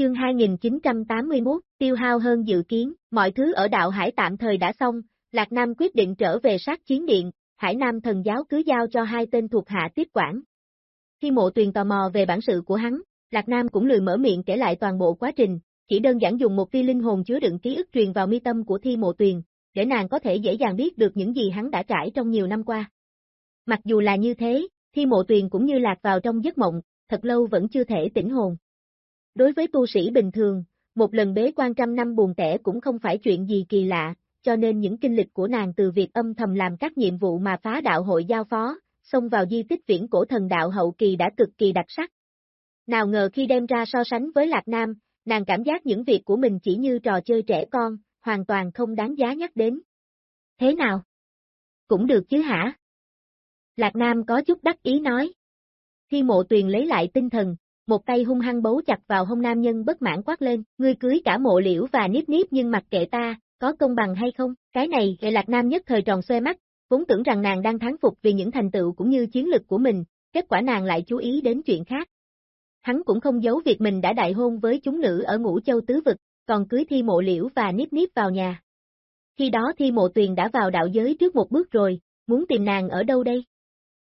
Chương 2981, tiêu hao hơn dự kiến, mọi thứ ở đạo hải tạm thời đã xong, Lạc Nam quyết định trở về sát chiến điện, Hải Nam thần giáo cứ giao cho hai tên thuộc hạ tiếp quản. Khi mộ tuyền tò mò về bản sự của hắn, Lạc Nam cũng lười mở miệng kể lại toàn bộ quá trình, chỉ đơn giản dùng một tia linh hồn chứa đựng ký ức truyền vào mi tâm của thi mộ tuyền, để nàng có thể dễ dàng biết được những gì hắn đã trải trong nhiều năm qua. Mặc dù là như thế, thi mộ tuyền cũng như lạc vào trong giấc mộng, thật lâu vẫn chưa thể tỉnh hồn. Đối với tu sĩ bình thường, một lần bế quan trăm năm buồn tẻ cũng không phải chuyện gì kỳ lạ, cho nên những kinh lịch của nàng từ việc âm thầm làm các nhiệm vụ mà phá đạo hội giao phó, xông vào di tích viễn cổ thần đạo hậu kỳ đã cực kỳ đặc sắc. Nào ngờ khi đem ra so sánh với Lạc Nam, nàng cảm giác những việc của mình chỉ như trò chơi trẻ con, hoàn toàn không đáng giá nhắc đến. Thế nào? Cũng được chứ hả? Lạc Nam có chút đắc ý nói. Khi mộ tuyền lấy lại tinh thần, một tay hung hăng bấu chặt vào hông nam nhân bất mãn quát lên, ngươi cưới cả mộ liễu và níp níp nhưng mặc kệ ta, có công bằng hay không? Cái này, hệ lạc nam nhất thời tròn xoe mắt, vốn tưởng rằng nàng đang thắng phục vì những thành tựu cũng như chiến lực của mình, kết quả nàng lại chú ý đến chuyện khác. Hắn cũng không giấu việc mình đã đại hôn với chúng nữ ở ngũ châu tứ vực, còn cưới thi mộ liễu và níp níp vào nhà. Khi đó thi mộ tuyền đã vào đạo giới trước một bước rồi, muốn tìm nàng ở đâu đây?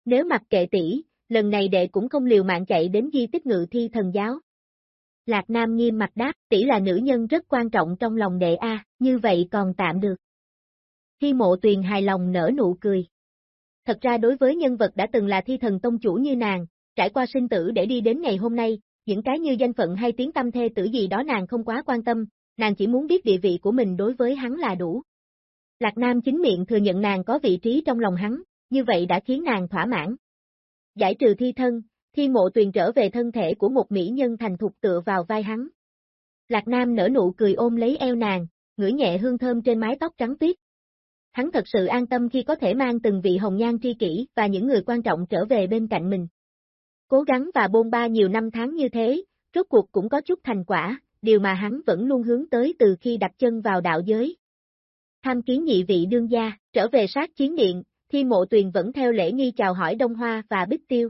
Nếu mặc kệ tỷ, lần này đệ cũng không liều mạng chạy đến di tích ngự thi thần giáo. Lạc Nam nghiêm mặt đáp, tỷ là nữ nhân rất quan trọng trong lòng đệ A, như vậy còn tạm được. Thi mộ tuyền hài lòng nở nụ cười. Thật ra đối với nhân vật đã từng là thi thần tông chủ như nàng, trải qua sinh tử để đi đến ngày hôm nay, những cái như danh phận hay tiếng tâm thê tử gì đó nàng không quá quan tâm, nàng chỉ muốn biết địa vị của mình đối với hắn là đủ. Lạc Nam chính miệng thừa nhận nàng có vị trí trong lòng hắn, như vậy đã khiến nàng thỏa mãn. Giải trừ thi thân, thi mộ tuyền trở về thân thể của một mỹ nhân thành thục tựa vào vai hắn. Lạc Nam nở nụ cười ôm lấy eo nàng, ngửi nhẹ hương thơm trên mái tóc trắng tuyết. Hắn thật sự an tâm khi có thể mang từng vị hồng nhan tri kỷ và những người quan trọng trở về bên cạnh mình. Cố gắng và bôn ba nhiều năm tháng như thế, rốt cuộc cũng có chút thành quả, điều mà hắn vẫn luôn hướng tới từ khi đặt chân vào đạo giới. Tham kiến nhị vị đương gia, trở về sát chiến điện, thi mộ tuyền vẫn theo lễ nghi chào hỏi Đông Hoa và Bích Tiêu.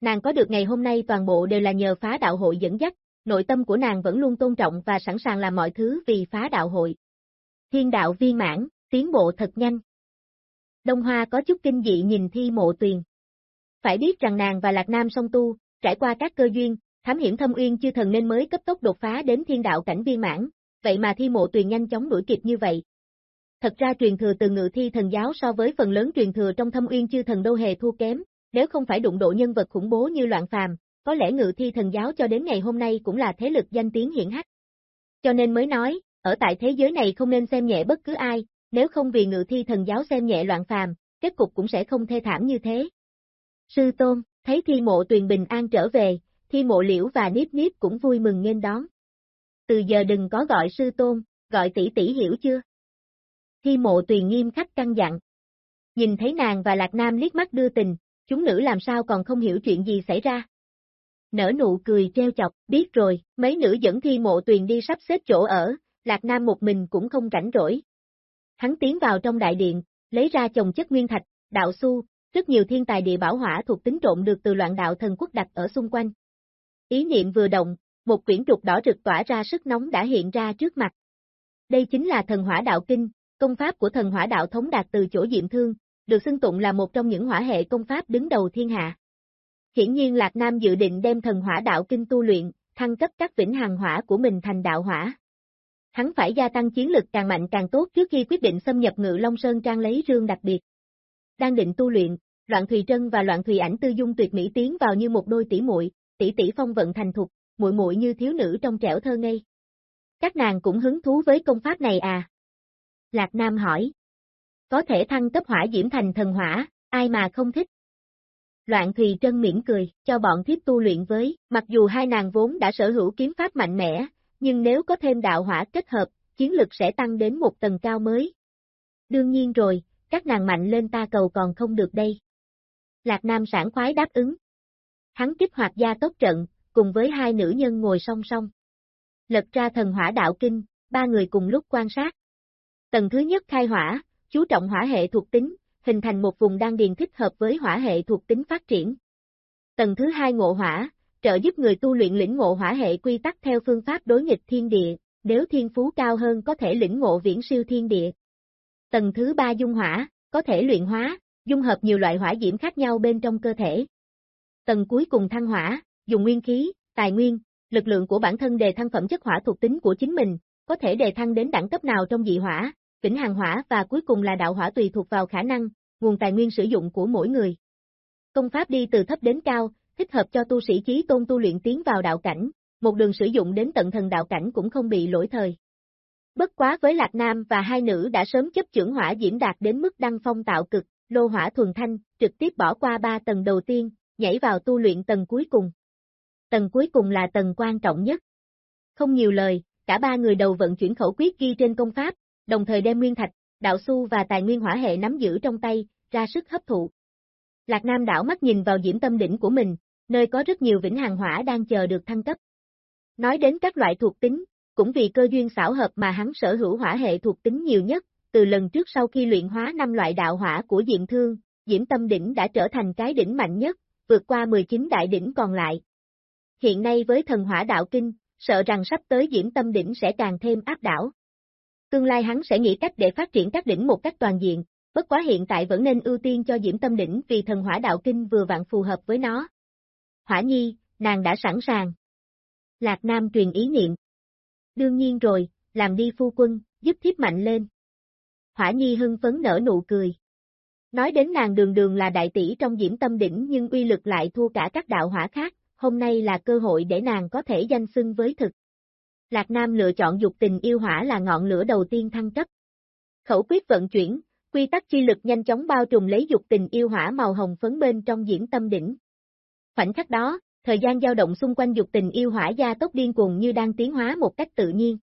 Nàng có được ngày hôm nay toàn bộ đều là nhờ phá đạo hội dẫn dắt, nội tâm của nàng vẫn luôn tôn trọng và sẵn sàng làm mọi thứ vì phá đạo hội. Thiên đạo viên mãn, tiến bộ thật nhanh. Đông Hoa có chút kinh dị nhìn thi mộ tuyền. Phải biết rằng nàng và Lạc Nam song tu, trải qua các cơ duyên, thám hiểm thâm uyên chư thần nên mới cấp tốc đột phá đến thiên đạo cảnh viên mãn, vậy mà thi mộ tuyền nhanh chóng đuổi kịp như vậy, Thật ra truyền thừa từ ngự thi thần giáo so với phần lớn truyền thừa trong thâm uyên chư thần đâu hề thua kém, nếu không phải đụng độ nhân vật khủng bố như loạn phàm, có lẽ ngự thi thần giáo cho đến ngày hôm nay cũng là thế lực danh tiếng hiển hách. Cho nên mới nói, ở tại thế giới này không nên xem nhẹ bất cứ ai, nếu không vì ngự thi thần giáo xem nhẹ loạn phàm, kết cục cũng sẽ không thê thảm như thế. Sư Tôn, thấy thi mộ tuyền bình an trở về, thi mộ liễu và nếp nếp cũng vui mừng nghênh đón. Từ giờ đừng có gọi sư tôn, gọi tỷ tỷ hiểu chưa? Thi mộ tùy nghiêm khắc căng dặn. Nhìn thấy nàng và Lạc Nam liếc mắt đưa tình, chúng nữ làm sao còn không hiểu chuyện gì xảy ra. Nở nụ cười treo chọc, biết rồi, mấy nữ dẫn thi mộ tuyền đi sắp xếp chỗ ở, Lạc Nam một mình cũng không rảnh rỗi. Hắn tiến vào trong đại điện, lấy ra chồng chất nguyên thạch, đạo su, rất nhiều thiên tài địa bảo hỏa thuộc tính trộn được từ loạn đạo thần quốc đặt ở xung quanh. Ý niệm vừa động, một quyển trục đỏ rực tỏa ra sức nóng đã hiện ra trước mặt. Đây chính là thần hỏa đạo kinh, Công pháp của thần hỏa đạo thống đạt từ chỗ diệm thương, được xưng tụng là một trong những hỏa hệ công pháp đứng đầu thiên hạ. Hiển nhiên Lạc Nam dự định đem thần hỏa đạo kinh tu luyện, thăng cấp các vĩnh hằng hỏa của mình thành đạo hỏa. Hắn phải gia tăng chiến lực càng mạnh càng tốt trước khi quyết định xâm nhập Ngự Long Sơn trang lấy rương đặc biệt. Đang định tu luyện, Loạn Thùy Trân và Loạn Thùy Ảnh tư dung tuyệt mỹ tiến vào như một đôi tỷ muội, tỷ tỷ phong vận thành thục, muội muội như thiếu nữ trong trẻo thơ ngây. Các nàng cũng hứng thú với công pháp này à? Lạc Nam hỏi. Có thể thăng cấp hỏa diễm thành thần hỏa, ai mà không thích. Loạn Thùy Trân mỉm cười, cho bọn thiếp tu luyện với, mặc dù hai nàng vốn đã sở hữu kiếm pháp mạnh mẽ, nhưng nếu có thêm đạo hỏa kết hợp, chiến lực sẽ tăng đến một tầng cao mới. Đương nhiên rồi, các nàng mạnh lên ta cầu còn không được đây. Lạc Nam sảng khoái đáp ứng. Hắn kích hoạt gia tốc trận, cùng với hai nữ nhân ngồi song song. Lật ra thần hỏa đạo kinh, ba người cùng lúc quan sát. Tầng thứ nhất khai hỏa, chú trọng hỏa hệ thuộc tính, hình thành một vùng đan điền thích hợp với hỏa hệ thuộc tính phát triển. Tầng thứ hai ngộ hỏa, trợ giúp người tu luyện lĩnh ngộ hỏa hệ quy tắc theo phương pháp đối nghịch thiên địa, nếu thiên phú cao hơn có thể lĩnh ngộ viễn siêu thiên địa. Tầng thứ ba dung hỏa, có thể luyện hóa, dung hợp nhiều loại hỏa diễm khác nhau bên trong cơ thể. Tầng cuối cùng thăng hỏa, dùng nguyên khí, tài nguyên, lực lượng của bản thân đề thăng phẩm chất hỏa thuộc tính của chính mình, có thể đề thăng đến đẳng cấp nào trong dị hỏa, vĩnh hàng hỏa và cuối cùng là đạo hỏa tùy thuộc vào khả năng, nguồn tài nguyên sử dụng của mỗi người. Công pháp đi từ thấp đến cao, thích hợp cho tu sĩ chí tôn tu luyện tiến vào đạo cảnh, một đường sử dụng đến tận thần đạo cảnh cũng không bị lỗi thời. Bất quá với Lạc Nam và hai nữ đã sớm chấp trưởng hỏa diễm đạt đến mức đăng phong tạo cực, lô hỏa thuần thanh, trực tiếp bỏ qua ba tầng đầu tiên, nhảy vào tu luyện tầng cuối cùng. Tầng cuối cùng là tầng quan trọng nhất. Không nhiều lời, cả ba người đầu vận chuyển khẩu quyết ghi trên công pháp, đồng thời đem nguyên thạch, đạo su và tài nguyên hỏa hệ nắm giữ trong tay, ra sức hấp thụ. Lạc Nam đảo mắt nhìn vào diễm tâm đỉnh của mình, nơi có rất nhiều vĩnh hàng hỏa đang chờ được thăng cấp. Nói đến các loại thuộc tính, cũng vì cơ duyên xảo hợp mà hắn sở hữu hỏa hệ thuộc tính nhiều nhất, từ lần trước sau khi luyện hóa năm loại đạo hỏa của Diệm Thương, Diễm Tâm Đỉnh đã trở thành cái đỉnh mạnh nhất, vượt qua 19 đại đỉnh còn lại. Hiện nay với thần hỏa đạo kinh, sợ rằng sắp tới Diễm Tâm Đỉnh sẽ càng thêm áp đảo. Tương lai hắn sẽ nghĩ cách để phát triển các đỉnh một cách toàn diện, bất quá hiện tại vẫn nên ưu tiên cho Diễm Tâm Đỉnh vì thần hỏa đạo kinh vừa vặn phù hợp với nó. Hỏa nhi, nàng đã sẵn sàng. Lạc Nam truyền ý niệm. Đương nhiên rồi, làm đi phu quân, giúp thiếp mạnh lên. Hỏa nhi hưng phấn nở nụ cười. Nói đến nàng đường đường là đại tỷ trong diễm tâm đỉnh nhưng uy lực lại thua cả các đạo hỏa khác, hôm nay là cơ hội để nàng có thể danh xưng với thực. Lạc Nam lựa chọn dục tình yêu hỏa là ngọn lửa đầu tiên thăng cấp. Khẩu quyết vận chuyển, quy tắc chi lực nhanh chóng bao trùm lấy dục tình yêu hỏa màu hồng phấn bên trong diễn tâm đỉnh. Khoảnh khắc đó, thời gian dao động xung quanh dục tình yêu hỏa gia tốc điên cuồng như đang tiến hóa một cách tự nhiên.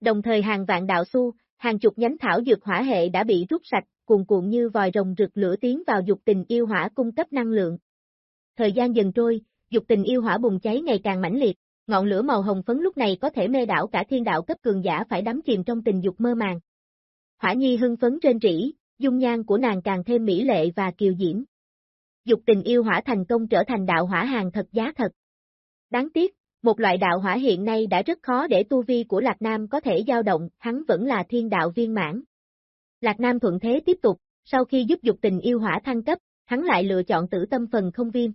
Đồng thời hàng vạn đạo su, hàng chục nhánh thảo dược hỏa hệ đã bị rút sạch, cuồn cuộn như vòi rồng rực lửa tiến vào dục tình yêu hỏa cung cấp năng lượng. Thời gian dần trôi, dục tình yêu hỏa bùng cháy ngày càng mãnh liệt, ngọn lửa màu hồng phấn lúc này có thể mê đảo cả thiên đạo cấp cường giả phải đắm chìm trong tình dục mơ màng. Hỏa Nhi hưng phấn trên rỉ, dung nhan của nàng càng thêm mỹ lệ và kiều diễm. Dục tình yêu hỏa thành công trở thành đạo hỏa hàng thật giá thật. Đáng tiếc, một loại đạo hỏa hiện nay đã rất khó để tu vi của Lạc Nam có thể dao động, hắn vẫn là thiên đạo viên mãn. Lạc Nam thuận thế tiếp tục, sau khi giúp dục tình yêu hỏa thăng cấp, hắn lại lựa chọn tử tâm phần không viêm.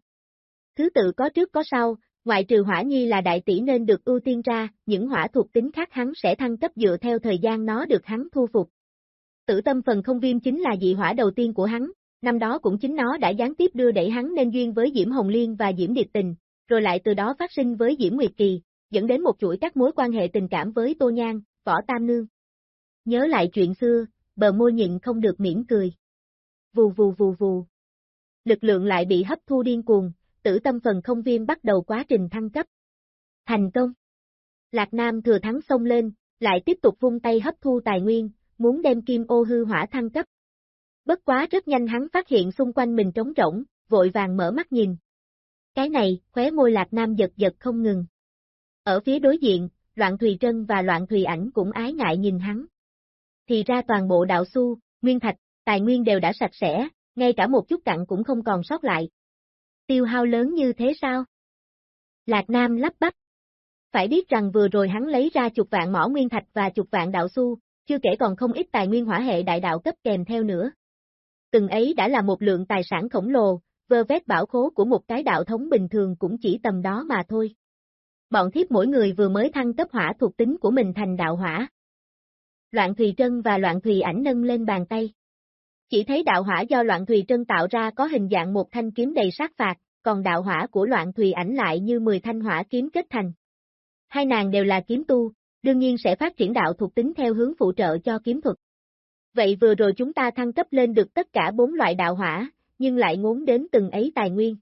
Thứ tự có trước có sau, ngoại trừ hỏa nhi là đại tỷ nên được ưu tiên ra, những hỏa thuộc tính khác hắn sẽ thăng cấp dựa theo thời gian nó được hắn thu phục. Tử tâm phần không viêm chính là dị hỏa đầu tiên của hắn, năm đó cũng chính nó đã gián tiếp đưa đẩy hắn nên duyên với Diễm Hồng Liên và Diễm Điệt Tình, rồi lại từ đó phát sinh với Diễm Nguyệt Kỳ, dẫn đến một chuỗi các mối quan hệ tình cảm với Tô Nhan, Võ Tam Nương. Nhớ lại chuyện xưa, bờ môi nhịn không được mỉm cười. Vù vù vù vù. Lực lượng lại bị hấp thu điên cuồng, tử tâm phần không viêm bắt đầu quá trình thăng cấp. Thành công. Lạc Nam thừa thắng xông lên, lại tiếp tục vung tay hấp thu tài nguyên, muốn đem kim ô hư hỏa thăng cấp. Bất quá rất nhanh hắn phát hiện xung quanh mình trống rỗng, vội vàng mở mắt nhìn. Cái này, khóe môi Lạc Nam giật giật không ngừng. Ở phía đối diện, Loạn Thùy Trân và Loạn Thùy Ảnh cũng ái ngại nhìn hắn. Thì ra toàn bộ đạo su, nguyên thạch, tài nguyên đều đã sạch sẽ, ngay cả một chút cặn cũng không còn sót lại. Tiêu hao lớn như thế sao? Lạc Nam lắp bắp. Phải biết rằng vừa rồi hắn lấy ra chục vạn mỏ nguyên thạch và chục vạn đạo su, chưa kể còn không ít tài nguyên hỏa hệ đại đạo cấp kèm theo nữa. Từng ấy đã là một lượng tài sản khổng lồ, vơ vét bảo khố của một cái đạo thống bình thường cũng chỉ tầm đó mà thôi. Bọn thiếp mỗi người vừa mới thăng cấp hỏa thuộc tính của mình thành đạo hỏa. Loạn Thùy Trân và Loạn Thùy Ảnh nâng lên bàn tay. Chỉ thấy đạo hỏa do Loạn Thùy Trân tạo ra có hình dạng một thanh kiếm đầy sát phạt, còn đạo hỏa của Loạn Thùy Ảnh lại như 10 thanh hỏa kiếm kết thành. Hai nàng đều là kiếm tu, đương nhiên sẽ phát triển đạo thuộc tính theo hướng phụ trợ cho kiếm thuật. Vậy vừa rồi chúng ta thăng cấp lên được tất cả bốn loại đạo hỏa, nhưng lại ngốn đến từng ấy tài nguyên.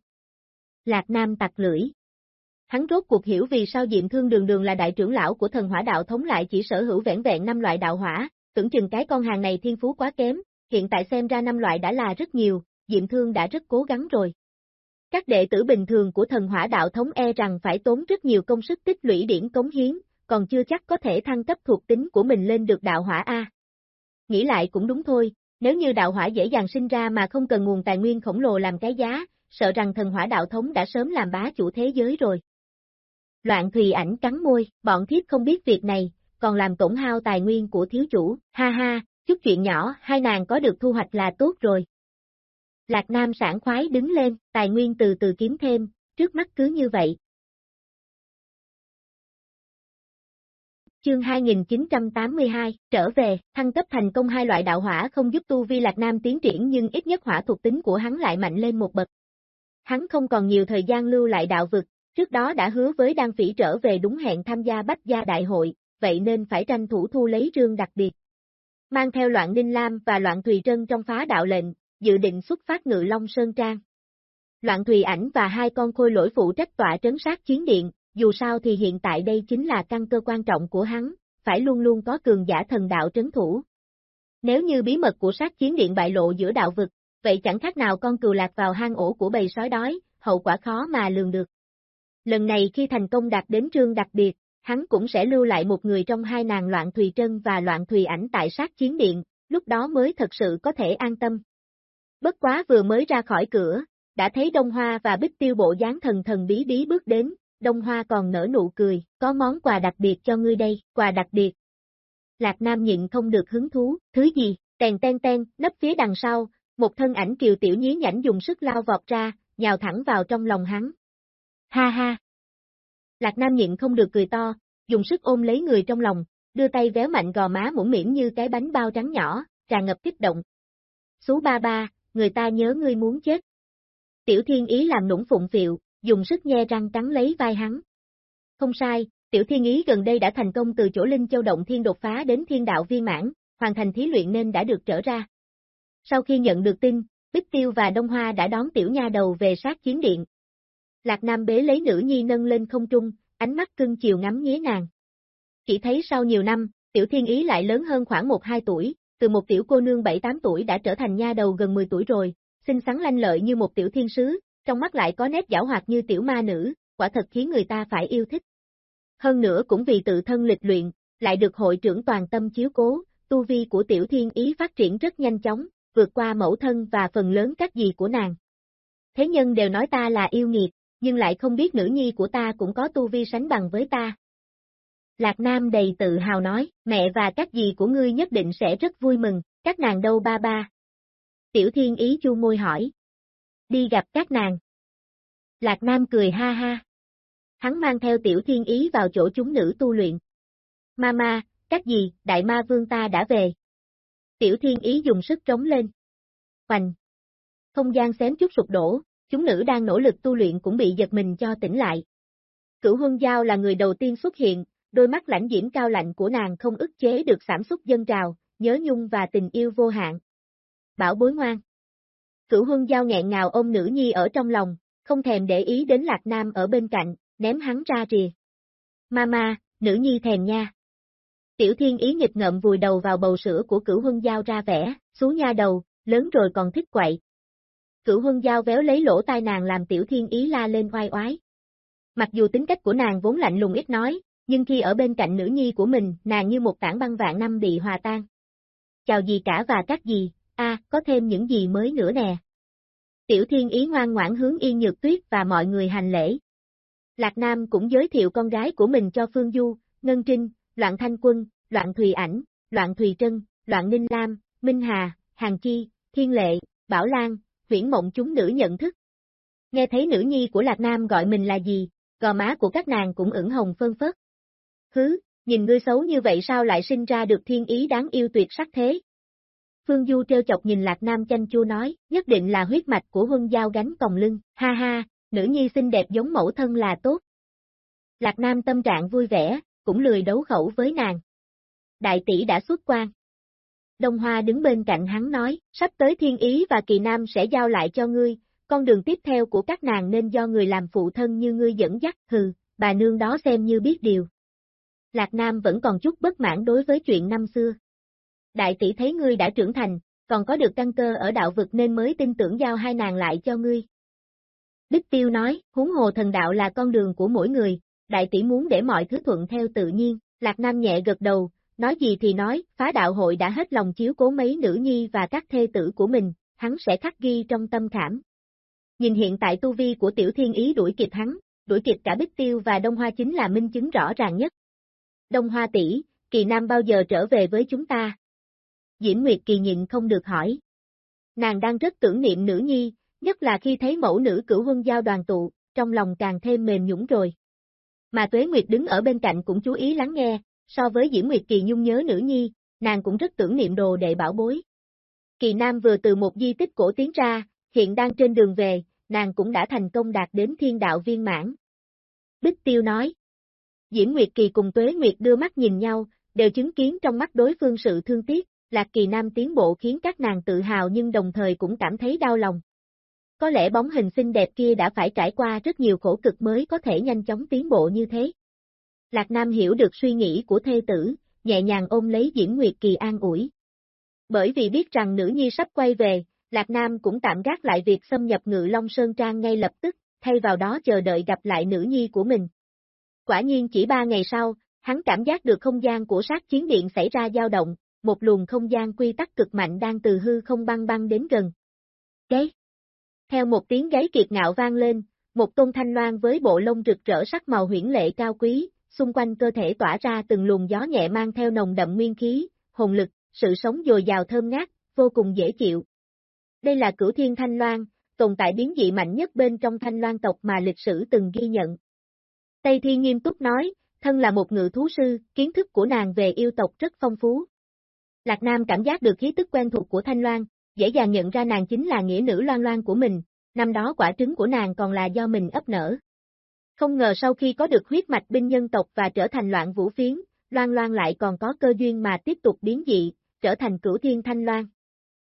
Lạc Nam tặc lưỡi. Hắn rốt cuộc hiểu vì sao Diệm Thương Đường Đường là đại trưởng lão của thần hỏa đạo thống lại chỉ sở hữu vẻn vẹn năm loại đạo hỏa, tưởng chừng cái con hàng này thiên phú quá kém, hiện tại xem ra năm loại đã là rất nhiều, Diệm Thương đã rất cố gắng rồi. Các đệ tử bình thường của thần hỏa đạo thống e rằng phải tốn rất nhiều công sức tích lũy điển cống hiến, còn chưa chắc có thể thăng cấp thuộc tính của mình lên được đạo hỏa A. Nghĩ lại cũng đúng thôi, nếu như đạo hỏa dễ dàng sinh ra mà không cần nguồn tài nguyên khổng lồ làm cái giá, sợ rằng thần hỏa đạo thống đã sớm làm bá chủ thế giới rồi. Loạn Thùy ảnh cắn môi, bọn thiếp không biết việc này, còn làm tổn hao tài nguyên của thiếu chủ, ha ha, chút chuyện nhỏ, hai nàng có được thu hoạch là tốt rồi. Lạc Nam sảng khoái đứng lên, tài nguyên từ từ kiếm thêm, trước mắt cứ như vậy. Chương 2982, trở về, thăng cấp thành công hai loại đạo hỏa không giúp tu vi Lạc Nam tiến triển nhưng ít nhất hỏa thuộc tính của hắn lại mạnh lên một bậc. Hắn không còn nhiều thời gian lưu lại đạo vực, trước đó đã hứa với Đan Phỉ trở về đúng hẹn tham gia bách gia đại hội, vậy nên phải tranh thủ thu lấy rương đặc biệt. Mang theo loạn Ninh Lam và loạn Thùy Trân trong phá đạo lệnh, dự định xuất phát ngự Long Sơn Trang. Loạn Thùy ảnh và hai con khôi lỗi phụ trách tọa trấn sát chiến điện, dù sao thì hiện tại đây chính là căn cơ quan trọng của hắn, phải luôn luôn có cường giả thần đạo trấn thủ. Nếu như bí mật của sát chiến điện bại lộ giữa đạo vực, vậy chẳng khác nào con cừu lạc vào hang ổ của bầy sói đói, hậu quả khó mà lường được. Lần này khi thành công đạt đến trương đặc biệt, hắn cũng sẽ lưu lại một người trong hai nàng loạn Thùy Trân và loạn Thùy ảnh tại sát chiến điện, lúc đó mới thật sự có thể an tâm. Bất quá vừa mới ra khỏi cửa, đã thấy Đông Hoa và Bích Tiêu bộ dáng thần thần bí bí bước đến, Đông Hoa còn nở nụ cười, có món quà đặc biệt cho ngươi đây, quà đặc biệt. Lạc Nam nhịn không được hứng thú, thứ gì, tèn ten ten, nấp phía đằng sau, một thân ảnh kiều tiểu nhí nhảnh dùng sức lao vọt ra, nhào thẳng vào trong lòng hắn. Ha ha! Lạc Nam nhịn không được cười to, dùng sức ôm lấy người trong lòng, đưa tay véo mạnh gò má mũm mỉm như cái bánh bao trắng nhỏ, tràn ngập kích động. Sú ba ba, người ta nhớ ngươi muốn chết. Tiểu thiên ý làm nũng phụng phịu, dùng sức nhe răng cắn lấy vai hắn. Không sai, tiểu thiên ý gần đây đã thành công từ chỗ Linh Châu Động Thiên đột phá đến thiên đạo viên mãn, hoàn thành thí luyện nên đã được trở ra. Sau khi nhận được tin, Bích Tiêu và Đông Hoa đã đón tiểu nha đầu về sát chiến điện. Lạc Nam bế lấy nữ nhi nâng lên không trung, ánh mắt cưng chiều ngắm nghía nàng. Chỉ thấy sau nhiều năm, tiểu thiên ý lại lớn hơn khoảng 1-2 tuổi, từ một tiểu cô nương 7-8 tuổi đã trở thành nha đầu gần 10 tuổi rồi, xinh xắn lanh lợi như một tiểu thiên sứ, trong mắt lại có nét giảo hoạt như tiểu ma nữ, quả thật khiến người ta phải yêu thích. Hơn nữa cũng vì tự thân lịch luyện, lại được hội trưởng toàn tâm chiếu cố, tu vi của tiểu thiên ý phát triển rất nhanh chóng, vượt qua mẫu thân và phần lớn các gì của nàng. Thế nhân đều nói ta là yêu nghiệt, nhưng lại không biết nữ nhi của ta cũng có tu vi sánh bằng với ta. Lạc Nam đầy tự hào nói, mẹ và các dì của ngươi nhất định sẽ rất vui mừng, các nàng đâu ba ba. Tiểu thiên ý chu môi hỏi. Đi gặp các nàng. Lạc Nam cười ha ha. Hắn mang theo tiểu thiên ý vào chỗ chúng nữ tu luyện. Mama, các dì, đại ma vương ta đã về. Tiểu thiên ý dùng sức trống lên. Hoành. Không gian xém chút sụp đổ, chúng nữ đang nỗ lực tu luyện cũng bị giật mình cho tỉnh lại. Cửu Huân Giao là người đầu tiên xuất hiện, đôi mắt lãnh diễm cao lạnh của nàng không ức chế được cảm xúc dân trào, nhớ nhung và tình yêu vô hạn. Bảo bối ngoan. Cửu Huân Giao nghẹn ngào ôm nữ nhi ở trong lòng, không thèm để ý đến Lạc Nam ở bên cạnh, ném hắn ra rìa. Mama, nữ nhi thèm nha. Tiểu Thiên ý nghịch ngợm vùi đầu vào bầu sữa của Cửu Huân Giao ra vẻ, xuống nha đầu, lớn rồi còn thích quậy, Cửu huân giao véo lấy lỗ tai nàng làm tiểu thiên ý la lên oai oái. Mặc dù tính cách của nàng vốn lạnh lùng ít nói, nhưng khi ở bên cạnh nữ nhi của mình, nàng như một tảng băng vạn năm bị hòa tan. Chào gì cả và các gì, a, có thêm những gì mới nữa nè. Tiểu thiên ý ngoan ngoãn hướng yên nhược tuyết và mọi người hành lễ. Lạc Nam cũng giới thiệu con gái của mình cho Phương Du, Ngân Trinh, Loạn Thanh Quân, Loạn Thùy Ảnh, Loạn Thùy Trân, Loạn Ninh Lam, Minh Hà, Hàng Chi, Thiên Lệ, Bảo Lan, huyễn mộng chúng nữ nhận thức. Nghe thấy nữ nhi của Lạc Nam gọi mình là gì, gò má của các nàng cũng ửng hồng phơn phất. Hứ, nhìn ngươi xấu như vậy sao lại sinh ra được thiên ý đáng yêu tuyệt sắc thế? Phương Du treo chọc nhìn Lạc Nam chanh chua nói, nhất định là huyết mạch của huân giao gánh còng lưng, ha ha, nữ nhi xinh đẹp giống mẫu thân là tốt. Lạc Nam tâm trạng vui vẻ, cũng lười đấu khẩu với nàng. Đại tỷ đã xuất quan. Đông Hoa đứng bên cạnh hắn nói, sắp tới thiên ý và kỳ nam sẽ giao lại cho ngươi, con đường tiếp theo của các nàng nên do người làm phụ thân như ngươi dẫn dắt, hừ, bà nương đó xem như biết điều. Lạc Nam vẫn còn chút bất mãn đối với chuyện năm xưa. Đại tỷ thấy ngươi đã trưởng thành, còn có được căn cơ ở đạo vực nên mới tin tưởng giao hai nàng lại cho ngươi. Bích Tiêu nói, huống hồ thần đạo là con đường của mỗi người, đại tỷ muốn để mọi thứ thuận theo tự nhiên, Lạc Nam nhẹ gật đầu, Nói gì thì nói, phá đạo hội đã hết lòng chiếu cố mấy nữ nhi và các thê tử của mình, hắn sẽ khắc ghi trong tâm khảm. Nhìn hiện tại tu vi của tiểu thiên ý đuổi kịp hắn, đuổi kịp cả Bích Tiêu và Đông Hoa chính là minh chứng rõ ràng nhất. Đông Hoa tỷ, Kỳ Nam bao giờ trở về với chúng ta? Diễm Nguyệt Kỳ nhịn không được hỏi. Nàng đang rất tưởng niệm nữ nhi, nhất là khi thấy mẫu nữ cửu huân giao đoàn tụ, trong lòng càng thêm mềm nhũng rồi. Mà Tuế Nguyệt đứng ở bên cạnh cũng chú ý lắng nghe, so với Diễm Nguyệt Kỳ nhung nhớ nữ nhi, nàng cũng rất tưởng niệm đồ đệ bảo bối. Kỳ Nam vừa từ một di tích cổ tiến ra, hiện đang trên đường về, nàng cũng đã thành công đạt đến thiên đạo viên mãn. Bích Tiêu nói. Diễm Nguyệt Kỳ cùng Tuế Nguyệt đưa mắt nhìn nhau, đều chứng kiến trong mắt đối phương sự thương tiếc, Lạc Kỳ Nam tiến bộ khiến các nàng tự hào nhưng đồng thời cũng cảm thấy đau lòng. Có lẽ bóng hình xinh đẹp kia đã phải trải qua rất nhiều khổ cực mới có thể nhanh chóng tiến bộ như thế. Lạc Nam hiểu được suy nghĩ của thê tử, nhẹ nhàng ôm lấy Diễm Nguyệt Kỳ an ủi. Bởi vì biết rằng nữ nhi sắp quay về, Lạc Nam cũng tạm gác lại việc xâm nhập ngự Long Sơn Trang ngay lập tức, thay vào đó chờ đợi gặp lại nữ nhi của mình. Quả nhiên chỉ ba ngày sau, hắn cảm giác được không gian của sát chiến điện xảy ra dao động, một luồng không gian quy tắc cực mạnh đang từ hư không băng băng đến gần. Gáy! Theo một tiếng gáy kiệt ngạo vang lên, một tôn thanh loan với bộ lông rực rỡ sắc màu huyển lệ cao quý, xung quanh cơ thể tỏa ra từng luồng gió nhẹ mang theo nồng đậm nguyên khí, hồn lực, sự sống dồi dào thơm ngát, vô cùng dễ chịu. Đây là cửu thiên thanh loan, tồn tại biến dị mạnh nhất bên trong thanh loan tộc mà lịch sử từng ghi nhận. Tây thi nghiêm túc nói, thân là một ngự thú sư, kiến thức của nàng về yêu tộc rất phong phú. Lạc Nam cảm giác được khí tức quen thuộc của Thanh Loan, dễ dàng nhận ra nàng chính là nghĩa nữ loan loan của mình, năm đó quả trứng của nàng còn là do mình ấp nở. Không ngờ sau khi có được huyết mạch binh nhân tộc và trở thành loạn vũ phiến, loan loan lại còn có cơ duyên mà tiếp tục biến dị, trở thành cửu thiên thanh loan.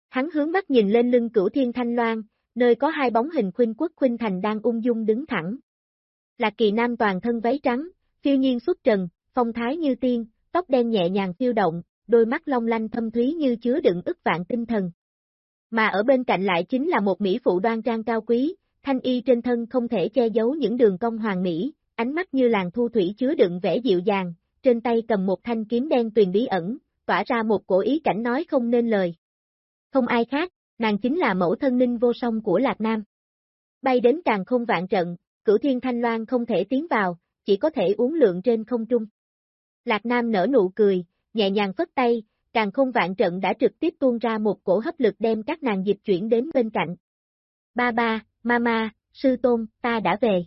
Hắn hướng mắt nhìn lên lưng cửu thiên thanh loan, nơi có hai bóng hình khuynh quốc khuynh thành đang ung dung đứng thẳng. Lạc kỳ nam toàn thân váy trắng, phiêu nhiên xuất trần, phong thái như tiên, tóc đen nhẹ nhàng phiêu động, đôi mắt long lanh thâm thúy như chứa đựng ức vạn tinh thần. Mà ở bên cạnh lại chính là một mỹ phụ đoan trang cao quý, thanh y trên thân không thể che giấu những đường cong hoàng mỹ, ánh mắt như làng thu thủy chứa đựng vẻ dịu dàng, trên tay cầm một thanh kiếm đen tuyền bí ẩn, tỏa ra một cổ ý cảnh nói không nên lời. Không ai khác, nàng chính là mẫu thân ninh vô song của Lạc Nam. Bay đến càng không vạn trận, cửu thiên thanh loan không thể tiến vào, chỉ có thể uống lượng trên không trung. Lạc Nam nở nụ cười, nhẹ nhàng phất tay, càng không vạn trận đã trực tiếp tuôn ra một cổ hấp lực đem các nàng dịch chuyển đến bên cạnh. Ba ba, mama, sư tôn, ta đã về.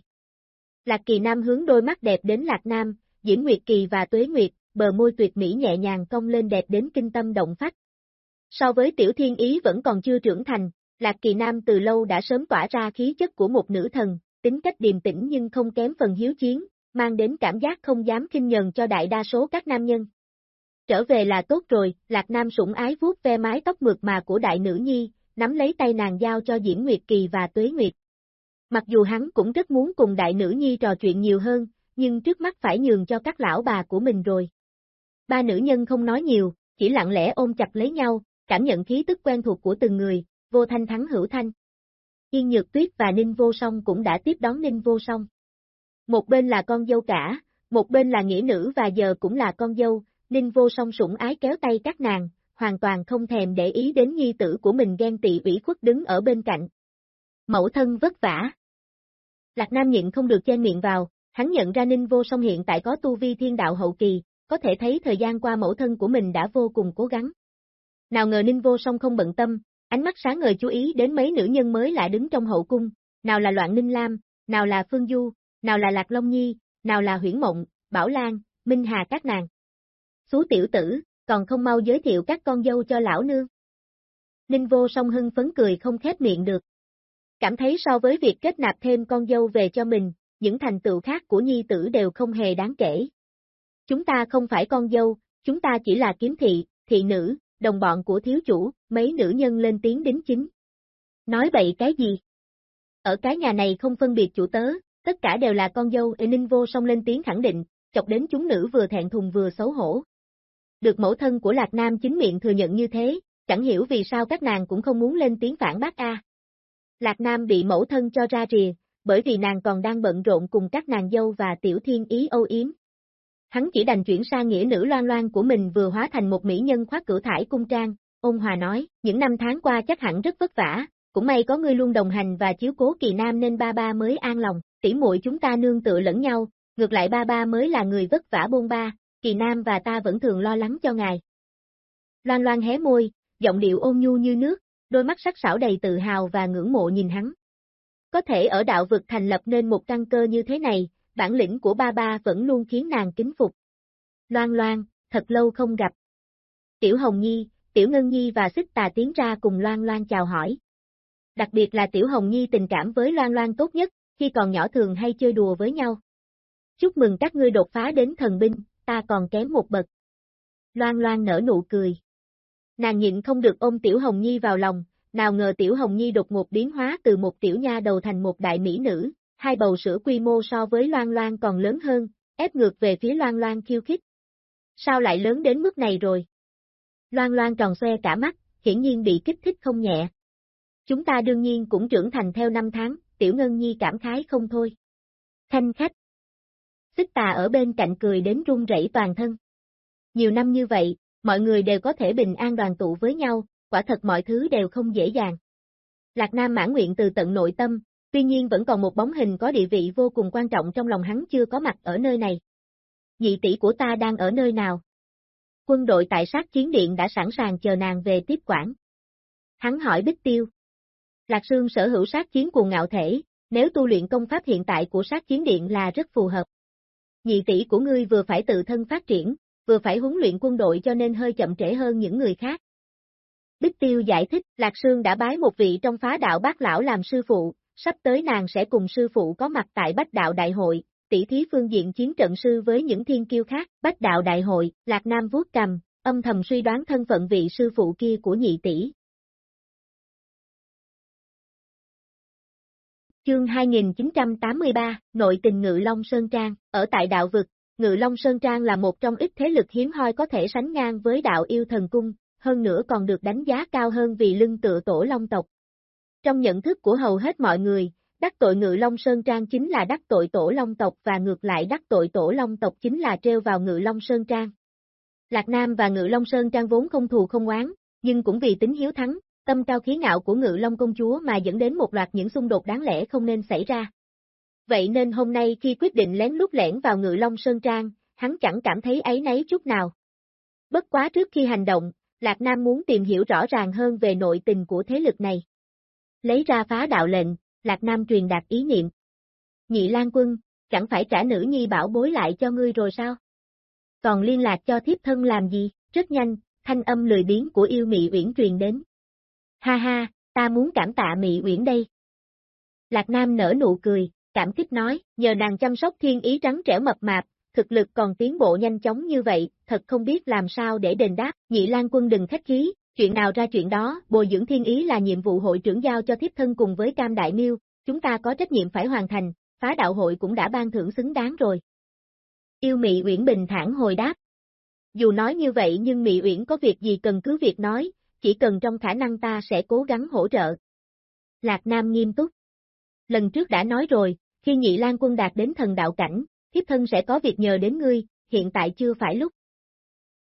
Lạc Kỳ Nam hướng đôi mắt đẹp đến Lạc Nam, Diễm Nguyệt Kỳ và Tuế Nguyệt, bờ môi tuyệt mỹ nhẹ nhàng cong lên đẹp đến kinh tâm động phách. So với tiểu thiên ý vẫn còn chưa trưởng thành, Lạc Kỳ Nam từ lâu đã sớm tỏa ra khí chất của một nữ thần, tính cách điềm tĩnh nhưng không kém phần hiếu chiến, mang đến cảm giác không dám kinh nhần cho đại đa số các nam nhân. Trở về là tốt rồi, Lạc Nam sủng ái vuốt ve mái tóc mượt mà của đại nữ nhi, nắm lấy tay nàng giao cho Diễm Nguyệt Kỳ và Tuế Nguyệt. Mặc dù hắn cũng rất muốn cùng đại nữ nhi trò chuyện nhiều hơn, nhưng trước mắt phải nhường cho các lão bà của mình rồi. Ba nữ nhân không nói nhiều, chỉ lặng lẽ ôm chặt lấy nhau, cảm nhận khí tức quen thuộc của từng người, vô thanh thắng hữu thanh. Yên Nhược Tuyết và Ninh Vô Song cũng đã tiếp đón Ninh Vô Song. Một bên là con dâu cả, một bên là nghĩa nữ và giờ cũng là con dâu, Ninh vô song sủng ái kéo tay các nàng, hoàn toàn không thèm để ý đến nhi tử của mình ghen tị ủy khuất đứng ở bên cạnh. Mẫu thân vất vả. Lạc Nam nhịn không được chen miệng vào, hắn nhận ra Ninh vô song hiện tại có tu vi thiên đạo hậu kỳ, có thể thấy thời gian qua mẫu thân của mình đã vô cùng cố gắng. Nào ngờ Ninh vô song không bận tâm, ánh mắt sáng ngời chú ý đến mấy nữ nhân mới lại đứng trong hậu cung, nào là Loạn Ninh Lam, nào là Phương Du, nào là Lạc Long Nhi, nào là Huyển Mộng, Bảo Lan, Minh Hà các nàng. Xú tiểu tử, còn không mau giới thiệu các con dâu cho lão nương. Ninh vô song hưng phấn cười không khép miệng được. Cảm thấy so với việc kết nạp thêm con dâu về cho mình, những thành tựu khác của nhi tử đều không hề đáng kể. Chúng ta không phải con dâu, chúng ta chỉ là kiếm thị, thị nữ, đồng bọn của thiếu chủ, mấy nữ nhân lên tiếng đính chính. Nói bậy cái gì? Ở cái nhà này không phân biệt chủ tớ, tất cả đều là con dâu, Ê Ninh vô song lên tiếng khẳng định, chọc đến chúng nữ vừa thẹn thùng vừa xấu hổ. Được mẫu thân của Lạc Nam chính miệng thừa nhận như thế, chẳng hiểu vì sao các nàng cũng không muốn lên tiếng phản bác A. Lạc Nam bị mẫu thân cho ra rìa, bởi vì nàng còn đang bận rộn cùng các nàng dâu và tiểu thiên ý âu yếm. Hắn chỉ đành chuyển sang nghĩa nữ loan loan của mình vừa hóa thành một mỹ nhân khoác cửu thải cung trang, ôn hòa nói, những năm tháng qua chắc hẳn rất vất vả, cũng may có ngươi luôn đồng hành và chiếu cố kỳ nam nên ba ba mới an lòng, tỉ muội chúng ta nương tựa lẫn nhau, ngược lại ba ba mới là người vất vả bôn ba, kỳ nam và ta vẫn thường lo lắng cho ngài. Loan loan hé môi, giọng điệu ôn nhu như nước, đôi mắt sắc sảo đầy tự hào và ngưỡng mộ nhìn hắn. Có thể ở đạo vực thành lập nên một căn cơ như thế này, bản lĩnh của ba ba vẫn luôn khiến nàng kính phục. Loan loan, thật lâu không gặp. Tiểu Hồng Nhi, Tiểu Ngân Nhi và Xích Tà tiến ra cùng Loan Loan chào hỏi. Đặc biệt là Tiểu Hồng Nhi tình cảm với Loan Loan tốt nhất, khi còn nhỏ thường hay chơi đùa với nhau. Chúc mừng các ngươi đột phá đến thần binh, ta còn kém một bậc. Loan Loan nở nụ cười. Nàng nhịn không được ôm Tiểu Hồng Nhi vào lòng, nào ngờ Tiểu Hồng Nhi đột ngột biến hóa từ một tiểu nha đầu thành một đại mỹ nữ, hai bầu sữa quy mô so với Loan Loan còn lớn hơn, ép ngược về phía Loan Loan khiêu khích. Sao lại lớn đến mức này rồi? Loan Loan tròn xoe cả mắt, hiển nhiên bị kích thích không nhẹ. Chúng ta đương nhiên cũng trưởng thành theo năm tháng, Tiểu Ngân Nhi cảm khái không thôi. Thanh khách. Xích tà ở bên cạnh cười đến run rẩy toàn thân. Nhiều năm như vậy, mọi người đều có thể bình an đoàn tụ với nhau, quả thật mọi thứ đều không dễ dàng. Lạc Nam mãn nguyện từ tận nội tâm, tuy nhiên vẫn còn một bóng hình có địa vị vô cùng quan trọng trong lòng hắn chưa có mặt ở nơi này. Nhị tỷ của ta đang ở nơi nào? Quân đội tại sát chiến điện đã sẵn sàng chờ nàng về tiếp quản. Hắn hỏi Bích Tiêu. Lạc Sương sở hữu sát chiến cuồng ngạo thể, nếu tu luyện công pháp hiện tại của sát chiến điện là rất phù hợp. Nhị tỷ của ngươi vừa phải tự thân phát triển, vừa phải huấn luyện quân đội cho nên hơi chậm trễ hơn những người khác. Bích Tiêu giải thích, Lạc Sương đã bái một vị trong phá đạo bác lão làm sư phụ, sắp tới nàng sẽ cùng sư phụ có mặt tại Bách Đạo Đại hội, tỷ thí phương diện chiến trận sư với những thiên kiêu khác, Bách Đạo Đại hội, Lạc Nam vuốt cầm, âm thầm suy đoán thân phận vị sư phụ kia của nhị tỷ. Chương 2983, Nội tình Ngự Long Sơn Trang, ở tại đạo vực, Ngự Long Sơn Trang là một trong ít thế lực hiếm hoi có thể sánh ngang với đạo yêu thần cung, hơn nữa còn được đánh giá cao hơn vì lưng tựa tổ long tộc. Trong nhận thức của hầu hết mọi người, đắc tội Ngự Long Sơn Trang chính là đắc tội tổ long tộc và ngược lại đắc tội tổ long tộc chính là treo vào Ngự Long Sơn Trang. Lạc Nam và Ngự Long Sơn Trang vốn không thù không oán, nhưng cũng vì tính hiếu thắng, tâm cao khí ngạo của Ngự Long công chúa mà dẫn đến một loạt những xung đột đáng lẽ không nên xảy ra. Vậy nên hôm nay khi quyết định lén lút lẻn vào Ngự Long Sơn Trang, hắn chẳng cảm thấy ấy nấy chút nào. Bất quá trước khi hành động, Lạc Nam muốn tìm hiểu rõ ràng hơn về nội tình của thế lực này. Lấy ra phá đạo lệnh, Lạc Nam truyền đạt ý niệm. Nhị Lan Quân, chẳng phải trả nữ nhi bảo bối lại cho ngươi rồi sao? Còn liên lạc cho thiếp thân làm gì? Rất nhanh, thanh âm lười biến của yêu mị uyển truyền đến. Ha ha, ta muốn cảm tạ mị uyển đây. Lạc Nam nở nụ cười, cảm kích nói, nhờ nàng chăm sóc thiên ý trắng trẻo mập mạp, thực lực còn tiến bộ nhanh chóng như vậy, thật không biết làm sao để đền đáp, nhị lan quân đừng khách khí, chuyện nào ra chuyện đó, bồi dưỡng thiên ý là nhiệm vụ hội trưởng giao cho thiếp thân cùng với Cam Đại Miêu, chúng ta có trách nhiệm phải hoàn thành, phá đạo hội cũng đã ban thưởng xứng đáng rồi. Yêu Mị Uyển bình thản hồi đáp. Dù nói như vậy nhưng Mị Uyển có việc gì cần cứ việc nói, chỉ cần trong khả năng ta sẽ cố gắng hỗ trợ. Lạc Nam nghiêm túc. Lần trước đã nói rồi, khi nhị lan quân đạt đến thần đạo cảnh, thiếp thân sẽ có việc nhờ đến ngươi, hiện tại chưa phải lúc.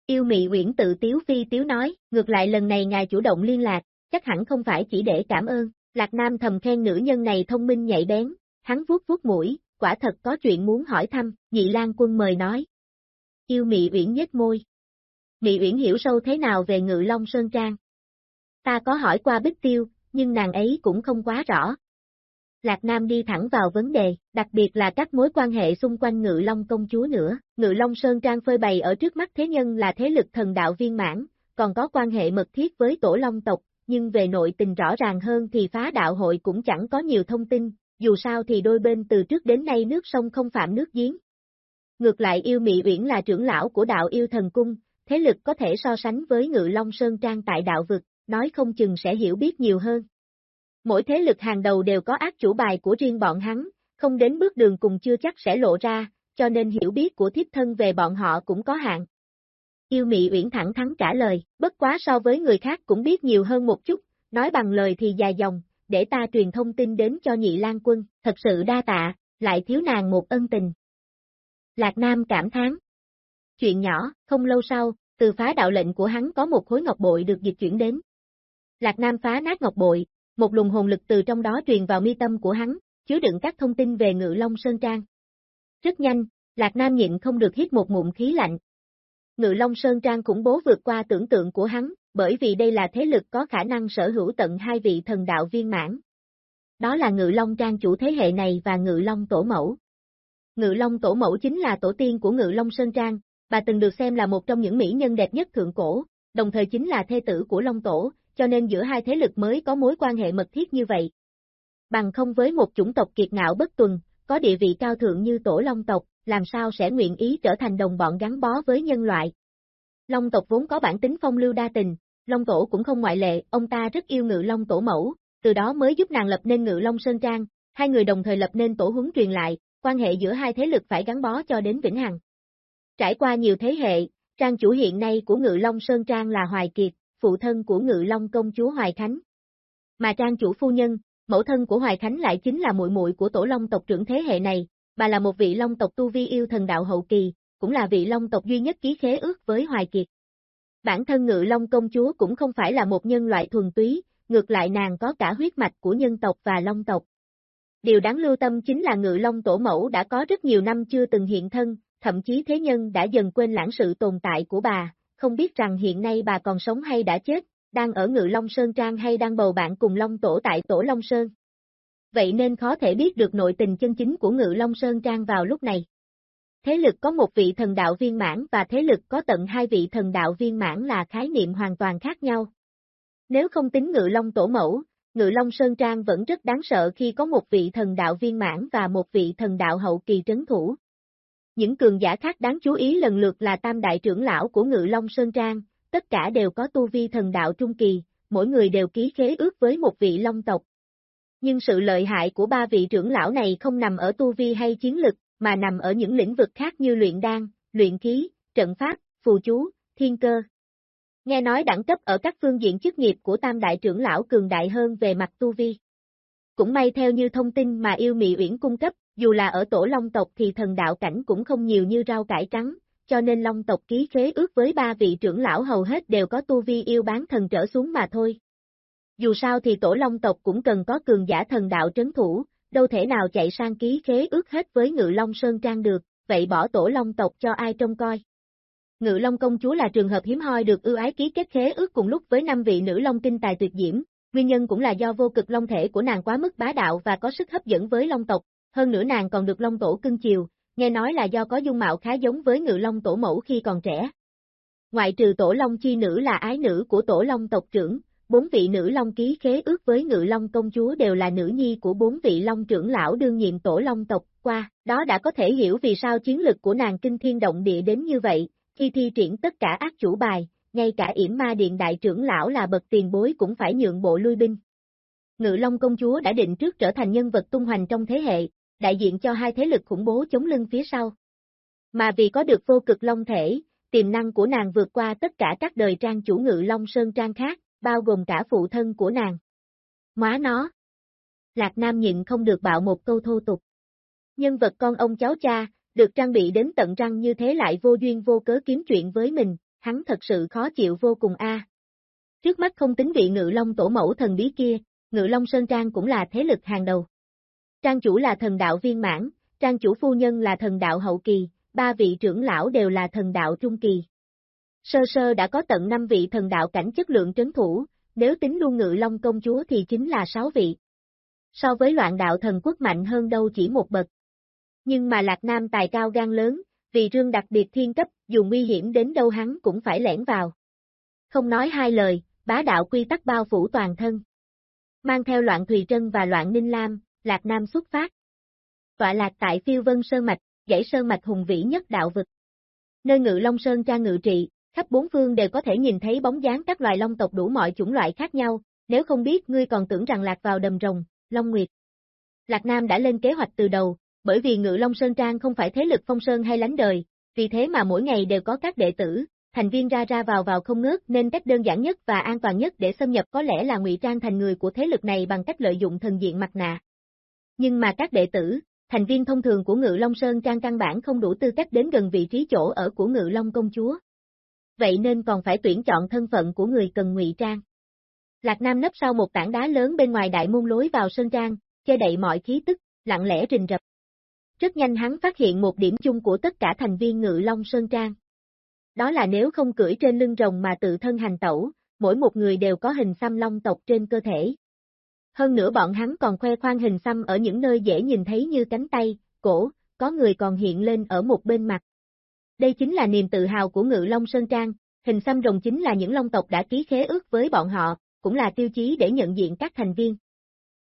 Yêu mị uyển tự tiếu phi tiếu nói, ngược lại lần này ngài chủ động liên lạc, chắc hẳn không phải chỉ để cảm ơn, Lạc Nam thầm khen nữ nhân này thông minh nhạy bén, hắn vuốt vuốt mũi, quả thật có chuyện muốn hỏi thăm, nhị lan quân mời nói. Yêu mị uyển nhếch môi. Mị uyển hiểu sâu thế nào về ngự long sơn trang. Ta có hỏi qua bích tiêu, nhưng nàng ấy cũng không quá rõ, Lạc Nam đi thẳng vào vấn đề, đặc biệt là các mối quan hệ xung quanh Ngự Long công chúa nữa. Ngự Long Sơn Trang phơi bày ở trước mắt thế nhân là thế lực thần đạo viên mãn, còn có quan hệ mật thiết với tổ Long tộc, nhưng về nội tình rõ ràng hơn thì phá đạo hội cũng chẳng có nhiều thông tin, dù sao thì đôi bên từ trước đến nay nước sông không phạm nước giếng. Ngược lại yêu mị uyển là trưởng lão của đạo yêu thần cung, thế lực có thể so sánh với Ngự Long Sơn Trang tại đạo vực, nói không chừng sẽ hiểu biết nhiều hơn. Mỗi thế lực hàng đầu đều có ác chủ bài của riêng bọn hắn, không đến bước đường cùng chưa chắc sẽ lộ ra, cho nên hiểu biết của thiếp thân về bọn họ cũng có hạn. Yêu Mị Uyển thẳng thắn trả lời, bất quá so với người khác cũng biết nhiều hơn một chút, nói bằng lời thì dài dòng, để ta truyền thông tin đến cho nhị lan quân, thật sự đa tạ, lại thiếu nàng một ân tình. Lạc Nam cảm thán. Chuyện nhỏ, không lâu sau, từ phá đạo lệnh của hắn có một khối ngọc bội được dịch chuyển đến. Lạc Nam phá nát ngọc bội, một luồng hồn lực từ trong đó truyền vào mi tâm của hắn, chứa đựng các thông tin về Ngự Long Sơn Trang. Rất nhanh, Lạc Nam nhịn không được hít một ngụm khí lạnh. Ngự Long Sơn Trang khủng bố vượt qua tưởng tượng của hắn, bởi vì đây là thế lực có khả năng sở hữu tận hai vị thần đạo viên mãn. Đó là Ngự Long Trang chủ thế hệ này và Ngự Long Tổ Mẫu. Ngự Long Tổ Mẫu chính là tổ tiên của Ngự Long Sơn Trang, bà từng được xem là một trong những mỹ nhân đẹp nhất thượng cổ, đồng thời chính là thê tử của Long Tổ, cho nên giữa hai thế lực mới có mối quan hệ mật thiết như vậy. Bằng không với một chủng tộc kiệt ngạo bất tuần, có địa vị cao thượng như Tổ Long tộc, làm sao sẽ nguyện ý trở thành đồng bọn gắn bó với nhân loại. Long tộc vốn có bản tính phong lưu đa tình, Long Tổ cũng không ngoại lệ, ông ta rất yêu ngự Long Tổ mẫu, từ đó mới giúp nàng lập nên ngự Long Sơn Trang, hai người đồng thời lập nên tổ huấn truyền lại, quan hệ giữa hai thế lực phải gắn bó cho đến vĩnh hằng. Trải qua nhiều thế hệ, trang chủ hiện nay của ngự Long Sơn Trang là Hoài Kiệt, phụ thân của ngự Long công chúa Hoài Khánh. Mà trang chủ phu nhân, mẫu thân của Hoài Khánh lại chính là muội muội của tổ Long tộc trưởng thế hệ này, bà là một vị Long tộc tu vi yêu thần đạo hậu kỳ, cũng là vị Long tộc duy nhất ký khế ước với Hoài Kiệt. Bản thân ngự Long công chúa cũng không phải là một nhân loại thuần túy, ngược lại nàng có cả huyết mạch của nhân tộc và Long tộc. Điều đáng lưu tâm chính là ngự Long tổ mẫu đã có rất nhiều năm chưa từng hiện thân, thậm chí thế nhân đã dần quên lãng sự tồn tại của bà, không biết rằng hiện nay bà còn sống hay đã chết, đang ở ngự Long Sơn Trang hay đang bầu bạn cùng Long Tổ tại Tổ Long Sơn. Vậy nên khó thể biết được nội tình chân chính của ngự Long Sơn Trang vào lúc này. Thế lực có một vị thần đạo viên mãn và thế lực có tận hai vị thần đạo viên mãn là khái niệm hoàn toàn khác nhau. Nếu không tính ngự Long Tổ Mẫu, ngự Long Sơn Trang vẫn rất đáng sợ khi có một vị thần đạo viên mãn và một vị thần đạo hậu kỳ trấn thủ. Những cường giả khác đáng chú ý lần lượt là tam đại trưởng lão của Ngự Long Sơn Trang, tất cả đều có tu vi thần đạo trung kỳ, mỗi người đều ký khế ước với một vị long tộc. Nhưng sự lợi hại của ba vị trưởng lão này không nằm ở tu vi hay chiến lực, mà nằm ở những lĩnh vực khác như luyện đan, luyện khí, trận pháp, phù chú, thiên cơ. Nghe nói đẳng cấp ở các phương diện chức nghiệp của tam đại trưởng lão cường đại hơn về mặt tu vi. Cũng may theo như thông tin mà yêu mị uyển cung cấp, dù là ở tổ long tộc thì thần đạo cảnh cũng không nhiều như rau cải trắng, cho nên long tộc ký khế ước với ba vị trưởng lão hầu hết đều có tu vi yêu bán thần trở xuống mà thôi. Dù sao thì tổ long tộc cũng cần có cường giả thần đạo trấn thủ, đâu thể nào chạy sang ký khế ước hết với ngự long sơn trang được, vậy bỏ tổ long tộc cho ai trông coi. Ngự Long công chúa là trường hợp hiếm hoi được ưu ái ký kết khế ước cùng lúc với năm vị nữ long kinh tài tuyệt diễm, nguyên nhân cũng là do vô cực long thể của nàng quá mức bá đạo và có sức hấp dẫn với long tộc, hơn nữa nàng còn được long tổ cưng chiều, nghe nói là do có dung mạo khá giống với ngự long tổ mẫu khi còn trẻ. Ngoại trừ tổ long chi nữ là ái nữ của tổ long tộc trưởng, bốn vị nữ long ký khế ước với ngự long công chúa đều là nữ nhi của bốn vị long trưởng lão đương nhiệm tổ long tộc, qua, đó đã có thể hiểu vì sao chiến lực của nàng kinh thiên động địa đến như vậy, khi thi triển tất cả ác chủ bài, ngay cả yểm ma điện đại trưởng lão là bậc tiền bối cũng phải nhượng bộ lui binh. Ngự Long công chúa đã định trước trở thành nhân vật tung hoành trong thế hệ, đại diện cho hai thế lực khủng bố chống lưng phía sau. Mà vì có được vô cực long thể, tiềm năng của nàng vượt qua tất cả các đời trang chủ ngự Long Sơn Trang khác, bao gồm cả phụ thân của nàng. Móa nó. Lạc Nam nhịn không được bạo một câu thô tục. Nhân vật con ông cháu cha, được trang bị đến tận răng như thế lại vô duyên vô cớ kiếm chuyện với mình, hắn thật sự khó chịu vô cùng a. Trước mắt không tính vị ngự long tổ mẫu thần bí kia, ngự long sơn trang cũng là thế lực hàng đầu. Trang chủ là thần đạo viên mãn, trang chủ phu nhân là thần đạo hậu kỳ, ba vị trưởng lão đều là thần đạo trung kỳ. Sơ sơ đã có tận 5 vị thần đạo cảnh chất lượng trấn thủ, nếu tính luôn ngự long công chúa thì chính là 6 vị. So với loạn đạo thần quốc mạnh hơn đâu chỉ một bậc. Nhưng mà Lạc Nam tài cao gan lớn, vì rương đặc biệt thiên cấp, dù nguy hiểm đến đâu hắn cũng phải lẻn vào. Không nói hai lời, bá đạo quy tắc bao phủ toàn thân. Mang theo loạn Thùy Trân và loạn Ninh Lam, Lạc Nam xuất phát. Tọa lạc tại phiêu vân sơn mạch, dãy sơn mạch hùng vĩ nhất đạo vực. Nơi ngự Long Sơn tra ngự trị, khắp bốn phương đều có thể nhìn thấy bóng dáng các loài long tộc đủ mọi chủng loại khác nhau, nếu không biết ngươi còn tưởng rằng lạc vào đầm rồng, Long Nguyệt. Lạc Nam đã lên kế hoạch từ đầu, bởi vì Ngự Long Sơn Trang không phải thế lực phong sơn hay lánh đời, vì thế mà mỗi ngày đều có các đệ tử, thành viên ra ra vào vào không ngớt nên cách đơn giản nhất và an toàn nhất để xâm nhập có lẽ là ngụy trang thành người của thế lực này bằng cách lợi dụng thần diện mặt nạ. Nhưng mà các đệ tử, thành viên thông thường của Ngự Long Sơn Trang căn bản không đủ tư cách đến gần vị trí chỗ ở của Ngự Long công chúa. Vậy nên còn phải tuyển chọn thân phận của người cần ngụy trang. Lạc Nam nấp sau một tảng đá lớn bên ngoài đại môn lối vào sơn trang, che đậy mọi khí tức, lặng lẽ rình rập. Rất nhanh hắn phát hiện một điểm chung của tất cả thành viên ngự long sơn trang. Đó là nếu không cưỡi trên lưng rồng mà tự thân hành tẩu, mỗi một người đều có hình xăm long tộc trên cơ thể. Hơn nữa bọn hắn còn khoe khoang hình xăm ở những nơi dễ nhìn thấy như cánh tay, cổ, có người còn hiện lên ở một bên mặt. Đây chính là niềm tự hào của Ngự Long Sơn Trang, hình xăm rồng chính là những long tộc đã ký khế ước với bọn họ, cũng là tiêu chí để nhận diện các thành viên.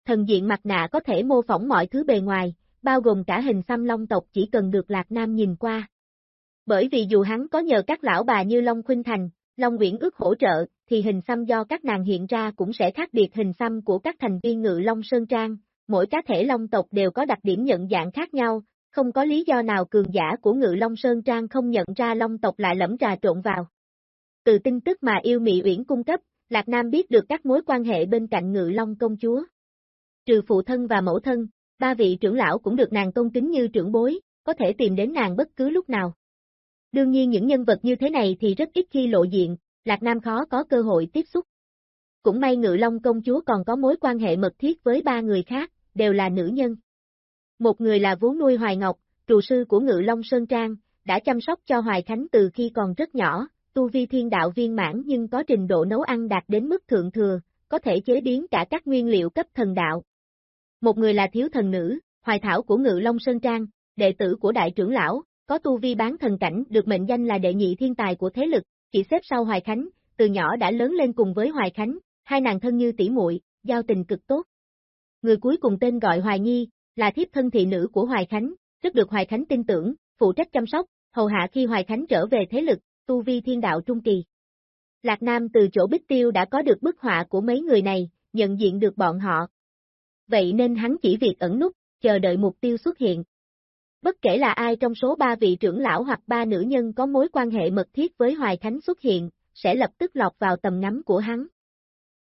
Thần diện mặt nạ có thể mô phỏng mọi thứ bề ngoài, bao gồm cả hình xăm long tộc chỉ cần được Lạc Nam nhìn qua. Bởi vì dù hắn có nhờ các lão bà như Long Khuynh Thành, Long Nguyễn ước hỗ trợ, thì hình xăm do các nàng hiện ra cũng sẽ khác biệt hình xăm của các thành viên ngự Long Sơn Trang, mỗi cá thể Long tộc đều có đặc điểm nhận dạng khác nhau, không có lý do nào cường giả của ngự Long Sơn Trang không nhận ra Long tộc lại lẫm trà trộn vào. Từ tin tức mà yêu mị uyển cung cấp, Lạc Nam biết được các mối quan hệ bên cạnh ngự Long công chúa. Trừ phụ thân và mẫu thân, ba vị trưởng lão cũng được nàng tôn kính như trưởng bối, có thể tìm đến nàng bất cứ lúc nào. Đương nhiên những nhân vật như thế này thì rất ít khi lộ diện, Lạc Nam khó có cơ hội tiếp xúc. Cũng may Ngự Long công chúa còn có mối quan hệ mật thiết với ba người khác, đều là nữ nhân. Một người là vú nuôi Hoài Ngọc, trù sư của Ngự Long Sơn Trang, đã chăm sóc cho Hoài Khánh từ khi còn rất nhỏ, tu vi thiên đạo viên mãn nhưng có trình độ nấu ăn đạt đến mức thượng thừa, có thể chế biến cả các nguyên liệu cấp thần đạo. Một người là thiếu thần nữ, Hoài Thảo của Ngự Long Sơn Trang, đệ tử của đại trưởng lão, có tu vi bán thần cảnh được mệnh danh là đệ nhị thiên tài của thế lực, chỉ xếp sau Hoài Khánh, từ nhỏ đã lớn lên cùng với Hoài Khánh, hai nàng thân như tỷ muội, giao tình cực tốt. Người cuối cùng tên gọi Hoài Nhi, là thiếp thân thị nữ của Hoài Khánh, rất được Hoài Khánh tin tưởng, phụ trách chăm sóc, hầu hạ khi Hoài Khánh trở về thế lực, tu vi thiên đạo trung kỳ. Lạc Nam từ chỗ Bích Tiêu đã có được bức họa của mấy người này, nhận diện được bọn họ. Vậy nên hắn chỉ việc ẩn nút, chờ đợi mục tiêu xuất hiện. Bất kể là ai trong số ba vị trưởng lão hoặc ba nữ nhân có mối quan hệ mật thiết với Hoài Khánh xuất hiện, sẽ lập tức lọt vào tầm ngắm của hắn.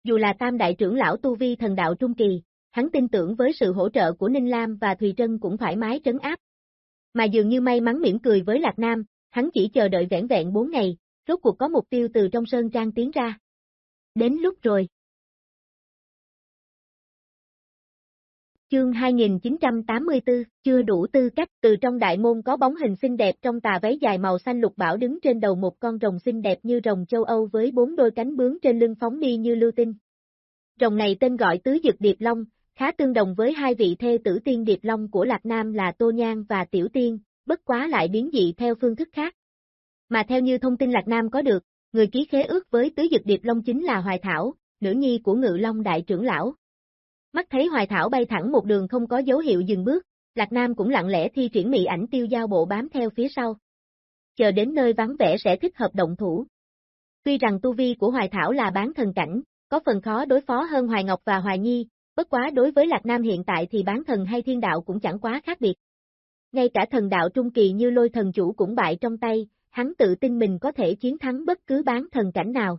Dù là tam đại trưởng lão Tu Vi thần đạo trung kỳ, hắn tin tưởng với sự hỗ trợ của Ninh Lam và Thùy Trân cũng thoải mái trấn áp. Mà dường như may mắn mỉm cười với Lạc Nam, hắn chỉ chờ đợi vẻn vẹn 4 ngày, rốt cuộc có mục tiêu từ trong sơn trang tiến ra. Đến lúc rồi. Chương 2984, chưa đủ tư cách, từ trong đại môn có bóng hình xinh đẹp trong tà váy dài màu xanh lục bảo đứng trên đầu một con rồng xinh đẹp như rồng châu Âu với bốn đôi cánh bướm trên lưng phóng đi như lưu tinh. Rồng này tên gọi tứ dực điệp long, khá tương đồng với hai vị thê tử tiên điệp long của Lạc Nam là Tô Nhan và Tiểu Tiên, bất quá lại biến dị theo phương thức khác. Mà theo như thông tin Lạc Nam có được, người ký khế ước với tứ dực điệp long chính là Hoài Thảo, nữ nhi của Ngự Long đại trưởng lão. Mắt thấy Hoài Thảo bay thẳng một đường không có dấu hiệu dừng bước, Lạc Nam cũng lặng lẽ thi triển mị ảnh tiêu giao bộ bám theo phía sau. Chờ đến nơi vắng vẻ sẽ thích hợp động thủ. Tuy rằng tu vi của Hoài Thảo là bán thần cảnh, có phần khó đối phó hơn Hoài Ngọc và Hoài Nhi, bất quá đối với Lạc Nam hiện tại thì bán thần hay thiên đạo cũng chẳng quá khác biệt. Ngay cả thần đạo trung kỳ như lôi thần chủ cũng bại trong tay, hắn tự tin mình có thể chiến thắng bất cứ bán thần cảnh nào.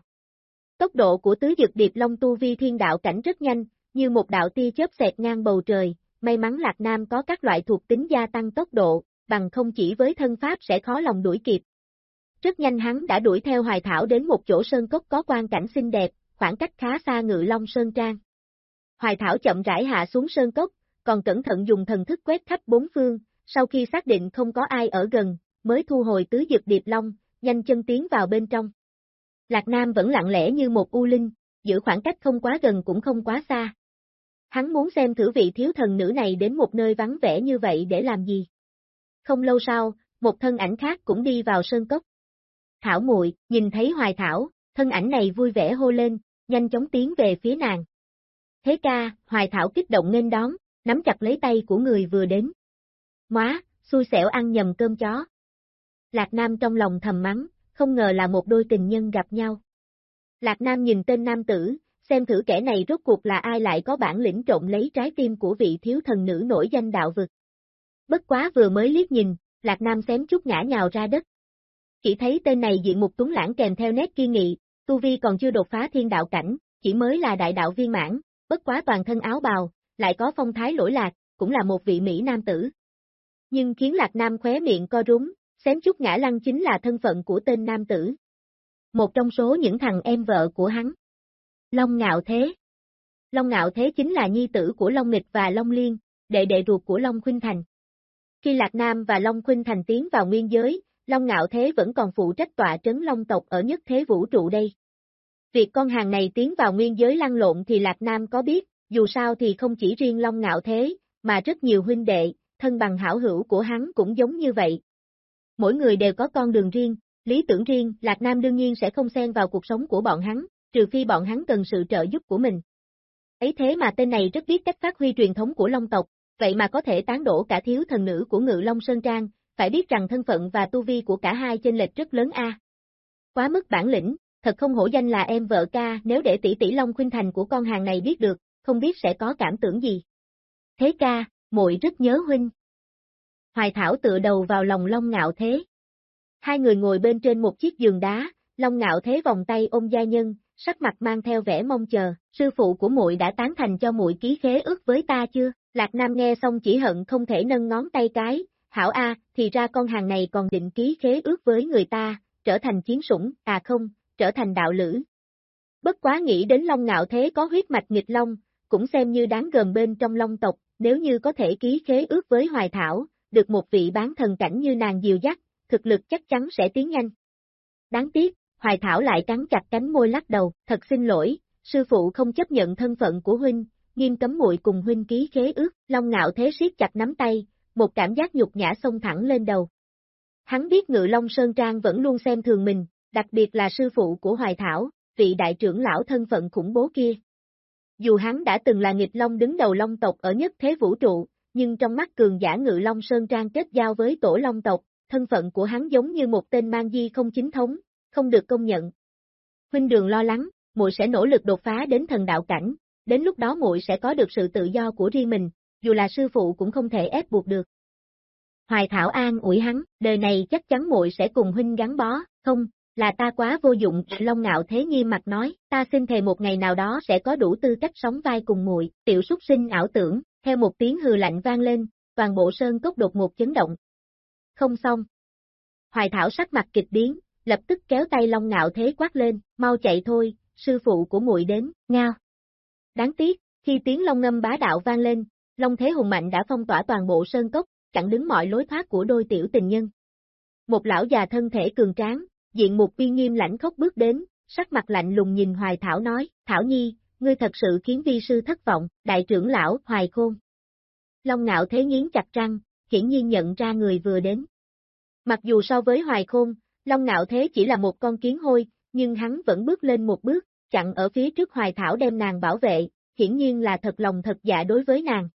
Tốc độ của tứ dực điệp long tu vi thiên đạo cảnh rất nhanh, như một đạo tia chớp xẹt ngang bầu trời, may mắn Lạc Nam có các loại thuộc tính gia tăng tốc độ, bằng không chỉ với thân pháp sẽ khó lòng đuổi kịp. Rất nhanh hắn đã đuổi theo Hoài Thảo đến một chỗ sơn cốc có quan cảnh xinh đẹp, khoảng cách khá xa ngự long sơn trang. Hoài Thảo chậm rãi hạ xuống sơn cốc, còn cẩn thận dùng thần thức quét khắp bốn phương, sau khi xác định không có ai ở gần, mới thu hồi tứ dược điệp long, nhanh chân tiến vào bên trong. Lạc Nam vẫn lặng lẽ như một u linh, giữ khoảng cách không quá gần cũng không quá xa. Hắn muốn xem thử vị thiếu thần nữ này đến một nơi vắng vẻ như vậy để làm gì. Không lâu sau, một thân ảnh khác cũng đi vào sơn cốc. Thảo muội nhìn thấy Hoài Thảo, thân ảnh này vui vẻ hô lên, nhanh chóng tiến về phía nàng. Thế ca, Hoài Thảo kích động nên đón, nắm chặt lấy tay của người vừa đến. Móa, xui xẻo ăn nhầm cơm chó. Lạc Nam trong lòng thầm mắng, không ngờ là một đôi tình nhân gặp nhau. Lạc Nam nhìn tên nam tử, xem thử kẻ này rốt cuộc là ai lại có bản lĩnh trộm lấy trái tim của vị thiếu thần nữ nổi danh đạo vực. Bất quá vừa mới liếc nhìn, Lạc Nam xém chút ngã nhào ra đất. Chỉ thấy tên này diện mục tuấn lãng kèm theo nét kiên nghị, Tu Vi còn chưa đột phá thiên đạo cảnh, chỉ mới là đại đạo viên mãn, bất quá toàn thân áo bào, lại có phong thái lỗi lạc, cũng là một vị Mỹ nam tử. Nhưng khiến Lạc Nam khóe miệng co rúm, xém chút ngã lăng chính là thân phận của tên nam tử. Một trong số những thằng em vợ của hắn. Long Ngạo Thế Long Ngạo Thế chính là nhi tử của Long Nghịch và Long Liên, đệ đệ ruột của Long Khuynh Thành. Khi Lạc Nam và Long Khuynh Thành tiến vào nguyên giới, Long Ngạo Thế vẫn còn phụ trách tọa trấn Long tộc ở nhất thế vũ trụ đây. Việc con hàng này tiến vào nguyên giới lăn lộn thì Lạc Nam có biết, dù sao thì không chỉ riêng Long Ngạo Thế, mà rất nhiều huynh đệ, thân bằng hảo hữu của hắn cũng giống như vậy. Mỗi người đều có con đường riêng, lý tưởng riêng, Lạc Nam đương nhiên sẽ không xen vào cuộc sống của bọn hắn, trừ phi bọn hắn cần sự trợ giúp của mình. Ấy thế mà tên này rất biết cách phát huy truyền thống của Long tộc, vậy mà có thể tán đổ cả thiếu thần nữ của Ngự Long Sơn Trang, phải biết rằng thân phận và tu vi của cả hai chênh lệch rất lớn a. Quá mức bản lĩnh, thật không hổ danh là em vợ ca, nếu để tỷ tỷ Long Khuynh Thành của con hàng này biết được, không biết sẽ có cảm tưởng gì. Thế ca, muội rất nhớ huynh. Hoài Thảo tựa đầu vào lòng Long Ngạo Thế. Hai người ngồi bên trên một chiếc giường đá, Long Ngạo Thế vòng tay ôm gia nhân, sắc mặt mang theo vẻ mong chờ, sư phụ của muội đã tán thành cho muội ký khế ước với ta chưa? Lạc Nam nghe xong chỉ hận không thể nâng ngón tay cái, hảo a, thì ra con hàng này còn định ký khế ước với người ta, trở thành chiến sủng, à không, trở thành đạo lữ. Bất quá nghĩ đến Long Ngạo Thế có huyết mạch nghịch Long, cũng xem như đáng gần bên trong Long tộc, nếu như có thể ký khế ước với Hoài Thảo, được một vị bán thần cảnh như nàng dìu dắt, thực lực chắc chắn sẽ tiến nhanh. Đáng tiếc, Hoài Thảo lại cắn chặt cánh môi lắc đầu, thật xin lỗi, sư phụ không chấp nhận thân phận của huynh, nghiêm cấm muội cùng huynh ký khế ước, Long Ngạo Thế siết chặt nắm tay, một cảm giác nhục nhã xông thẳng lên đầu. Hắn biết Ngự Long Sơn Trang vẫn luôn xem thường mình, đặc biệt là sư phụ của Hoài Thảo, vị đại trưởng lão thân phận khủng bố kia. Dù hắn đã từng là nghịch long đứng đầu long tộc ở nhất thế vũ trụ, nhưng trong mắt cường giả Ngự Long Sơn Trang kết giao với tổ long tộc, thân phận của hắn giống như một tên mang di không chính thống, không được công nhận. Huynh Đường lo lắng, muội sẽ nỗ lực đột phá đến thần đạo cảnh, đến lúc đó muội sẽ có được sự tự do của riêng mình, dù là sư phụ cũng không thể ép buộc được. Hoài Thảo An ủi hắn, đời này chắc chắn muội sẽ cùng huynh gắn bó, không, là ta quá vô dụng, Long Ngạo Thế nghiêm mặt nói, ta xin thề một ngày nào đó sẽ có đủ tư cách sống vai cùng muội, tiểu súc sinh ảo tưởng, theo một tiếng hừ lạnh vang lên, toàn bộ sơn cốc đột ngột chấn động. Không xong. Hoài Thảo sắc mặt kịch biến, lập tức kéo tay Long Ngạo Thế quát lên, mau chạy thôi, sư phụ của muội đến, ngao. Đáng tiếc, khi tiếng long ngâm bá đạo vang lên, Long Thế Hùng Mạnh đã phong tỏa toàn bộ sơn cốc, chặn đứng mọi lối thoát của đôi tiểu tình nhân. Một lão già thân thể cường tráng, diện một uy nghiêm lãnh khốc bước đến, sắc mặt lạnh lùng nhìn Hoài Thảo nói, Thảo Nhi, ngươi thật sự khiến vi sư thất vọng, đại trưởng lão, Hoài Khôn. Long ngạo thế nghiến chặt răng, hiển nhiên nhận ra người vừa đến. Mặc dù so với Hoài Khôn, Long ngạo thế chỉ là một con kiến hôi, nhưng hắn vẫn bước lên một bước, chặn ở phía trước Hoài Thảo đem nàng bảo vệ, hiển nhiên là thật lòng thật dạ đối với nàng.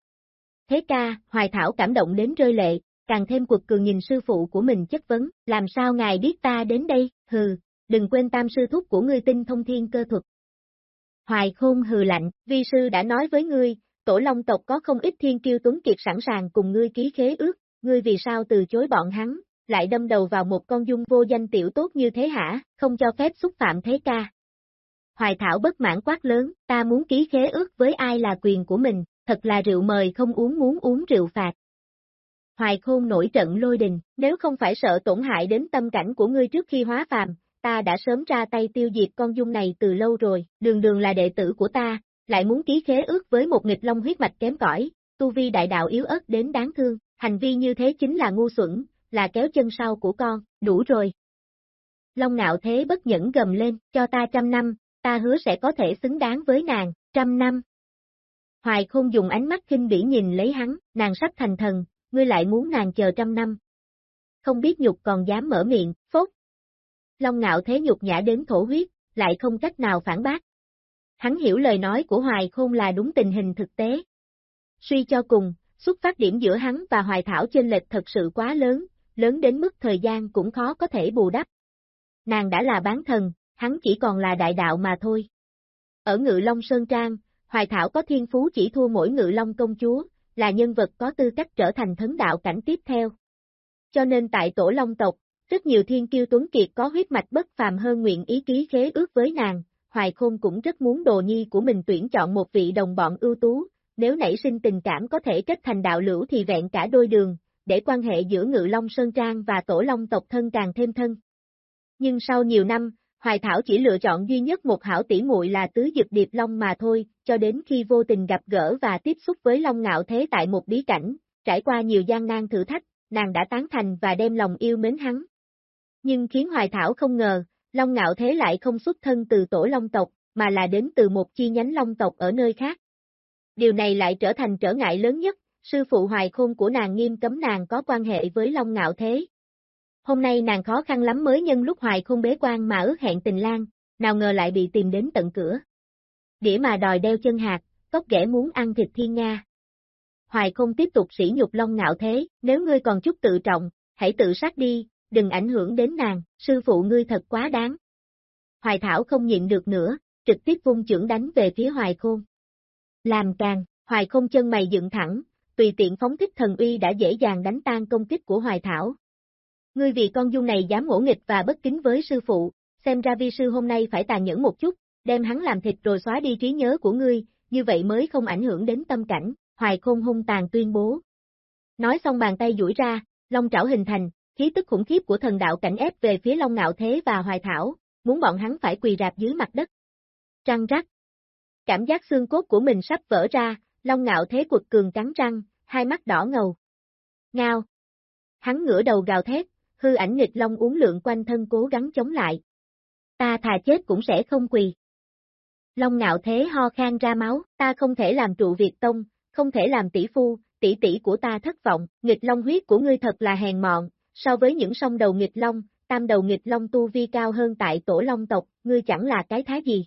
Thế ca, Hoài Thảo cảm động đến rơi lệ, càng thêm cuộc cường nhìn sư phụ của mình chất vấn, làm sao ngài biết ta đến đây, hừ, đừng quên tam sư thúc của ngươi tinh thông thiên cơ thuật. Hoài khôn hừ lạnh, vi sư đã nói với ngươi, tổ long tộc có không ít thiên kiêu tuấn kiệt sẵn sàng cùng ngươi ký khế ước, ngươi vì sao từ chối bọn hắn, lại đâm đầu vào một con dung vô danh tiểu tốt như thế hả, không cho phép xúc phạm thế ca. Hoài Thảo bất mãn quát lớn, ta muốn ký khế ước với ai là quyền của mình, thật là rượu mời không uống muốn uống rượu phạt. Hoài Khôn nổi trận lôi đình, nếu không phải sợ tổn hại đến tâm cảnh của ngươi trước khi hóa phàm, ta đã sớm ra tay tiêu diệt con dung này từ lâu rồi, đường đường là đệ tử của ta, lại muốn ký khế ước với một nghịch long huyết mạch kém cỏi, tu vi đại đạo yếu ớt đến đáng thương, hành vi như thế chính là ngu xuẩn, là kéo chân sau của con, đủ rồi. Long nạo thế bất nhẫn gầm lên, cho ta trăm năm, ta hứa sẽ có thể xứng đáng với nàng, trăm năm. Hoài không dùng ánh mắt kinh bỉ nhìn lấy hắn, nàng sắp thành thần, ngươi lại muốn nàng chờ trăm năm. Không biết nhục còn dám mở miệng, phốt. Long ngạo thế nhục nhã đến thổ huyết, lại không cách nào phản bác. Hắn hiểu lời nói của Hoài Khôn là đúng tình hình thực tế. Suy cho cùng, xuất phát điểm giữa hắn và Hoài Thảo chênh lệch thật sự quá lớn, lớn đến mức thời gian cũng khó có thể bù đắp. Nàng đã là bán thần, hắn chỉ còn là đại đạo mà thôi. Ở Ngự Long Sơn Trang, Hoài Thảo có thiên phú chỉ thua mỗi Ngự Long công chúa, là nhân vật có tư cách trở thành thấn đạo cảnh tiếp theo. Cho nên tại tổ Long tộc, rất nhiều thiên kiêu tuấn kiệt có huyết mạch bất phàm hơn nguyện ý ký khế ước với nàng, Hoài Khôn cũng rất muốn đồ nhi của mình tuyển chọn một vị đồng bọn ưu tú, nếu nảy sinh tình cảm có thể kết thành đạo lữ thì vẹn cả đôi đường, để quan hệ giữa Ngự Long Sơn Trang và Tổ Long tộc thân càng thêm thân. Nhưng sau nhiều năm, Hoài Thảo chỉ lựa chọn duy nhất một hảo tỷ muội là tứ dực điệp long mà thôi, cho đến khi vô tình gặp gỡ và tiếp xúc với Long Ngạo Thế tại một bí cảnh, trải qua nhiều gian nan thử thách, nàng đã tán thành và đem lòng yêu mến hắn. Nhưng khiến Hoài Thảo không ngờ, Long Ngạo Thế lại không xuất thân từ tổ Long tộc, mà là đến từ một chi nhánh Long tộc ở nơi khác. Điều này lại trở thành trở ngại lớn nhất, sư phụ Hoài Khôn của nàng nghiêm cấm nàng có quan hệ với Long Ngạo Thế. Hôm nay nàng khó khăn lắm mới nhân lúc Hoài Khôn bế quan mà ước hẹn tình lang, nào ngờ lại bị tìm đến tận cửa. Đĩa mà đòi đeo chân hạt, cốc ghẻ muốn ăn thịt thiên nga. Hoài Khôn tiếp tục sỉ nhục Long Ngạo Thế, nếu ngươi còn chút tự trọng, hãy tự sát đi, đừng ảnh hưởng đến nàng, sư phụ ngươi thật quá đáng. Hoài Thảo không nhịn được nữa, trực tiếp vung chưởng đánh về phía Hoài Khôn. Làm càng, Hoài Khôn chân mày dựng thẳng, tùy tiện phóng thích thần uy đã dễ dàng đánh tan công kích của Hoài Thảo. Ngươi vì con dung này dám ngỗ nghịch và bất kính với sư phụ, xem ra vi sư hôm nay phải tàn nhẫn một chút, đem hắn làm thịt rồi xóa đi trí nhớ của ngươi, như vậy mới không ảnh hưởng đến tâm cảnh, Hoài Khôn hung tàn tuyên bố. Nói xong bàn tay duỗi ra, long trảo hình thành, khí tức khủng khiếp của thần đạo cảnh ép về phía Long Ngạo Thế và Hoài Thảo, muốn bọn hắn phải quỳ rạp dưới mặt đất. Trăng rắc. Cảm giác xương cốt của mình sắp vỡ ra, Long Ngạo Thế quật cường cắn răng, hai mắt đỏ ngầu. Ngao. Hắn ngửa đầu gào thét, hư ảnh nghịch long uống lượng quanh thân cố gắng chống lại. Ta thà chết cũng sẽ không quỳ. Long ngạo thế ho khan ra máu, ta không thể làm trụ Việt Tông, không thể làm tỷ phu, tỷ tỷ của ta thất vọng, nghịch long huyết của ngươi thật là hèn mọn, so với những sông đầu nghịch long, tam đầu nghịch long tu vi cao hơn tại tổ long tộc, ngươi chẳng là cái thái gì.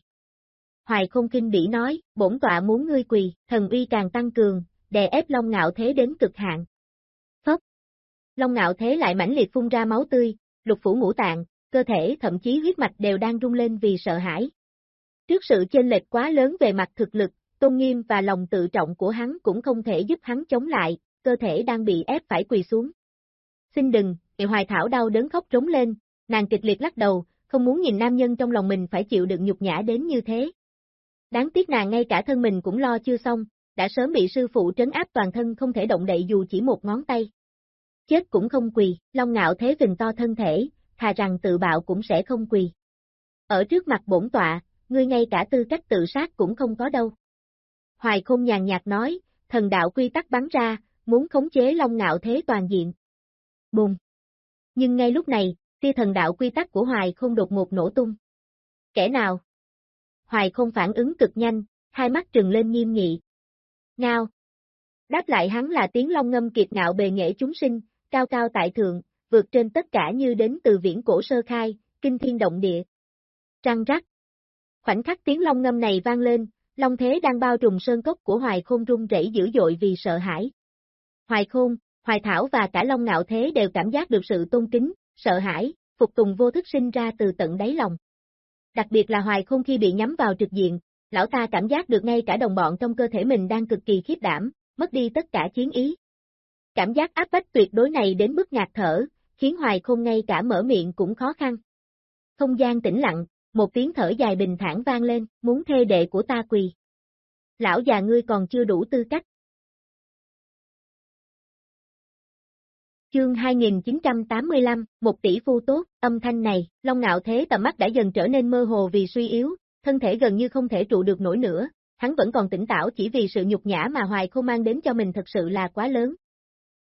Hoài không kinh bỉ nói, bổn tọa muốn ngươi quỳ, thần uy càng tăng cường, đè ép long ngạo thế đến cực hạn. Phất. Long ngạo thế lại mãnh liệt phun ra máu tươi, lục phủ ngũ tạng, cơ thể thậm chí huyết mạch đều đang rung lên vì sợ hãi. Trước sự chênh lệch quá lớn về mặt thực lực, tôn nghiêm và lòng tự trọng của hắn cũng không thể giúp hắn chống lại, cơ thể đang bị ép phải quỳ xuống. Xin đừng, Kỳ Hoài Thảo đau đớn khóc trống lên, nàng kịch liệt lắc đầu, không muốn nhìn nam nhân trong lòng mình phải chịu đựng nhục nhã đến như thế. Đáng tiếc nàng ngay cả thân mình cũng lo chưa xong, đã sớm bị sư phụ trấn áp toàn thân không thể động đậy dù chỉ một ngón tay. Chết cũng không quỳ, long ngạo thế vình to thân thể, thà rằng tự bạo cũng sẽ không quỳ. Ở trước mặt bổn tọa, ngươi ngay cả tư cách tự sát cũng không có đâu. Hoài khôn nhàn nhạt nói, thần đạo quy tắc bắn ra, muốn khống chế long ngạo thế toàn diện. Bùng! Nhưng ngay lúc này, tia thần đạo quy tắc của Hoài không đột ngột nổ tung. Kẻ nào? Hoài không phản ứng cực nhanh, hai mắt trừng lên nghiêm nghị. Ngao! Đáp lại hắn là tiếng long ngâm kiệt ngạo bề nghệ chúng sinh, cao cao tại thượng, vượt trên tất cả như đến từ viễn cổ sơ khai, kinh thiên động địa. Trăng rắc. Khoảnh khắc tiếng long ngâm này vang lên, long thế đang bao trùm sơn cốc của Hoài Khôn rung rẩy dữ dội vì sợ hãi. Hoài Khôn, Hoài Thảo và cả Long Ngạo Thế đều cảm giác được sự tôn kính, sợ hãi, phục tùng vô thức sinh ra từ tận đáy lòng. Đặc biệt là Hoài không khi bị nhắm vào trực diện, lão ta cảm giác được ngay cả đồng bọn trong cơ thể mình đang cực kỳ khiếp đảm, mất đi tất cả chiến ý. Cảm giác áp bách tuyệt đối này đến mức ngạt thở, khiến Hoài không ngay cả mở miệng cũng khó khăn. Không gian tĩnh lặng, một tiếng thở dài bình thản vang lên, muốn thê đệ của ta quỳ. Lão già ngươi còn chưa đủ tư cách. Chương 2985, một tỷ phu tốt, âm thanh này, Long Ngạo Thế tầm mắt đã dần trở nên mơ hồ vì suy yếu, thân thể gần như không thể trụ được nổi nữa, hắn vẫn còn tỉnh táo chỉ vì sự nhục nhã mà Hoài không mang đến cho mình thật sự là quá lớn.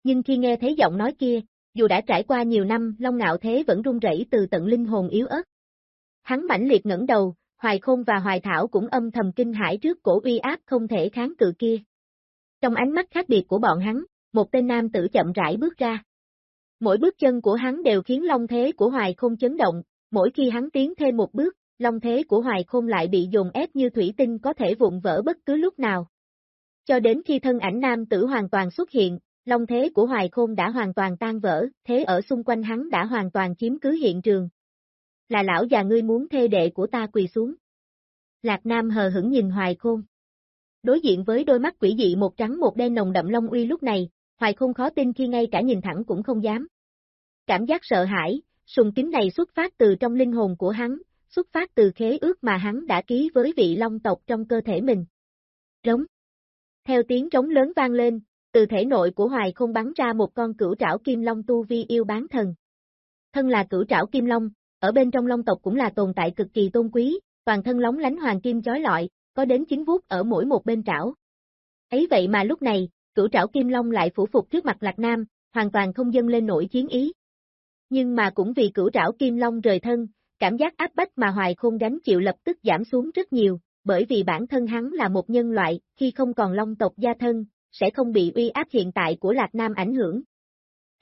Nhưng khi nghe thấy giọng nói kia, dù đã trải qua nhiều năm, Long Ngạo Thế vẫn run rẩy từ tận linh hồn yếu ớt. Hắn mãnh liệt ngẩng đầu, Hoài Khôn và Hoài Thảo cũng âm thầm kinh hãi trước cổ uy áp không thể kháng cự kia. Trong ánh mắt khác biệt của bọn hắn, một tên nam tử chậm rãi bước ra. Mỗi bước chân của hắn đều khiến long thế của Hoài Khôn chấn động, mỗi khi hắn tiến thêm một bước, long thế của Hoài Khôn lại bị dồn ép như thủy tinh có thể vụn vỡ bất cứ lúc nào. Cho đến khi thân ảnh nam tử hoàn toàn xuất hiện, long thế của Hoài Khôn đã hoàn toàn tan vỡ, thế ở xung quanh hắn đã hoàn toàn chiếm cứ hiện trường. Là lão già ngươi muốn thê đệ của ta quỳ xuống. Lạc Nam hờ hững nhìn Hoài Khôn. Đối diện với đôi mắt quỷ dị một trắng một đen nồng đậm long uy lúc này, Hoài không khó tin khi ngay cả nhìn thẳng cũng không dám. Cảm giác sợ hãi, sùng kính này xuất phát từ trong linh hồn của hắn, xuất phát từ khế ước mà hắn đã ký với vị long tộc trong cơ thể mình. Rống. Theo tiếng trống lớn vang lên, từ thể nội của Hoài không bắn ra một con cửu trảo kim long tu vi yêu bán thần. Thân là cửu trảo kim long, ở bên trong long tộc cũng là tồn tại cực kỳ tôn quý, toàn thân lóng lánh hoàng kim chói lọi, có đến chín vuốt ở mỗi một bên trảo. Ấy vậy mà lúc này, cửu trảo kim long lại phủ phục trước mặt Lạc Nam, hoàn toàn không dâng lên nổi chiến ý. Nhưng mà cũng vì cửu trảo kim long rời thân, cảm giác áp bách mà hoài khôn gánh chịu lập tức giảm xuống rất nhiều, bởi vì bản thân hắn là một nhân loại, khi không còn long tộc gia thân, sẽ không bị uy áp hiện tại của Lạc Nam ảnh hưởng.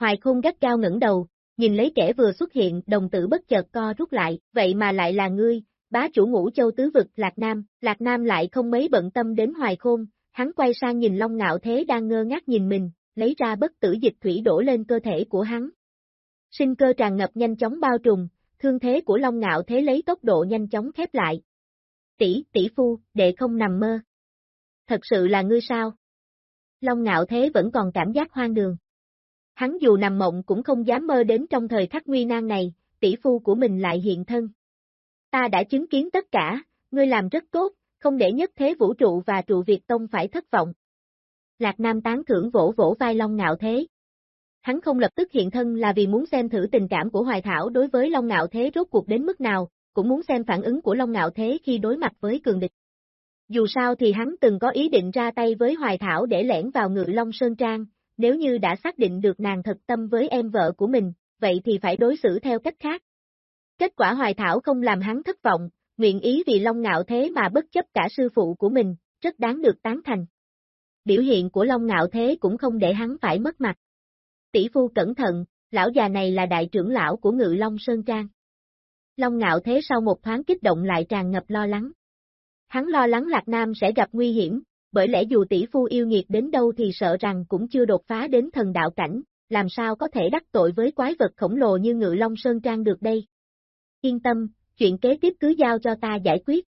Hoài khôn gắt cao ngẩng đầu, nhìn lấy kẻ vừa xuất hiện, đồng tử bất chợt co rút lại, vậy mà lại là ngươi, bá chủ ngũ châu tứ vực Lạc Nam, Lạc Nam lại không mấy bận tâm đến hoài khôn, hắn quay sang nhìn Long Ngạo Thế đang ngơ ngác nhìn mình, lấy ra bất tử dịch thủy đổ lên cơ thể của hắn. Sinh cơ tràn ngập nhanh chóng bao trùm, thương thế của Long Ngạo Thế lấy tốc độ nhanh chóng khép lại. Tỷ, tỷ phu, đệ không nằm mơ. Thật sự là ngươi sao? Long Ngạo Thế vẫn còn cảm giác hoang đường. Hắn dù nằm mộng cũng không dám mơ đến trong thời khắc nguy nan này, tỷ phu của mình lại hiện thân. Ta đã chứng kiến tất cả, ngươi làm rất tốt, không để nhất thế vũ trụ và trụ Việt Tông phải thất vọng. Lạc Nam tán thưởng vỗ vỗ vai Long Ngạo Thế. Hắn không lập tức hiện thân là vì muốn xem thử tình cảm của Hoài Thảo đối với Long Ngạo Thế rốt cuộc đến mức nào, cũng muốn xem phản ứng của Long Ngạo Thế khi đối mặt với cường địch. Dù sao thì hắn từng có ý định ra tay với Hoài Thảo để lẻn vào ngự Long Sơn Trang, nếu như đã xác định được nàng thật tâm với em vợ của mình, vậy thì phải đối xử theo cách khác. Kết quả Hoài Thảo không làm hắn thất vọng, nguyện ý vì Long Ngạo Thế mà bất chấp cả sư phụ của mình, rất đáng được tán thành. Biểu hiện của Long Ngạo Thế cũng không để hắn phải mất mặt. Tỷ phu cẩn thận, lão già này là đại trưởng lão của Ngự Long Sơn Trang. Long Ngạo Thế sau một thoáng kích động lại tràn ngập lo lắng. Hắn lo lắng Lạc Nam sẽ gặp nguy hiểm, bởi lẽ dù tỷ phu yêu nghiệt đến đâu thì sợ rằng cũng chưa đột phá đến thần đạo cảnh, làm sao có thể đắc tội với quái vật khổng lồ như Ngự Long Sơn Trang được đây. Yên tâm, chuyện kế tiếp cứ giao cho ta giải quyết.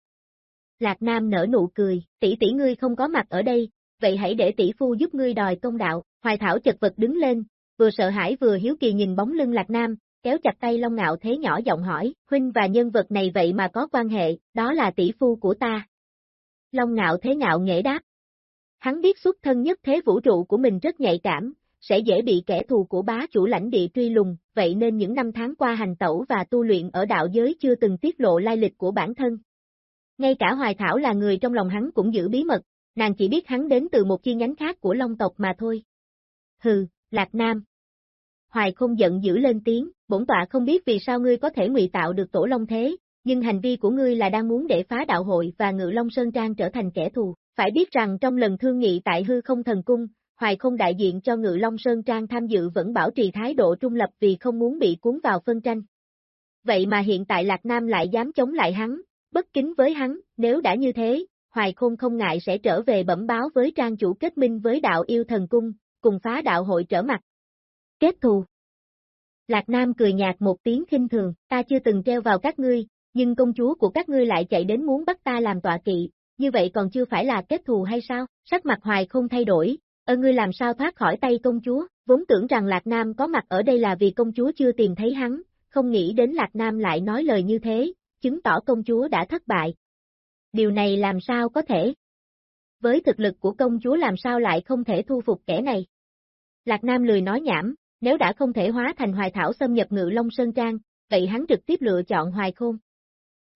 Lạc Nam nở nụ cười, tỷ tỷ ngươi không có mặt ở đây, vậy hãy để tỷ phu giúp ngươi đòi công đạo, hoài thảo chật vật đứng lên, vừa sợ hãi vừa hiếu kỳ nhìn bóng lưng Lạc Nam, kéo chặt tay Long Ngạo Thế nhỏ giọng hỏi, huynh và nhân vật này vậy mà có quan hệ, đó là tỷ phu của ta. Long Ngạo Thế ngạo nghệ đáp. Hắn biết xuất thân nhất thế vũ trụ của mình rất nhạy cảm, sẽ dễ bị kẻ thù của bá chủ lãnh địa truy lùng, vậy nên những năm tháng qua hành tẩu và tu luyện ở đạo giới chưa từng tiết lộ lai lịch của bản thân. Ngay cả Hoài Thảo là người trong lòng hắn cũng giữ bí mật, nàng chỉ biết hắn đến từ một chi nhánh khác của Long tộc mà thôi. Hừ, Lạc Nam. Hoài không giận dữ lên tiếng, bổn tọa không biết vì sao ngươi có thể ngụy tạo được tổ Long thế, nhưng hành vi của ngươi là đang muốn để phá đạo hội và ngự Long Sơn Trang trở thành kẻ thù. Phải biết rằng trong lần thương nghị tại hư không thần cung, Hoài không đại diện cho Ngự Long Sơn Trang tham dự vẫn bảo trì thái độ trung lập vì không muốn bị cuốn vào phân tranh. Vậy mà hiện tại Lạc Nam lại dám chống lại hắn, bất kính với hắn, nếu đã như thế, Hoài Khôn không ngại sẽ trở về bẩm báo với trang chủ kết minh với đạo yêu thần cung, cùng phá đạo hội trở mặt. Kết thù Lạc Nam cười nhạt một tiếng khinh thường, ta chưa từng treo vào các ngươi, nhưng công chúa của các ngươi lại chạy đến muốn bắt ta làm tọa kỵ, như vậy còn chưa phải là kết thù hay sao? Sắc mặt hoài không thay đổi, ơ ngươi làm sao thoát khỏi tay công chúa, vốn tưởng rằng Lạc Nam có mặt ở đây là vì công chúa chưa tìm thấy hắn, không nghĩ đến Lạc Nam lại nói lời như thế, chứng tỏ công chúa đã thất bại. Điều này làm sao có thể? Với thực lực của công chúa làm sao lại không thể thu phục kẻ này? Lạc Nam lười nói nhảm, nếu đã không thể hóa thành hoài thảo xâm nhập ngự Long Sơn Trang, vậy hắn trực tiếp lựa chọn hoài khôn.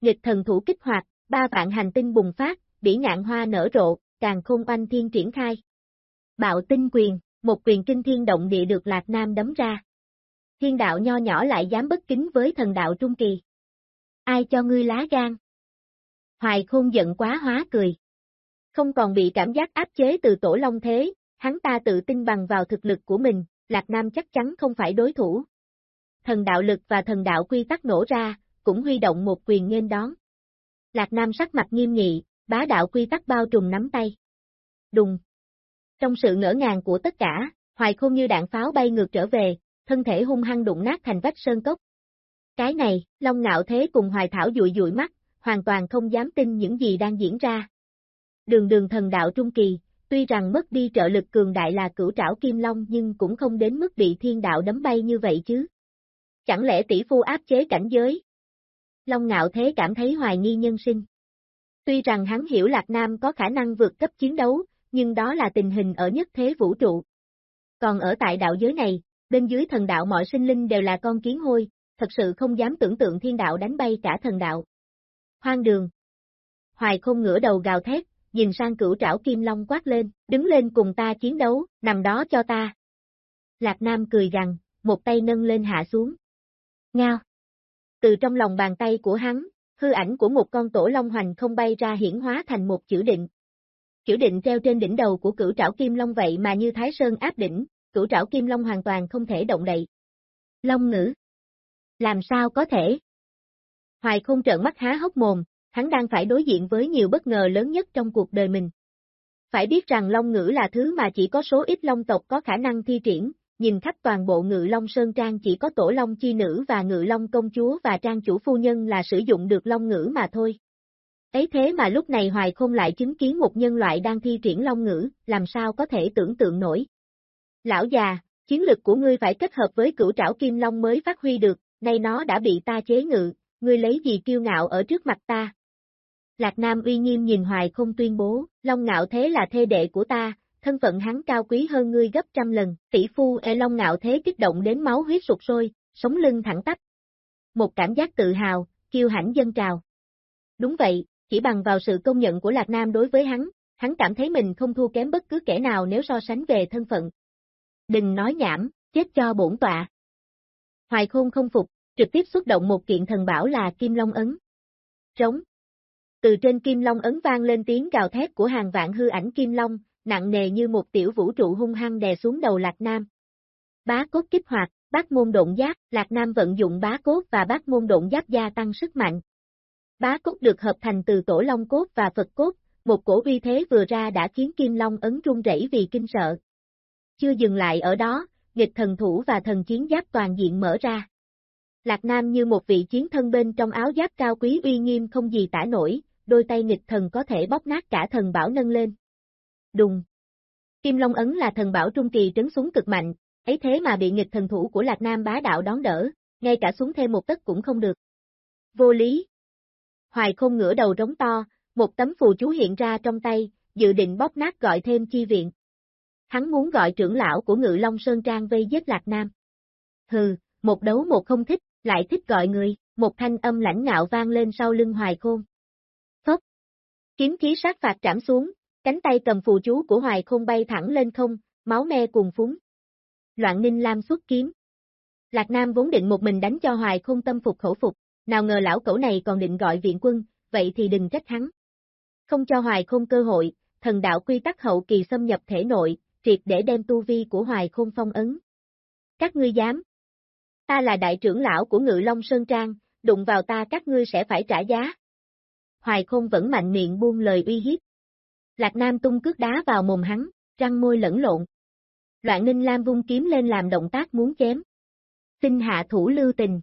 Nghịch thần thủ kích hoạt, ba vạn hành tinh bùng phát, bỉ ngạn hoa nở rộ, càng khôn oanh thiên triển khai. Bạo tinh quyền, một quyền kinh thiên động địa được Lạc Nam đấm ra. Thiên đạo nho nhỏ lại dám bất kính với thần đạo trung kỳ. Ai cho ngươi lá gan? Hoài khôn giận quá hóa cười. Không còn bị cảm giác áp chế từ tổ long thế, hắn ta tự tin bằng vào thực lực của mình, Lạc Nam chắc chắn không phải đối thủ. Thần đạo lực và thần đạo quy tắc nổ ra, cũng huy động một quyền nghênh đón. Lạc Nam sắc mặt nghiêm nghị, bá đạo quy tắc bao trùm nắm tay. Đùng. Trong sự ngỡ ngàng của tất cả, hoài khôn như đạn pháo bay ngược trở về, thân thể hung hăng đụng nát thành vách sơn cốc. Cái này, Long Ngạo Thế cùng Hoài Thảo dụi dụi mắt, hoàn toàn không dám tin những gì đang diễn ra. Đường đường thần đạo trung kỳ, tuy rằng mất đi trợ lực cường đại là cửu trảo kim long nhưng cũng không đến mức bị thiên đạo đấm bay như vậy chứ. Chẳng lẽ tỷ phu áp chế cảnh giới? Long Ngạo Thế cảm thấy hoài nghi nhân sinh. Tuy rằng hắn hiểu Lạc Nam có khả năng vượt cấp chiến đấu, nhưng đó là tình hình ở nhất thế vũ trụ. Còn ở tại đạo giới này, bên dưới thần đạo mọi sinh linh đều là con kiến hôi, thật sự không dám tưởng tượng thiên đạo đánh bay cả thần đạo. Hoang đường. Hoài không ngửa đầu gào thét, nhìn sang cửu trảo kim long quát lên, đứng lên cùng ta chiến đấu, nằm đó cho ta. Lạc Nam cười gằn, một tay nâng lên hạ xuống. Ngao. Từ trong lòng bàn tay của hắn, hư ảnh của một con tổ long hoành không bay ra hiển hóa thành một chữ định kiểu định treo trên đỉnh đầu của cửu trảo kim long vậy mà như thái sơn áp đỉnh, cửu trảo kim long hoàn toàn không thể động đậy. Long ngữ. Làm sao có thể? Hoài không trợn mắt há hốc mồm, hắn đang phải đối diện với nhiều bất ngờ lớn nhất trong cuộc đời mình. Phải biết rằng Long Ngữ là thứ mà chỉ có số ít Long tộc có khả năng thi triển, nhìn khắp toàn bộ Ngự Long Sơn Trang chỉ có Tổ Long Chi Nữ và Ngự Long Công Chúa và Trang Chủ Phu Nhân là sử dụng được Long Ngữ mà thôi. Ấy thế mà lúc này Hoài không lại chứng kiến một nhân loại đang thi triển Long Ngữ, làm sao có thể tưởng tượng nổi. Lão già, chiến lực của ngươi phải kết hợp với cửu trảo Kim Long mới phát huy được, nay nó đã bị ta chế ngự, ngươi lấy gì kiêu ngạo ở trước mặt ta, Lạc Nam uy nghiêm nhìn Hoài không tuyên bố, Long Ngạo Thế là thê đệ của ta, thân phận hắn cao quý hơn ngươi gấp trăm lần, tỷ phu e Long Ngạo Thế kích động đến máu huyết sụt sôi, sống lưng thẳng tắp. Một cảm giác tự hào, kiêu hãnh dân trào. Đúng vậy, chỉ bằng vào sự công nhận của Lạc Nam đối với hắn, hắn cảm thấy mình không thua kém bất cứ kẻ nào nếu so sánh về thân phận. Đừng nói nhảm, chết cho bổn tọa. Hoài Khôn không phục, trực tiếp xuất động một kiện thần bảo là Kim Long Ấn. Rống, từ trên kim long ấn vang lên tiếng gào thét của hàng vạn hư ảnh kim long, nặng nề như một tiểu vũ trụ hung hăng đè xuống đầu Lạc Nam. Bá cốt kích hoạt, bát môn độn giáp, Lạc Nam vận dụng bá cốt và bát môn độn giáp gia tăng sức mạnh. Bá cốt được hợp thành từ tổ long cốt và Phật cốt, một cổ uy thế vừa ra đã khiến kim long ấn rung rẩy vì kinh sợ. Chưa dừng lại ở đó, nghịch thần thủ và thần chiến giáp toàn diện mở ra. Lạc Nam như một vị chiến thân bên trong áo giáp cao quý uy nghiêm không gì tả nổi, đôi tay nghịch thần có thể bóp nát cả thần bảo nâng lên. Đùng. Kim Long Ấn là thần bảo trung kỳ trấn súng cực mạnh, ấy thế mà bị nghịch thần thủ của Lạc Nam bá đạo đón đỡ, ngay cả xuống thêm một tấc cũng không được. Vô lý. Hoài không ngửa đầu rống to, một tấm phù chú hiện ra trong tay, dự định bóp nát gọi thêm chi viện. Hắn muốn gọi trưởng lão của Ngự Long Sơn Trang vây giết Lạc Nam. Hừ, một đấu một không thích, lại thích gọi người, một thanh âm lãnh ngạo vang lên sau lưng Hoài Khôn. Kiếm khí sát phạt trảm xuống, cánh tay cầm phù chú của Hoài Khôn bay thẳng lên không, máu me cùng phúng. Loạn Ninh Lam xuất kiếm. Lạc Nam vốn định một mình đánh cho Hoài Khôn tâm phục khẩu phục, nào ngờ lão cẩu này còn định gọi viện quân, vậy thì đừng trách hắn. Không cho Hoài Khôn cơ hội, thần đạo quy tắc hậu kỳ xâm nhập thể nội, triệt để đem tu vi của Hoài Khôn phong ấn. Các ngươi dám. Ta là đại trưởng lão của Ngự Long Sơn Trang, đụng vào ta các ngươi sẽ phải trả giá. Hoài Khôn vẫn mạnh miệng buông lời uy hiếp. Lạc Nam tung cước đá vào mồm hắn, răng môi lẫn lộn. Loạn Ninh Lam vung kiếm lên làm động tác muốn chém. Xin hạ thủ lưu tình.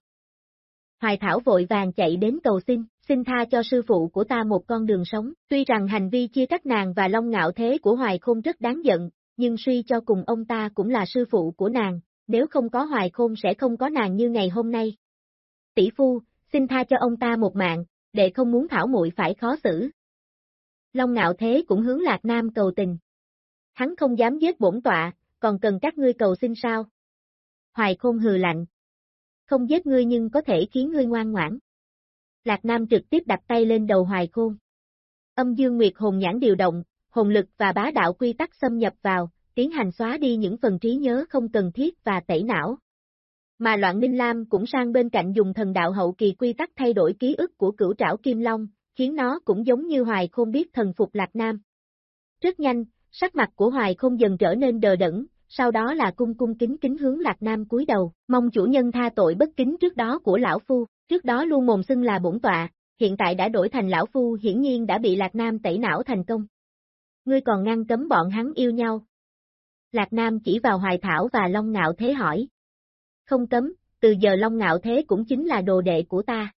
Hoài Thảo vội vàng chạy đến cầu xin, xin tha cho sư phụ của ta một con đường sống. Tuy rằng hành vi chia cắt nàng và long ngạo thế của Hoài Khôn rất đáng giận, nhưng suy cho cùng ông ta cũng là sư phụ của nàng, nếu không có Hoài Khôn sẽ không có nàng như ngày hôm nay. Tỷ phu, xin tha cho ông ta một mạng, để không muốn thảo muội phải khó xử. Long ngạo thế cũng hướng lạc nam cầu tình. Hắn không dám giết bổn tọa, còn cần các ngươi cầu xin sao? Hoài khôn hừ lạnh. Không giết ngươi nhưng có thể khiến ngươi ngoan ngoãn. Lạc Nam trực tiếp đặt tay lên đầu Hoài Khôn. Âm Dương Nguyệt hồn nhãn điều động, hồn lực và bá đạo quy tắc xâm nhập vào, tiến hành xóa đi những phần trí nhớ không cần thiết và tẩy não. Mà Loạn Ninh Lam cũng sang bên cạnh dùng thần đạo hậu kỳ quy tắc thay đổi ký ức của cửu trảo Kim Long, khiến nó cũng giống như Hoài Khôn biết thần phục Lạc Nam. Rất nhanh, sắc mặt của Hoài Khôn dần trở nên đờ đẫn, sau đó là cung cung kính kính hướng Lạc Nam cúi đầu, mong chủ nhân tha tội bất kính trước đó của lão phu, trước đó luôn mồm xưng là bổn tọa, hiện tại đã đổi thành lão phu hiển nhiên đã bị Lạc Nam tẩy não thành công. Ngươi còn ngăn cấm bọn hắn yêu nhau. Lạc Nam chỉ vào Hoài Thảo và Long Ngạo Thế hỏi, không cấm, từ giờ Long Ngạo Thế cũng chính là đồ đệ của ta.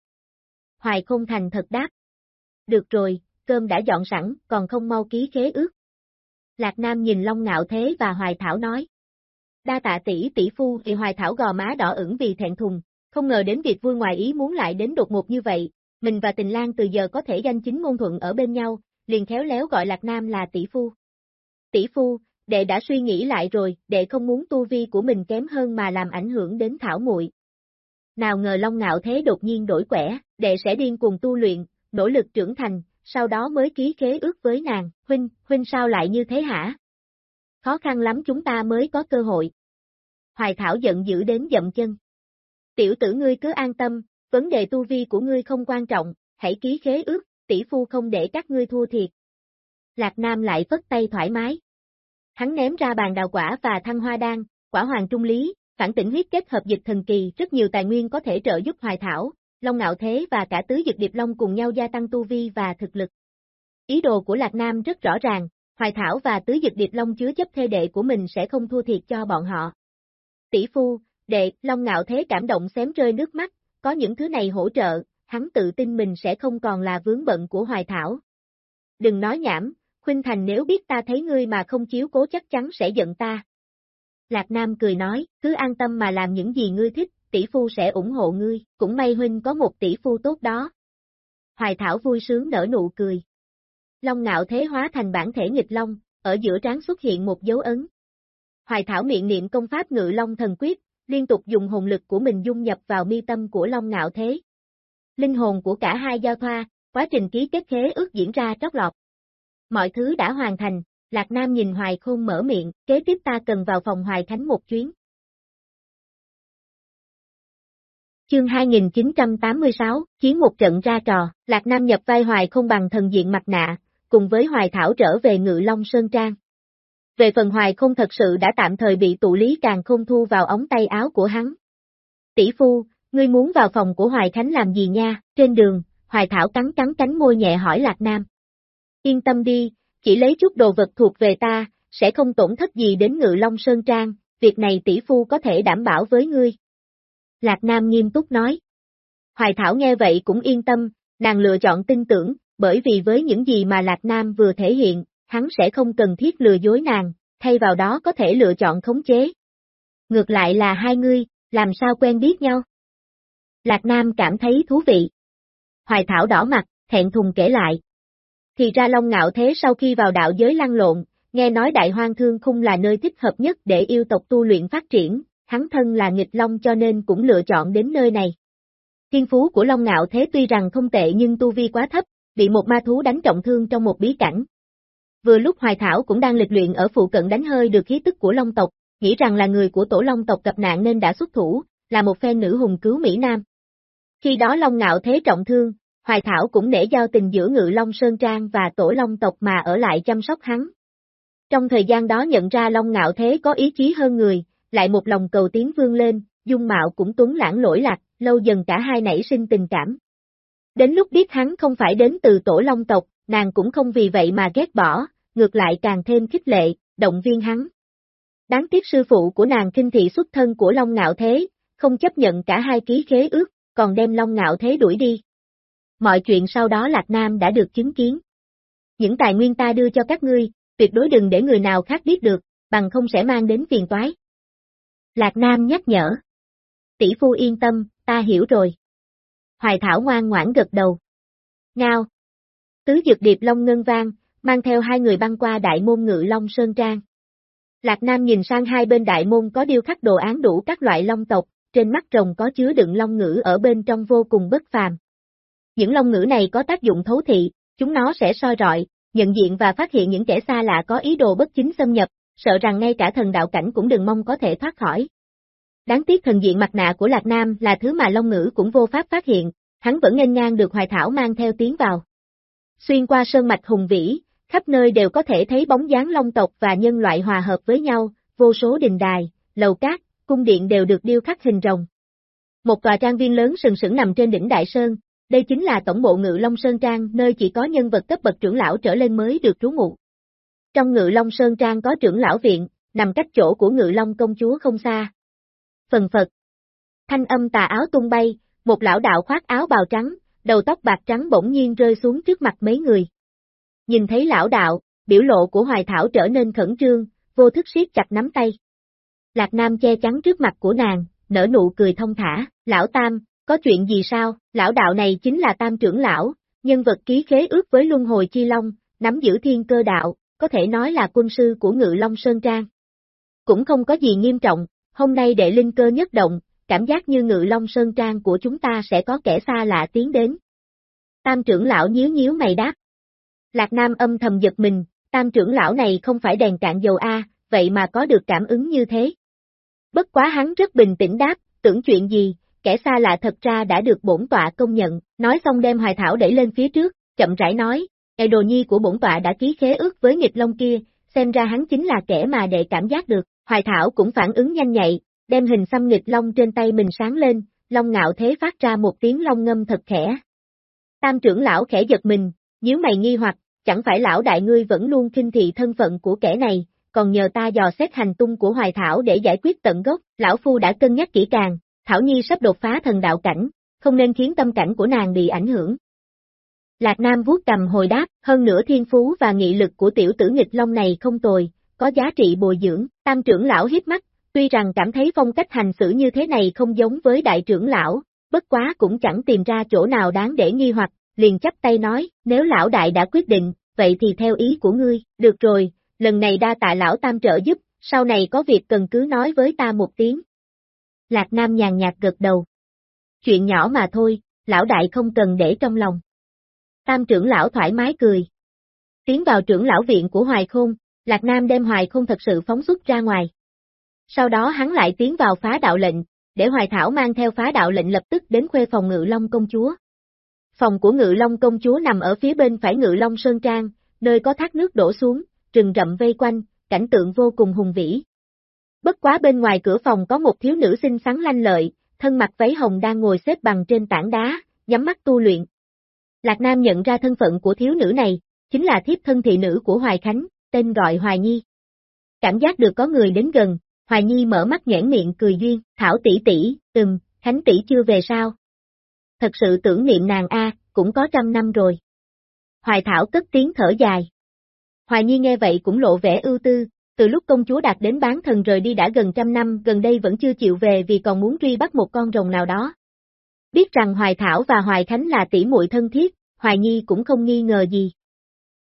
Hoài không thành thật đáp. Được rồi, cơm đã dọn sẵn, còn không mau ký khế ước. Lạc Nam nhìn Long Ngạo Thế và Hoài Thảo nói. Đa tạ tỷ tỷ phu thì Hoài Thảo gò má đỏ ửng vì thẹn thùng, không ngờ đến việc vui ngoài ý muốn lại đến đột ngột như vậy, mình và Tình Lan từ giờ có thể danh chính ngôn thuận ở bên nhau, liền khéo léo gọi Lạc Nam là tỷ phu. Tỷ phu, đệ đã suy nghĩ lại rồi, đệ không muốn tu vi của mình kém hơn mà làm ảnh hưởng đến Thảo muội. nào ngờ Long Ngạo Thế đột nhiên đổi quẻ, đệ sẽ điên cuồng tu luyện, nỗ lực trưởng thành, sau đó mới ký khế ước với nàng, huynh, huynh sao lại như thế hả? Khó khăn lắm chúng ta mới có cơ hội. Hoài Thảo giận dữ đến dậm chân. Tiểu tử ngươi cứ an tâm, vấn đề tu vi của ngươi không quan trọng, hãy ký khế ước, tỷ phu không để các ngươi thua thiệt. Lạc Nam lại phất tay thoải mái. Hắn ném ra bàn đào quả và thăng hoa đan, quả hoàng trung lý, phản tỉnh huyết kết hợp dịch thần kỳ, rất nhiều tài nguyên có thể trợ giúp Hoài Thảo, Long Ngạo Thế và cả tứ dực điệp Long cùng nhau gia tăng tu vi và thực lực. Ý đồ của Lạc Nam rất rõ ràng, Hoài Thảo và tứ dực điệp Long chứa chấp thê đệ của mình sẽ không thua thiệt cho bọn họ. Tỷ phu, đệ, Long Ngạo Thế cảm động xém rơi nước mắt, có những thứ này hỗ trợ, hắn tự tin mình sẽ không còn là vướng bận của Hoài Thảo. Đừng nói nhảm, Khuynh Thành nếu biết ta thấy ngươi mà không chiếu cố chắc chắn sẽ giận ta. Lạc Nam cười nói, cứ an tâm mà làm những gì ngươi thích, tỷ phu sẽ ủng hộ ngươi, cũng may huynh có một tỷ phu tốt đó. Hoài Thảo vui sướng nở nụ cười. Long ngạo thế hóa thành bản thể nghịch long, ở giữa trán xuất hiện một dấu ấn. Hoài Thảo miệng niệm công pháp ngự long thần quyết, liên tục dùng hồn lực của mình dung nhập vào mi tâm của Long ngạo thế. Linh hồn của cả hai giao thoa, quá trình ký kết khế ước diễn ra trót lọt. Mọi thứ đã hoàn thành, Lạc Nam nhìn Hoài Khôn mở miệng, kế tiếp ta cần vào phòng Hoài Khánh một chuyến. Chương 2986, chiến một trận ra trò, Lạc Nam nhập vai Hoài không bằng thần diện mặt nạ, cùng với Hoài Thảo trở về Ngự Long Sơn Trang. Về phần Hoài không thật sự đã tạm thời bị tụ lý càng không thu vào ống tay áo của hắn. Tỷ phu, ngươi muốn vào phòng của Hoài Khánh làm gì nha, trên đường, Hoài Thảo cắn cắn cánh môi nhẹ hỏi Lạc Nam. Yên tâm đi, chỉ lấy chút đồ vật thuộc về ta, sẽ không tổn thất gì đến Ngự Long Sơn Trang, việc này tỷ phu có thể đảm bảo với ngươi. Lạc Nam nghiêm túc nói. Hoài Thảo nghe vậy cũng yên tâm, nàng lựa chọn tin tưởng, bởi vì với những gì mà Lạc Nam vừa thể hiện, hắn sẽ không cần thiết lừa dối nàng, thay vào đó có thể lựa chọn khống chế. Ngược lại là hai ngươi, làm sao quen biết nhau? Lạc Nam cảm thấy thú vị. Hoài Thảo đỏ mặt, thẹn thùng kể lại. Thì ra Long Ngạo Thế sau khi vào đạo giới lăn lộn, nghe nói Đại Hoang Thương Khung là nơi thích hợp nhất để yêu tộc tu luyện phát triển, hắn thân là nghịch Long cho nên cũng lựa chọn đến nơi này. Thiên phú của Long Ngạo Thế tuy rằng không tệ nhưng tu vi quá thấp, bị một ma thú đánh trọng thương trong một bí cảnh. Vừa lúc Hoài Thảo cũng đang lịch luyện ở phụ cận đánh hơi được khí tức của Long tộc, nghĩ rằng là người của tổ Long tộc gặp nạn nên đã xuất thủ, là một phen nữ hùng cứu Mỹ Nam. Khi đó Long Ngạo Thế trọng thương, Hoài Thảo cũng nể giao tình giữa Ngự Long Sơn Trang và Tổ Long tộc mà ở lại chăm sóc hắn. Trong thời gian đó nhận ra Long Ngạo Thế có ý chí hơn người, lại một lòng cầu tiến vương lên, dung mạo cũng tuấn lãng lỗi lạc, lâu dần cả hai nảy sinh tình cảm. Đến lúc biết hắn không phải đến từ Tổ Long tộc, nàng cũng không vì vậy mà ghét bỏ, ngược lại càng thêm khích lệ, động viên hắn. Đáng tiếc sư phụ của nàng kinh thị xuất thân của Long Ngạo Thế, không chấp nhận cả hai ký khế ước, còn đem Long Ngạo Thế đuổi đi mọi chuyện sau đó Lạc Nam đã được chứng kiến. Những tài nguyên ta đưa cho các ngươi, tuyệt đối đừng để người nào khác biết được, bằng không sẽ mang đến phiền toái. Lạc Nam nhắc nhở. Tỷ phu yên tâm, ta hiểu rồi. Hoài Thảo ngoan ngoãn gật đầu. Ngao. Tứ dược điệp long ngân vang, mang theo hai người băng qua đại môn ngự long sơn trang. Lạc Nam nhìn sang hai bên đại môn có điêu khắc đồ án đủ các loại long tộc, trên mắt rồng có chứa đựng long ngữ ở bên trong vô cùng bất phàm. Những long ngữ này có tác dụng thấu thị, chúng nó sẽ soi rọi, nhận diện và phát hiện những kẻ xa lạ có ý đồ bất chính xâm nhập, sợ rằng ngay cả thần đạo cảnh cũng đừng mong có thể thoát khỏi. Đáng tiếc thần diện mặt nạ của Lạc Nam là thứ mà long ngữ cũng vô pháp phát hiện, hắn vẫn nghênh ngang được Hoài Thảo mang theo tiến vào. Xuyên qua sơn mạch hùng vĩ, khắp nơi đều có thể thấy bóng dáng long tộc và nhân loại hòa hợp với nhau, vô số đình đài, lầu cát, cung điện đều được điêu khắc hình rồng. Một tòa trang viên lớn sừng sững nằm trên đỉnh Đại Sơn, đây chính là tổng bộ Ngự Long Sơn Trang nơi chỉ có nhân vật cấp bậc trưởng lão trở lên mới được trú ngụ. Trong Ngự Long Sơn Trang có trưởng lão viện, nằm cách chỗ của Ngự Long công chúa không xa. Phần Phật Thanh âm tà áo tung bay, một lão đạo khoác áo bào trắng, đầu tóc bạc trắng bỗng nhiên rơi xuống trước mặt mấy người. Nhìn thấy lão đạo, biểu lộ của Hoài Thảo trở nên khẩn trương, vô thức siết chặt nắm tay. Lạc Nam che chắn trước mặt của nàng, nở nụ cười thông thả, lão Tam, có chuyện gì sao, lão đạo này chính là tam trưởng lão, nhân vật ký khế ước với Luân Hồi Chi Long, nắm giữ thiên cơ đạo, có thể nói là quân sư của Ngự Long Sơn Trang. Cũng không có gì nghiêm trọng, hôm nay đệ linh cơ nhất động, cảm giác như ngự long sơn trang của chúng ta sẽ có kẻ xa lạ tiến đến. Tam trưởng lão nhíu nhíu mày đáp. Lạc Nam âm thầm giật mình, tam trưởng lão này không phải đèn cạn dầu A, vậy mà có được cảm ứng như thế. Bất quá hắn rất bình tĩnh đáp, tưởng chuyện gì, kẻ xa lạ thật ra đã được bổn tọa công nhận, nói xong đem hoài thảo đẩy lên phía trước, chậm rãi nói, Ngài đồ nhi của bổn tọa đã ký khế ước với nghịch long kia, xem ra hắn chính là kẻ mà đệ cảm giác được, hoài thảo cũng phản ứng nhanh nhạy, đem hình xăm nghịch long trên tay mình sáng lên, long ngạo thế phát ra một tiếng long ngâm thật khẽ. Tam trưởng lão khẽ giật mình, nhíu mày nghi hoặc, chẳng phải lão đại ngươi vẫn luôn kinh thị thân phận của kẻ này, còn nhờ ta dò xét hành tung của Hoài Thảo để giải quyết tận gốc, lão phu đã cân nhắc kỹ càng, Thảo Nhi sắp đột phá thần đạo cảnh, không nên khiến tâm cảnh của nàng bị ảnh hưởng. Lạc Nam vuốt cầm hồi đáp, hơn nữa thiên phú và nghị lực của tiểu tử nghịch long này không tồi, có giá trị bồi dưỡng, tam trưởng lão hiếp mắt, tuy rằng cảm thấy phong cách hành xử như thế này không giống với đại trưởng lão, bất quá cũng chẳng tìm ra chỗ nào đáng để nghi hoặc, liền chấp tay nói, nếu lão đại đã quyết định, vậy thì theo ý của ngươi, được rồi, lần này đa tạ lão tam trợ giúp, sau này có việc cần cứ nói với ta một tiếng. Lạc Nam nhàn nhạt gật đầu. Chuyện nhỏ mà thôi, lão đại không cần để trong lòng. Tam trưởng lão thoải mái cười. Tiến vào trưởng lão viện của Hoài Khôn, Lạc Nam đem Hoài Khôn thật sự phóng xuất ra ngoài. Sau đó hắn lại tiến vào phá đạo lệnh, để Hoài Thảo mang theo phá đạo lệnh lập tức đến khuê phòng Ngự Long công chúa. Phòng của Ngự Long công chúa nằm ở phía bên phải Ngự Long Sơn Trang, nơi có thác nước đổ xuống, rừng rậm vây quanh, cảnh tượng vô cùng hùng vĩ. Bất quá bên ngoài cửa phòng có một thiếu nữ xinh xắn lanh lợi, thân mặc váy hồng đang ngồi xếp bằng trên tảng đá, nhắm mắt tu luyện. Lạc Nam nhận ra thân phận của thiếu nữ này, chính là thiếp thân thị nữ của Hoài Khánh, tên gọi Hoài Nhi. Cảm giác được có người đến gần, Hoài Nhi mở mắt nhãn miệng cười duyên, Thảo tỷ tỷ, ừm, Khánh tỷ chưa về sao? Thật sự tưởng niệm nàng a, cũng có trăm năm rồi. Hoài Thảo cất tiếng thở dài. Hoài Nhi nghe vậy cũng lộ vẻ ưu tư, từ lúc công chúa đạt đến bán thần rời đi đã gần trăm năm, gần đây vẫn chưa chịu về vì còn muốn truy bắt một con rồng nào đó. Biết rằng Hoài Thảo và Hoài Khánh là tỷ muội thân thiết, Hoài Nhi cũng không nghi ngờ gì.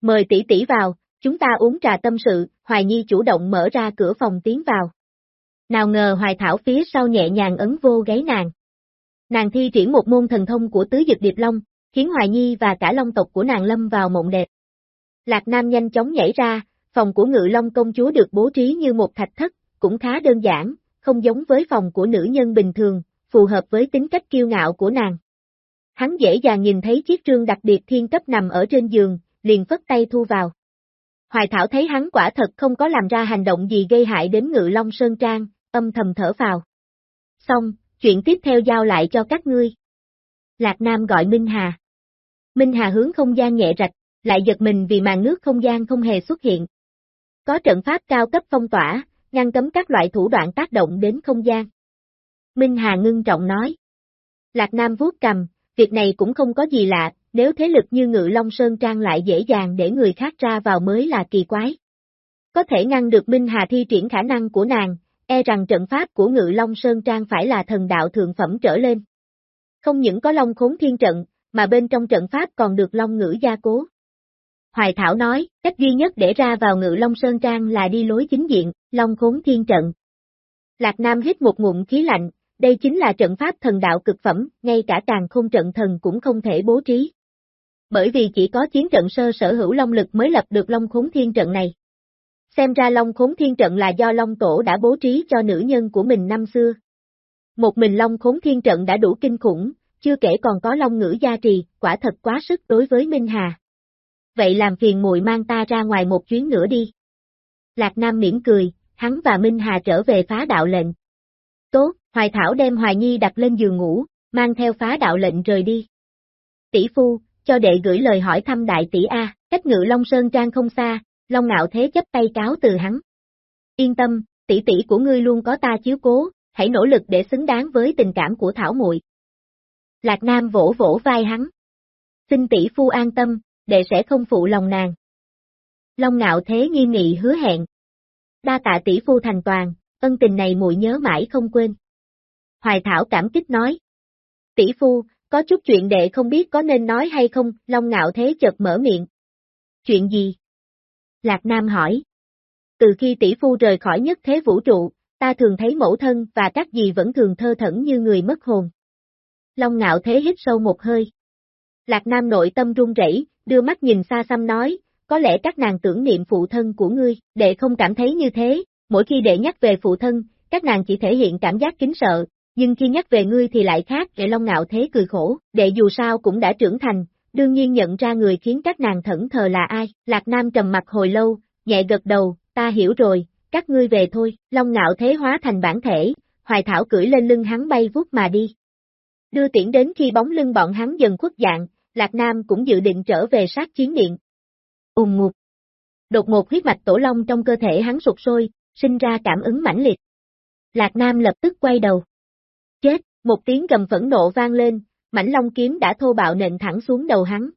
Mời tỷ tỷ vào, chúng ta uống trà tâm sự, Hoài Nhi chủ động mở ra cửa phòng tiến vào. Nào ngờ Hoài Thảo phía sau nhẹ nhàng ấn vô gáy nàng. Nàng thi triển một môn thần thông của tứ dực điệp long, khiến Hoài Nhi và cả long tộc của nàng lâm vào mộng đẹp. Lạc Nam nhanh chóng nhảy ra, phòng của ngự long công chúa được bố trí như một thạch thất, cũng khá đơn giản, không giống với phòng của nữ nhân bình thường, phù hợp với tính cách kiêu ngạo của nàng. Hắn dễ dàng nhìn thấy chiếc trương đặc biệt thiên cấp nằm ở trên giường, liền phất tay thu vào. Hoài Thảo thấy hắn quả thật không có làm ra hành động gì gây hại đến ngự long sơn trang, âm thầm thở vào. Xong, chuyện tiếp theo giao lại cho các ngươi. Lạc Nam gọi Minh Hà. Minh Hà hướng không gian nhẹ rạch, lại giật mình vì màn nước không gian không hề xuất hiện. Có trận pháp cao cấp phong tỏa, ngăn cấm các loại thủ đoạn tác động đến không gian. Minh Hà ngưng trọng nói. Lạc Nam vuốt cầm, việc này cũng không có gì lạ, nếu thế lực như Ngự Long Sơn Trang lại dễ dàng để người khác ra vào mới là kỳ quái. Có thể ngăn được Minh Hà thi triển khả năng của nàng, e rằng trận pháp của Ngự Long Sơn Trang phải là thần đạo thượng phẩm trở lên. Không những có Long Khốn Thiên Trận, mà bên trong trận pháp còn được Long Ngữ gia cố. Hoài Thảo nói, cách duy nhất để ra vào Ngự Long Sơn Trang là đi lối chính diện, Long Khốn Thiên Trận. Lạc Nam hít một ngụm khí lạnh, đây chính là trận pháp thần đạo cực phẩm, ngay cả càng không trận thần cũng không thể bố trí. Bởi vì chỉ có chiến trận sơ sở hữu long lực mới lập được Long Khốn Thiên Trận này. Xem ra Long Khốn Thiên Trận là do Long Tổ đã bố trí cho nữ nhân của mình năm xưa. Một mình Long Khốn Thiên Trận đã đủ kinh khủng, chưa kể còn có Long Ngữ gia trì, quả thật quá sức đối với Minh Hà. Vậy làm phiền muội mang ta ra ngoài một chuyến nữa đi. Lạc Nam mỉm cười, hắn và Minh Hà trở về phá đạo lệnh. Tốt, Hoài Thảo đem Hoài Nhi đặt lên giường ngủ, mang theo phá đạo lệnh rời đi. Tỷ phu, cho đệ gửi lời hỏi thăm đại tỷ A, cách ngự Long Sơn Trang không xa, Long Ngạo Thế chấp tay cáo từ hắn. Yên tâm, tỷ tỷ của ngươi luôn có ta chiếu cố, hãy nỗ lực để xứng đáng với tình cảm của Thảo muội. Lạc Nam vỗ vỗ vai hắn. Xin tỷ phu an tâm, đệ sẽ không phụ lòng nàng. Long Ngạo Thế nghiêm nghị hứa hẹn. Đa tạ tỷ phu thành toàn, ân tình này muội nhớ mãi không quên. Hoài Thảo cảm kích nói. Tỷ phu, có chút chuyện đệ không biết có nên nói hay không, Long Ngạo Thế chợt mở miệng. Chuyện gì? Lạc Nam hỏi. Từ khi tỷ phu rời khỏi nhất thế vũ trụ, ta thường thấy mẫu thân và các dì vẫn thường thơ thẩn như người mất hồn. Long ngạo thế hít sâu một hơi. Lạc Nam nội tâm run rẩy, đưa mắt nhìn xa xăm nói, có lẽ các nàng tưởng niệm phụ thân của ngươi, đệ không cảm thấy như thế, mỗi khi đệ nhắc về phụ thân, các nàng chỉ thể hiện cảm giác kính sợ, nhưng khi nhắc về ngươi thì lại khác, lệ long ngạo thế cười khổ, đệ dù sao cũng đã trưởng thành, đương nhiên nhận ra người khiến các nàng thẫn thờ là ai, Lạc Nam trầm mặt hồi lâu, nhẹ gật đầu, ta hiểu rồi, các ngươi về thôi, long ngạo thế hóa thành bản thể, hoài thảo cưỡi lên lưng hắn bay vút mà đi. Đưa tiễn đến khi bóng lưng bọn hắn dần khuất dạng, Lạc Nam cũng dự định trở về sát chiến điện. Ùng ngục. Đột ngột huyết mạch tổ long trong cơ thể hắn sụt sôi, sinh ra cảm ứng mãnh liệt. Lạc Nam lập tức quay đầu. Chết, một tiếng gầm phẫn nộ vang lên, mảnh long kiếm đã thô bạo nện thẳng xuống đầu hắn.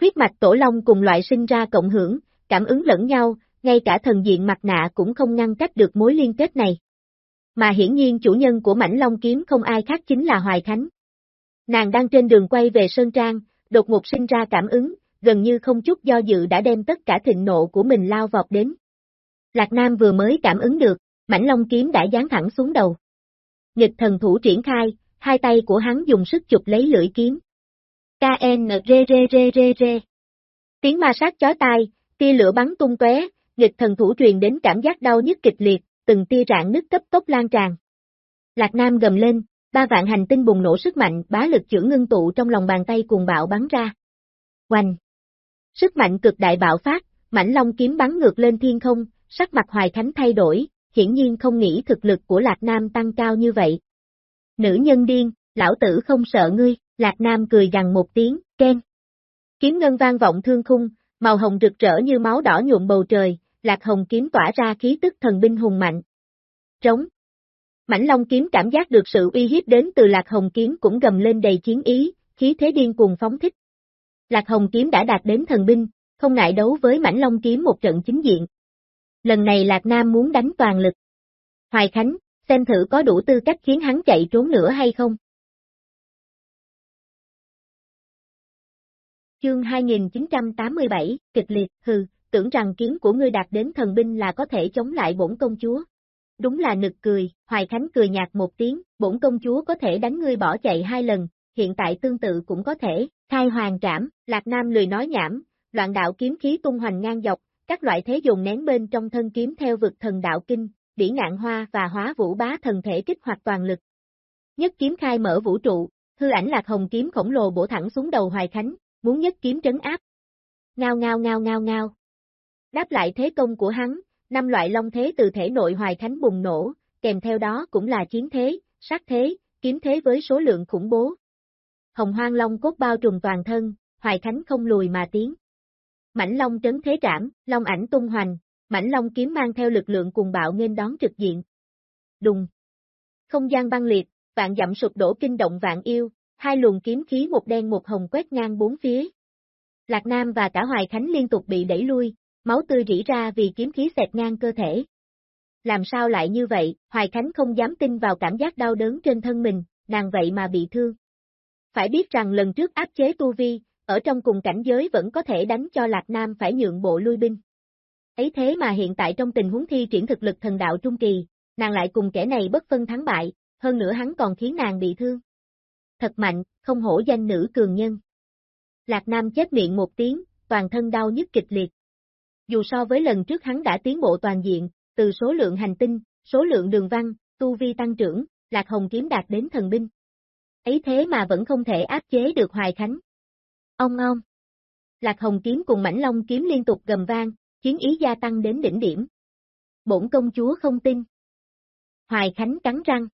Huyết mạch tổ long cùng loại sinh ra cộng hưởng, cảm ứng lẫn nhau, ngay cả thần diện mặt nạ cũng không ngăn cách được mối liên kết này. Mà hiển nhiên chủ nhân của mảnh long kiếm không ai khác chính là Hoài Khánh. Nàng đang trên đường quay về Sơn Trang, đột ngột sinh ra cảm ứng, gần như không chút do dự đã đem tất cả thịnh nộ của mình lao vọt đến. Lạc Nam vừa mới cảm ứng được, mảnh long kiếm đã dán thẳng xuống đầu. Nghịch thần thủ triển khai, hai tay của hắn dùng sức chụp lấy lưỡi kiếm. KN rê rê rê rê rê. Tiếng ma sát chói tai, tia lửa bắn tung tóe, nghịch thần thủ truyền đến cảm giác đau nhức kịch liệt, từng tia rạn nứt cấp tốc lan tràn. Lạc Nam gầm lên, ba vạn hành tinh bùng nổ sức mạnh, bá lực chữa ngưng tụ trong lòng bàn tay cuồng bạo bắn ra. Oanh! Sức mạnh cực đại bạo phát, mảnh long kiếm bắn ngược lên thiên không, sắc mặt Hoài Khánh thay đổi, hiển nhiên không nghĩ thực lực của Lạc Nam tăng cao như vậy. Nữ nhân điên, lão tử không sợ ngươi, Lạc Nam cười gằn một tiếng, khen Kiếm ngân vang vọng thương khung, màu hồng rực rỡ như máu đỏ nhuộm bầu trời, Lạc Hồng kiếm tỏa ra khí tức thần binh hùng mạnh. Trống. Mảnh Long kiếm cảm giác được sự uy hiếp đến từ Lạc Hồng kiếm cũng gầm lên đầy chiến ý, khí thế điên cuồng phóng thích. Lạc Hồng kiếm đã đạt đến thần binh, không ngại đấu với Mảnh Long kiếm một trận chính diện. Lần này Lạc Nam muốn đánh toàn lực. Hoài Khánh, xem thử có đủ tư cách khiến hắn chạy trốn nữa hay không. Chương 2987, kịch liệt, hừ, tưởng rằng kiếm của ngươi đạt đến thần binh là có thể chống lại bổn công chúa. Đúng là nực cười, Hoài Khánh cười nhạt một tiếng, bổn công chúa có thể đánh ngươi bỏ chạy hai lần, hiện tại tương tự cũng có thể, khai hoàng trảm, Lạc Nam lười nói nhảm, loạn đạo kiếm khí tung hoành ngang dọc, các loại thế dùng nén bên trong thân kiếm theo vực thần đạo kinh, đỉ ngạn hoa và hóa vũ bá thần thể kích hoạt toàn lực. Nhất kiếm khai mở vũ trụ, hư ảnh lạc hồng kiếm khổng lồ bổ thẳng xuống đầu Hoài Khánh, muốn nhất kiếm trấn áp. Ngao ngao ngao ngao ngao. Đáp lại thế công của hắn, năm loại long thế từ thể nội Hoài Khánh bùng nổ, kèm theo đó cũng là chiến thế, sát thế, kiếm thế với số lượng khủng bố. Hồng hoang long cốt bao trùm toàn thân, Hoài Khánh không lùi mà tiến. Mảnh long trấn thế trảm, long ảnh tung hoành, mảnh long kiếm mang theo lực lượng cùng bạo nghênh đón trực diện. Đùng. Không gian băng liệt, vạn dặm sụp đổ kinh động vạn yêu, hai luồng kiếm khí một đen một hồng quét ngang bốn phía. Lạc Nam và cả Hoài Khánh liên tục bị đẩy lui, máu tươi rỉ ra vì kiếm khí xẹt ngang cơ thể. Làm sao lại như vậy, Hoài Khánh không dám tin vào cảm giác đau đớn trên thân mình, nàng vậy mà bị thương. Phải biết rằng lần trước áp chế Tu Vi, ở trong cùng cảnh giới vẫn có thể đánh cho Lạc Nam phải nhượng bộ lui binh. Ấy thế mà hiện tại trong tình huống thi triển thực lực thần đạo trung kỳ, nàng lại cùng kẻ này bất phân thắng bại, hơn nữa hắn còn khiến nàng bị thương. Thật mạnh, không hổ danh nữ cường nhân. Lạc Nam chết miệng một tiếng, toàn thân đau nhức kịch liệt. Dù so với lần trước hắn đã tiến bộ toàn diện, từ số lượng hành tinh, số lượng đường văn, tu vi tăng trưởng, Lạc Hồng kiếm đạt đến thần binh. Ấy thế mà vẫn không thể áp chế được Hoài Khánh. Ông ông. Lạc Hồng kiếm cùng mảnh long kiếm liên tục gầm vang, chiến ý gia tăng đến đỉnh điểm. Bổn công chúa không tin. Hoài Khánh cắn răng.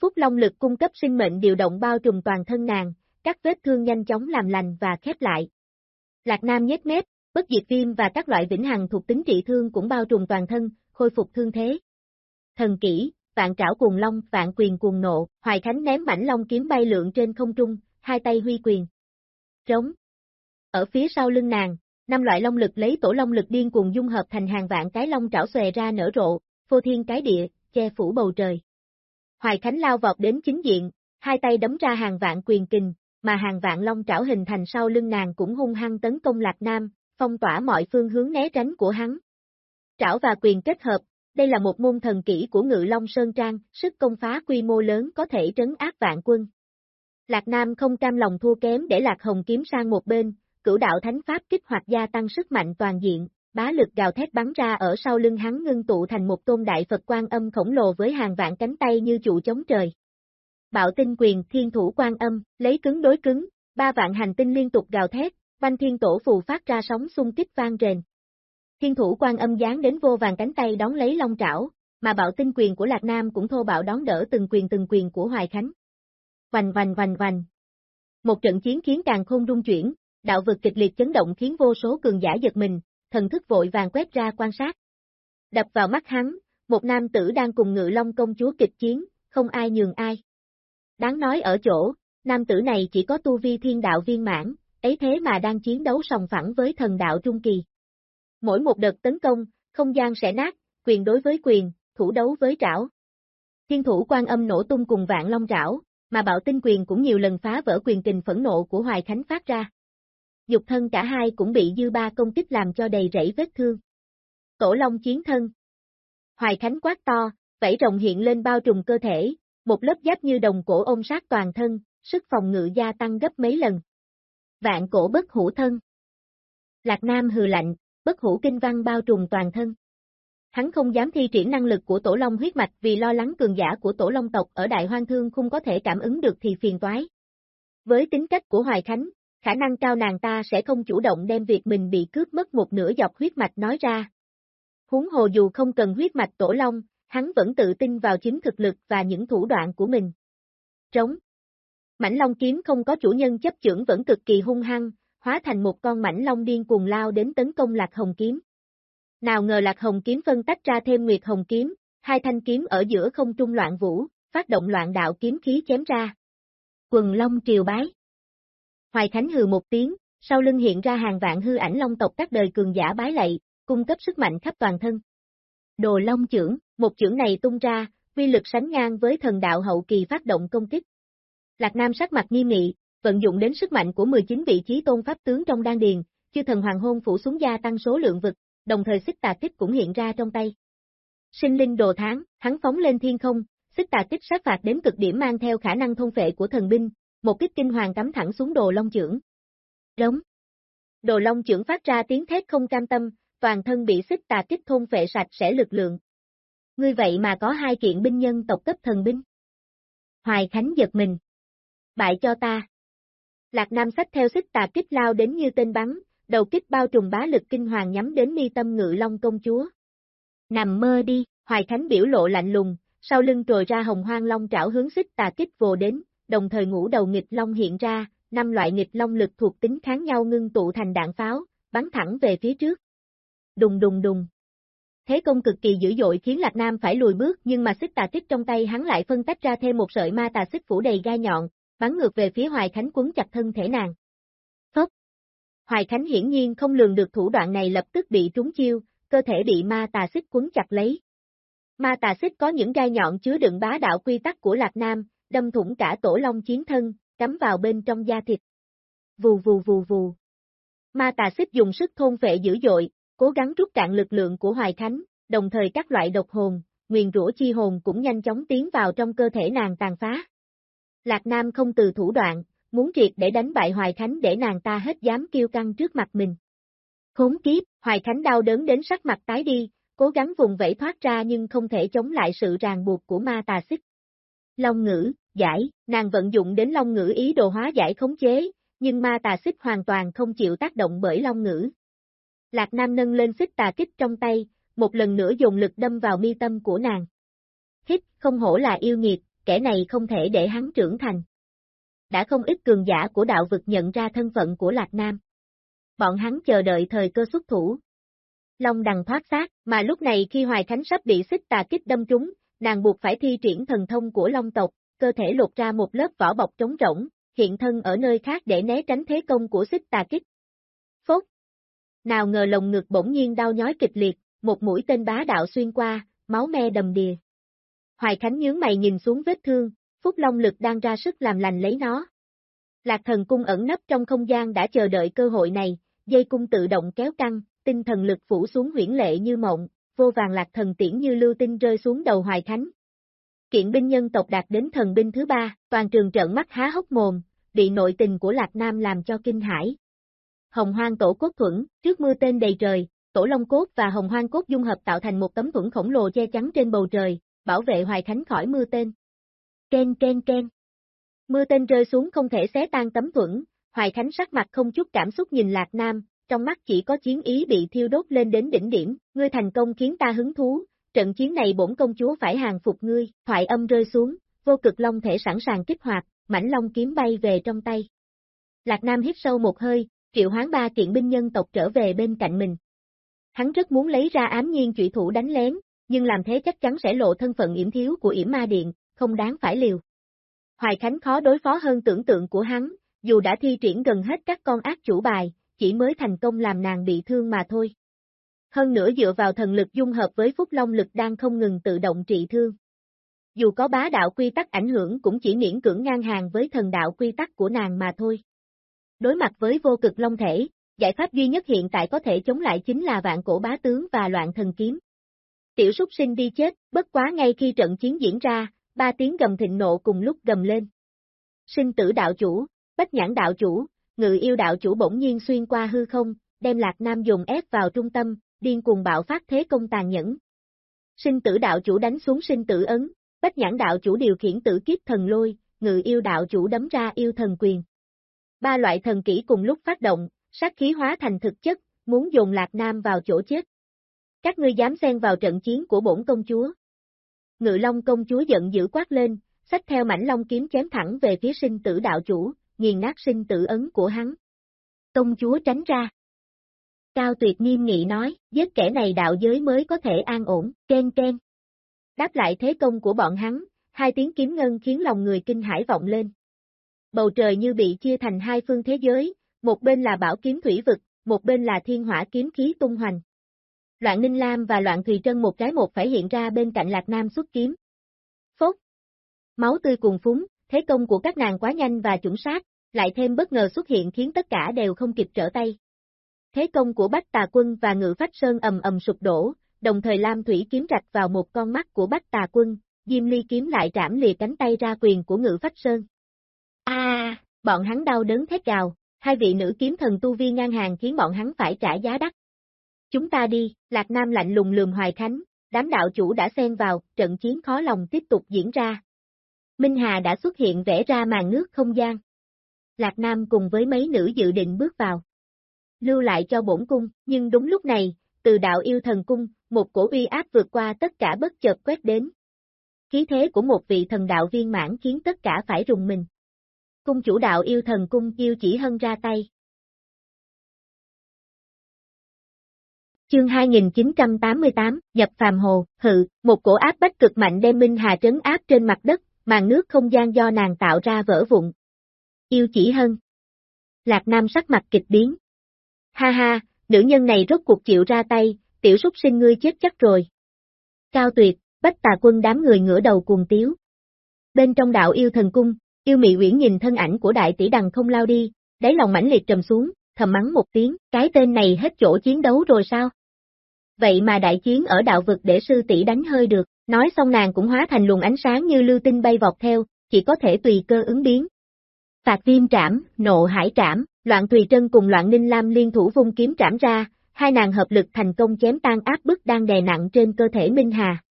Phúc Long lực cung cấp sinh mệnh điều động bao trùm toàn thân nàng, các vết thương nhanh chóng làm lành và khép lại. Lạc Nam nhếch mép, bất diệt viêm và các loại vĩnh hằng thuộc tính trị thương cũng bao trùm toàn thân, khôi phục thương thế. Thần kỹ, vạn trảo cuồng long, vạn quyền cuồng nộ, Hoài Khánh ném mảnh long kiếm bay lượn trên không trung, hai tay huy quyền. Trống. Ở phía sau lưng nàng, năm loại long lực lấy tổ long lực điên cuồng dung hợp thành hàng vạn cái long trảo xòe ra nở rộ, phô thiên cái địa, che phủ bầu trời. Hoài Khánh lao vọt đến chính diện, hai tay đấm ra hàng vạn quyền kình, mà hàng vạn long trảo hình thành sau lưng nàng cũng hung hăng tấn công Lạc Nam, phong tỏa mọi phương hướng né tránh của hắn. Trảo và quyền kết hợp, đây là một môn thần kỹ của Ngự Long Sơn Trang, sức công phá quy mô lớn có thể trấn áp vạn quân. Lạc Nam không cam lòng thua kém để Lạc Hồng kiếm sang một bên, cửu đạo thánh pháp kích hoạt gia tăng sức mạnh toàn diện, bá lực gào thét bắn ra ở sau lưng hắn ngưng tụ thành một tôn đại Phật quan âm khổng lồ với hàng vạn cánh tay như trụ chống trời. Bạo tinh quyền thiên thủ quan âm, lấy cứng đối cứng, ba vạn hành tinh liên tục gào thét, banh thiên tổ phù phát ra sóng xung kích vang rền. Thiên thủ quan âm dán đến vô vàng cánh tay đón lấy long trảo, mà bạo tinh quyền của Lạc Nam cũng thô bạo đón đỡ từng quyền từng quyền của Hoài Khánh. Vành vành vành vành. Một trận chiến khiến càng không rung chuyển, đạo vực kịch liệt chấn động khiến vô số cường giả giật mình, thần thức vội vàng quét ra quan sát. Đập vào mắt hắn, một nam tử đang cùng ngự long công chúa kịch chiến, không ai nhường ai. Đáng nói ở chỗ, nam tử này chỉ có tu vi thiên đạo viên mãn, ấy thế mà đang chiến đấu sòng phẳng với thần đạo trung kỳ. Mỗi một đợt tấn công, không gian sẽ nát, quyền đối với quyền, thủ đấu với trảo. Thiên thủ quan âm nổ tung cùng vạn long trảo, mà bạo tinh quyền cũng nhiều lần phá vỡ quyền kình phẫn nộ của Hoài Khánh phát ra. Dục thân cả hai cũng bị dư ba công kích làm cho đầy rẫy vết thương. Tổ long chiến thân. Hoài Khánh quát to, vảy rồng hiện lên bao trùm cơ thể, một lớp giáp như đồng cổ ôm sát toàn thân, sức phòng ngự gia tăng gấp mấy lần. Vạn cổ bất hủ thân. Lạc Nam hừ lạnh, bất hủ kinh văn bao trùm toàn thân. Hắn không dám thi triển năng lực của tổ long huyết mạch vì lo lắng cường giả của tổ long tộc ở Đại Hoang Thương không có thể cảm ứng được thì phiền toái. Với tính cách của Hoài Khánh, khả năng cao nàng ta sẽ không chủ động đem việc mình bị cướp mất một nửa dọc huyết mạch nói ra. Huống hồ dù không cần huyết mạch tổ long, hắn vẫn tự tin vào chính thực lực và những thủ đoạn của mình. Trống Mảnh long kiếm không có chủ nhân chấp chưởng vẫn cực kỳ hung hăng, hóa thành một con mảnh long điên cuồng lao đến tấn công Lạc Hồng kiếm. Nào ngờ Lạc Hồng kiếm phân tách ra thêm Nguyệt Hồng kiếm, hai thanh kiếm ở giữa không trung loạn vũ, phát động loạn đạo kiếm khí chém ra. Quần Long triều bái. Hoài Khánh hừ một tiếng, sau lưng hiện ra hàng vạn hư ảnh long tộc các đời cường giả bái lạy, cung cấp sức mạnh khắp toàn thân. Đồ Long chưởng, một chưởng này tung ra, quy lực sánh ngang với thần đạo hậu kỳ phát động công kích. Lạc Nam sắc mặt nghiêm nghị, vận dụng đến sức mạnh của 19 vị trí tôn pháp tướng trong đan điền, chư thần hoàng hôn phủ xuống gia tăng số lượng vực, đồng thời xích tà kích cũng hiện ra trong tay. Sinh linh đồ tháng, hắn phóng lên thiên không, xích tà kích sát phạt đến cực điểm mang theo khả năng thông phệ của thần binh, một kích kinh hoàng cắm thẳng xuống đồ long trưởng. Đống. Đồ long trưởng phát ra tiếng thét không cam tâm, toàn thân bị xích tà kích thôn phệ sạch sẽ lực lượng. Ngươi vậy mà có hai kiện binh nhân tộc cấp thần binh. Hoài Khánh giật mình. Bại cho ta. Lạc Nam sách theo xích tà kích lao đến như tên bắn, đầu kích bao trùm bá lực kinh hoàng nhắm đến mi tâm ngự long công chúa. Nằm mơ đi, Hoài Khánh biểu lộ lạnh lùng, sau lưng trồi ra hồng hoang long trảo hướng xích tà kích vồ đến, đồng thời ngũ đầu nghịch long hiện ra, năm loại nghịch long lực thuộc tính kháng nhau ngưng tụ thành đạn pháo, bắn thẳng về phía trước. Đùng đùng đùng. Thế công cực kỳ dữ dội khiến Lạc Nam phải lùi bước nhưng mà xích tà kích trong tay hắn lại phân tách ra thêm một sợi ma tà xích phủ đầy gai nhọn, bắn ngược về phía Hoài Khánh quấn chặt thân thể nàng. Hoài Khánh hiển nhiên không lường được thủ đoạn này lập tức bị trúng chiêu, cơ thể bị ma tà xích quấn chặt lấy. Ma tà xích có những gai nhọn chứa đựng bá đạo quy tắc của Lạc Nam, đâm thủng cả tổ long chiến thân, cắm vào bên trong da thịt. Vù vù vù vù. Ma tà xích dùng sức thôn vệ dữ dội, cố gắng rút cạn lực lượng của Hoài Khánh, đồng thời các loại độc hồn, nguyền rủa chi hồn cũng nhanh chóng tiến vào trong cơ thể nàng tàn phá. Lạc Nam không từ thủ đoạn, muốn triệt để đánh bại Hoài Khánh để nàng ta hết dám kêu căng trước mặt mình. Khốn kiếp, Hoài Khánh đau đớn đến sắc mặt tái đi, cố gắng vùng vẫy thoát ra nhưng không thể chống lại sự ràng buộc của ma tà xích. Long ngữ, giải, nàng vận dụng đến long ngữ ý đồ hóa giải khống chế, nhưng ma tà xích hoàn toàn không chịu tác động bởi long ngữ. Lạc Nam nâng lên xích tà kích trong tay, một lần nữa dùng lực đâm vào mi tâm của nàng. Hít, không hổ là yêu nghiệt, kẻ này không thể để hắn trưởng thành. Đã không ít cường giả của đạo vực nhận ra thân phận của Lạc Nam. Bọn hắn chờ đợi thời cơ xuất thủ. Long đằng thoát xác, mà lúc này khi Hoài Khánh sắp bị xích tà kích đâm trúng, nàng buộc phải thi triển thần thông của Long tộc, cơ thể lột ra một lớp vỏ bọc trống rỗng, hiện thân ở nơi khác để né tránh thế công của xích tà kích. Phốt! Nào ngờ lồng ngực bỗng nhiên đau nhói kịch liệt, một mũi tên bá đạo xuyên qua, máu me đầm đìa. Hoài Khánh nhướng mày nhìn xuống vết thương, Phúc Long lực đang ra sức làm lành lấy nó. Lạc thần cung ẩn nấp trong không gian đã chờ đợi cơ hội này, dây cung tự động kéo căng, tinh thần lực phủ xuống huyển lệ như mộng, vô vàng lạc thần tiễn như lưu tinh rơi xuống đầu Hoài Thánh. Kiện binh nhân tộc đạt đến thần binh thứ ba, toàn trường trợn mắt há hốc mồm, bị nội tình của Lạc Nam làm cho kinh hãi. Hồng hoang tổ cốt thuẫn, trước mưa tên đầy trời, tổ long cốt và hồng hoang cốt dung hợp tạo thành một tấm thuẫn khổng lồ che chắn trên bầu trời, bảo vệ Hoài Thánh khỏi mưa tên. Ken ken ken. Mưa tên rơi xuống không thể xé tan tấm thuẫn, Hoài Khánh sắc mặt không chút cảm xúc nhìn Lạc Nam, trong mắt chỉ có chiến ý bị thiêu đốt lên đến đỉnh điểm, ngươi thành công khiến ta hứng thú, trận chiến này bổn công chúa phải hàng phục ngươi, thoại âm rơi xuống, vô cực long thể sẵn sàng kích hoạt, mảnh long kiếm bay về trong tay. Lạc Nam hít sâu một hơi, triệu hoán ba kiện binh nhân tộc trở về bên cạnh mình. Hắn rất muốn lấy ra ám nhiên trụy thủ đánh lén, nhưng làm thế chắc chắn sẽ lộ thân phận yểm thiếu của yểm ma điện, không đáng phải liều. Hoài Khánh khó đối phó hơn tưởng tượng của hắn, dù đã thi triển gần hết các con ác chủ bài, chỉ mới thành công làm nàng bị thương mà thôi. Hơn nữa dựa vào thần lực dung hợp với Phúc Long lực đang không ngừng tự động trị thương. Dù có bá đạo quy tắc ảnh hưởng cũng chỉ miễn cưỡng ngang hàng với thần đạo quy tắc của nàng mà thôi. Đối mặt với vô cực long thể, giải pháp duy nhất hiện tại có thể chống lại chính là vạn cổ bá tướng và loạn thần kiếm. Tiểu súc sinh đi chết, bất quá ngay khi trận chiến diễn ra, ba tiếng gầm thịnh nộ cùng lúc gầm lên. Sinh tử đạo chủ, bách nhãn đạo chủ, ngự yêu đạo chủ bỗng nhiên xuyên qua hư không, đem Lạc Nam dùng ép vào trung tâm, điên cuồng bạo phát thế công tàn nhẫn. Sinh tử đạo chủ đánh xuống sinh tử ấn, bách nhãn đạo chủ điều khiển tử kiếp thần lôi, ngự yêu đạo chủ đấm ra yêu thần quyền. Ba loại thần kỹ cùng lúc phát động, sát khí hóa thành thực chất, muốn dồn Lạc Nam vào chỗ chết. Các ngươi dám xen vào trận chiến của bổn công chúa. Ngự Long công chúa giận dữ quát lên, xách theo mảnh long kiếm chém thẳng về phía sinh tử đạo chủ, nghiền nát sinh tử ấn của hắn. Công chúa tránh ra. Cao tuyệt nghiêm nghị nói, giết kẻ này đạo giới mới có thể an ổn, ken ken. Đáp lại thế công của bọn hắn, hai tiếng kiếm ngân khiến lòng người kinh hải vọng lên. Bầu trời như bị chia thành hai phương thế giới, một bên là bảo kiếm thủy vực, một bên là thiên hỏa kiếm khí tung hoành. Loạn Ninh Lam và Loạn Thùy Trân một trái một phải hiện ra bên cạnh Lạc Nam xuất kiếm. Phốt! Máu tươi cùng phúng, thế công của các nàng quá nhanh và chuẩn xác, lại thêm bất ngờ xuất hiện khiến tất cả đều không kịp trở tay. Thế công của Bách Tà Quân và Ngự Phách Sơn ầm ầm sụp đổ, đồng thời Lam Thủy kiếm rạch vào một con mắt của Bách Tà Quân, Diêm Ly kiếm lại trảm lìa cánh tay ra quyền của Ngự Phách Sơn. A, bọn hắn đau đớn thét gào, hai vị nữ kiếm thần tu vi ngang hàng khiến bọn hắn phải trả giá đắt. Chúng ta đi, Lạc Nam lạnh lùng lườm Hoài Khánh, đám đạo chủ đã xen vào, trận chiến khó lòng tiếp tục diễn ra. Minh Hà đã xuất hiện vẽ ra màn nước không gian. Lạc Nam cùng với mấy nữ dự định bước vào. Lưu lại cho bổn cung, nhưng đúng lúc này, từ đạo yêu thần cung, một cổ uy áp vượt qua tất cả bất chợt quét đến. Khí thế của một vị thần đạo viên mãn khiến tất cả phải rùng mình. Cung chủ đạo yêu thần cung yêu chỉ hân ra tay. Chương 2988, nhập phàm hồ, hự, một cổ áp bách cực mạnh đem Minh Hà trấn áp trên mặt đất, màn nước không gian do nàng tạo ra vỡ vụn. Yêu chỉ hơn Lạc Nam sắc mặt kịch biến. Ha ha, nữ nhân này rốt cuộc chịu ra tay, tiểu súc sinh ngươi chết chắc rồi. Cao tuyệt, bách tà quân đám người ngửa đầu cuồng tiếu. Bên trong đạo yêu thần cung, yêu mị uyển nhìn thân ảnh của đại tỷ đằng không lao đi, đáy lòng mãnh liệt trầm xuống, thầm mắng một tiếng, cái tên này hết chỗ chiến đấu rồi sao? Vậy mà đại chiến ở đạo vực để sư tỷ đánh hơi được, nói xong nàng cũng hóa thành luồng ánh sáng như lưu tinh bay vọt theo, chỉ có thể tùy cơ ứng biến. Phạt viêm trảm, nộ hải trảm, loạn tùy trân cùng loạn ninh lam liên thủ vung kiếm trảm ra, hai nàng hợp lực thành công chém tan áp bức đang đè nặng trên cơ thể Minh Hà.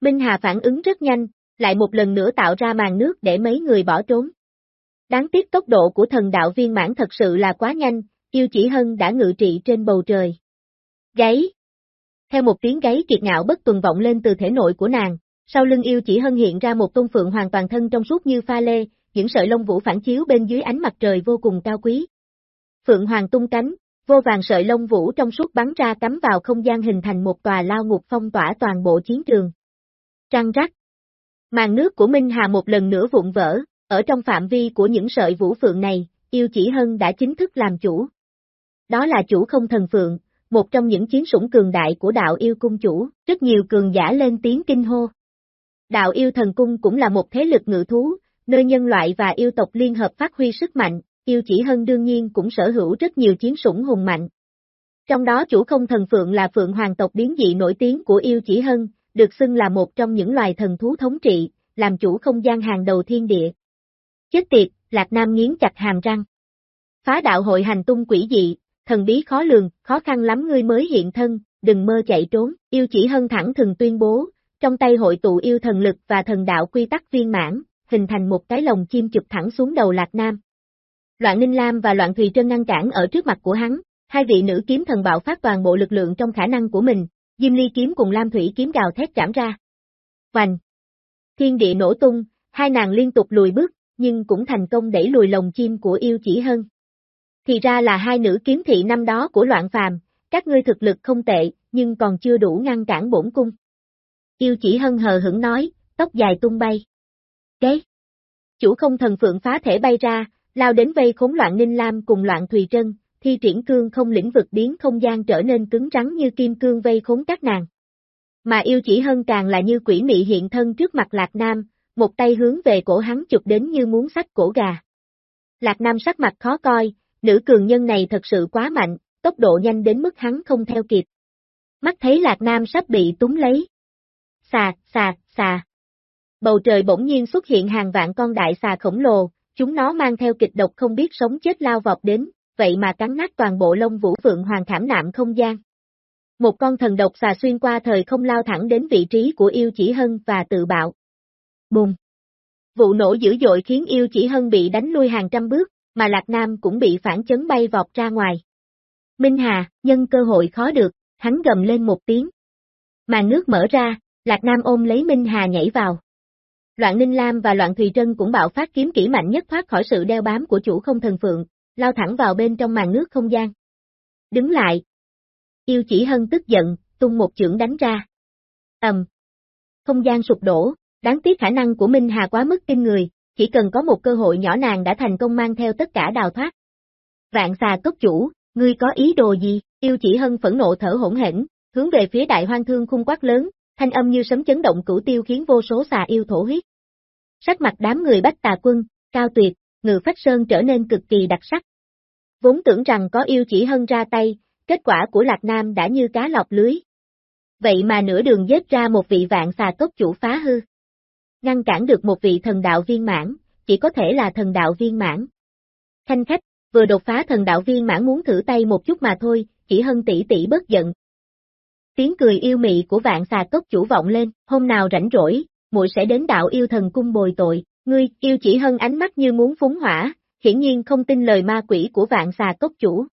Minh Hà phản ứng rất nhanh, lại một lần nữa tạo ra màn nước để mấy người bỏ trốn. Đáng tiếc tốc độ của thần đạo viên mãn thật sự là quá nhanh, yêu chỉ hân đã ngự trị trên bầu trời. Gáy! Theo một tiếng gáy kiệt ngạo bất tuần vọng lên từ thể nội của nàng, sau lưng yêu chỉ hân hiện ra một tôn phượng hoàn toàn thân trong suốt như pha lê, những sợi lông vũ phản chiếu bên dưới ánh mặt trời vô cùng cao quý. Phượng hoàng tung cánh, vô vàng sợi lông vũ trong suốt bắn ra cắm vào không gian hình thành một tòa lao ngục phong tỏa toàn bộ chiến trường. Trăng rắc. Màn nước của Minh Hà một lần nữa vụn vỡ, ở trong phạm vi của những sợi vũ phượng này, yêu chỉ hân đã chính thức làm chủ. Đó là chủ không thần phượng, một trong những chiến sủng cường đại của đạo yêu cung chủ, rất nhiều cường giả lên tiếng kinh hô. Đạo yêu thần cung cũng là một thế lực ngự thú, nơi nhân loại và yêu tộc liên hợp phát huy sức mạnh, yêu chỉ hân đương nhiên cũng sở hữu rất nhiều chiến sủng hùng mạnh. Trong đó chủ không thần phượng là phượng hoàng tộc biến dị nổi tiếng của yêu chỉ hân, được xưng là một trong những loài thần thú thống trị, làm chủ không gian hàng đầu thiên địa. Chết tiệt, Lạc Nam nghiến chặt hàm răng. Phá đạo hội hành tung quỷ dị, thần bí khó lường, khó khăn lắm ngươi mới hiện thân, đừng mơ chạy trốn, yêu chỉ hân thẳng thường tuyên bố, trong tay hội tụ yêu thần lực và thần đạo quy tắc viên mãn, hình thành một cái lồng chim chụp thẳng xuống đầu Lạc Nam. Loạn Ninh Lam và Loạn Thùy Trân ngăn cản ở trước mặt của hắn, hai vị nữ kiếm thần bạo phát toàn bộ lực lượng trong khả năng của mình, Diêm Ly kiếm cùng Lam Thủy kiếm gào thét trảm ra. Vành! Thiên địa nổ tung, hai nàng liên tục lùi bước, nhưng cũng thành công đẩy lùi lồng chim của yêu chỉ hân. Thì ra là hai nữ kiếm thị năm đó của loạn phàm, các ngươi thực lực không tệ, nhưng còn chưa đủ ngăn cản bổn cung. Yêu chỉ hân hờ hững nói, tóc dài tung bay. Cái? Chủ không thần phượng phá thể bay ra, lao đến vây khốn loạn ninh lam cùng loạn thùy trân, thi triển cương không lĩnh vực biến không gian trở nên cứng rắn như kim cương vây khốn các nàng. Mà yêu chỉ hân càng là như quỷ mị hiện thân trước mặt Lạc Nam, một tay hướng về cổ hắn chụp đến như muốn sách cổ gà. Lạc Nam sắc mặt khó coi, nữ cường nhân này thật sự quá mạnh, tốc độ nhanh đến mức hắn không theo kịp. Mắt thấy Lạc Nam sắp bị túng lấy. Xà, xà, xà. Bầu trời bỗng nhiên xuất hiện hàng vạn con đại xà khổng lồ, chúng nó mang theo kịch độc không biết sống chết lao vọt đến, vậy mà cắn nát toàn bộ lông vũ phượng hoàng thảm nạm không gian. Một con thần độc xà xuyên qua thời không lao thẳng đến vị trí của yêu chỉ hân và tự bạo. Bùng! Vụ nổ dữ dội khiến yêu chỉ hân bị đánh lui hàng trăm bước, mà Lạc Nam cũng bị phản chấn bay vọt ra ngoài. Minh Hà, nhân cơ hội khó được, hắn gầm lên một tiếng. Màn nước mở ra, Lạc Nam ôm lấy Minh Hà nhảy vào. Loạn Ninh Lam và Loạn Thùy Trân cũng bạo phát kiếm kỹ mạnh nhất thoát khỏi sự đeo bám của chủ không thần phượng, lao thẳng vào bên trong màn nước không gian. Đứng lại. Yêu chỉ hân tức giận, tung một chưởng đánh ra. Ầm. Không gian sụp đổ, đáng tiếc khả năng của Minh Hà quá mức kinh người, chỉ cần có một cơ hội nhỏ nàng đã thành công mang theo tất cả đào thoát. Vạn xà cốc chủ, ngươi có ý đồ gì? Yêu chỉ hân phẫn nộ thở hỗn hển, hướng về phía đại hoang thương khung quát lớn, thanh âm như sấm chấn động cửu tiêu khiến vô số xà yêu thổ huyết. Sắc mặt đám người bách tà quân, cao tuyệt, ngự phách sơn trở nên cực kỳ đặc sắc. Vốn tưởng rằng có yêu chỉ hân ra tay, kết quả của Lạc Nam đã như cá lọc lưới. Vậy mà nửa đường dết ra một vị vạn xà cốc chủ phá hư. Ngăn cản được một vị thần đạo viên mãn, chỉ có thể là thần đạo viên mãn. Thanh khách, vừa đột phá thần đạo viên mãn muốn thử tay một chút mà thôi, chỉ hân tỷ tỷ bất giận. Tiếng cười yêu mị của vạn xà cốc chủ vọng lên, hôm nào rảnh rỗi, muội sẽ đến đạo yêu thần cung bồi tội, ngươi, yêu chỉ hân ánh mắt như muốn phúng hỏa, hiển nhiên không tin lời ma quỷ của vạn xà cốc chủ.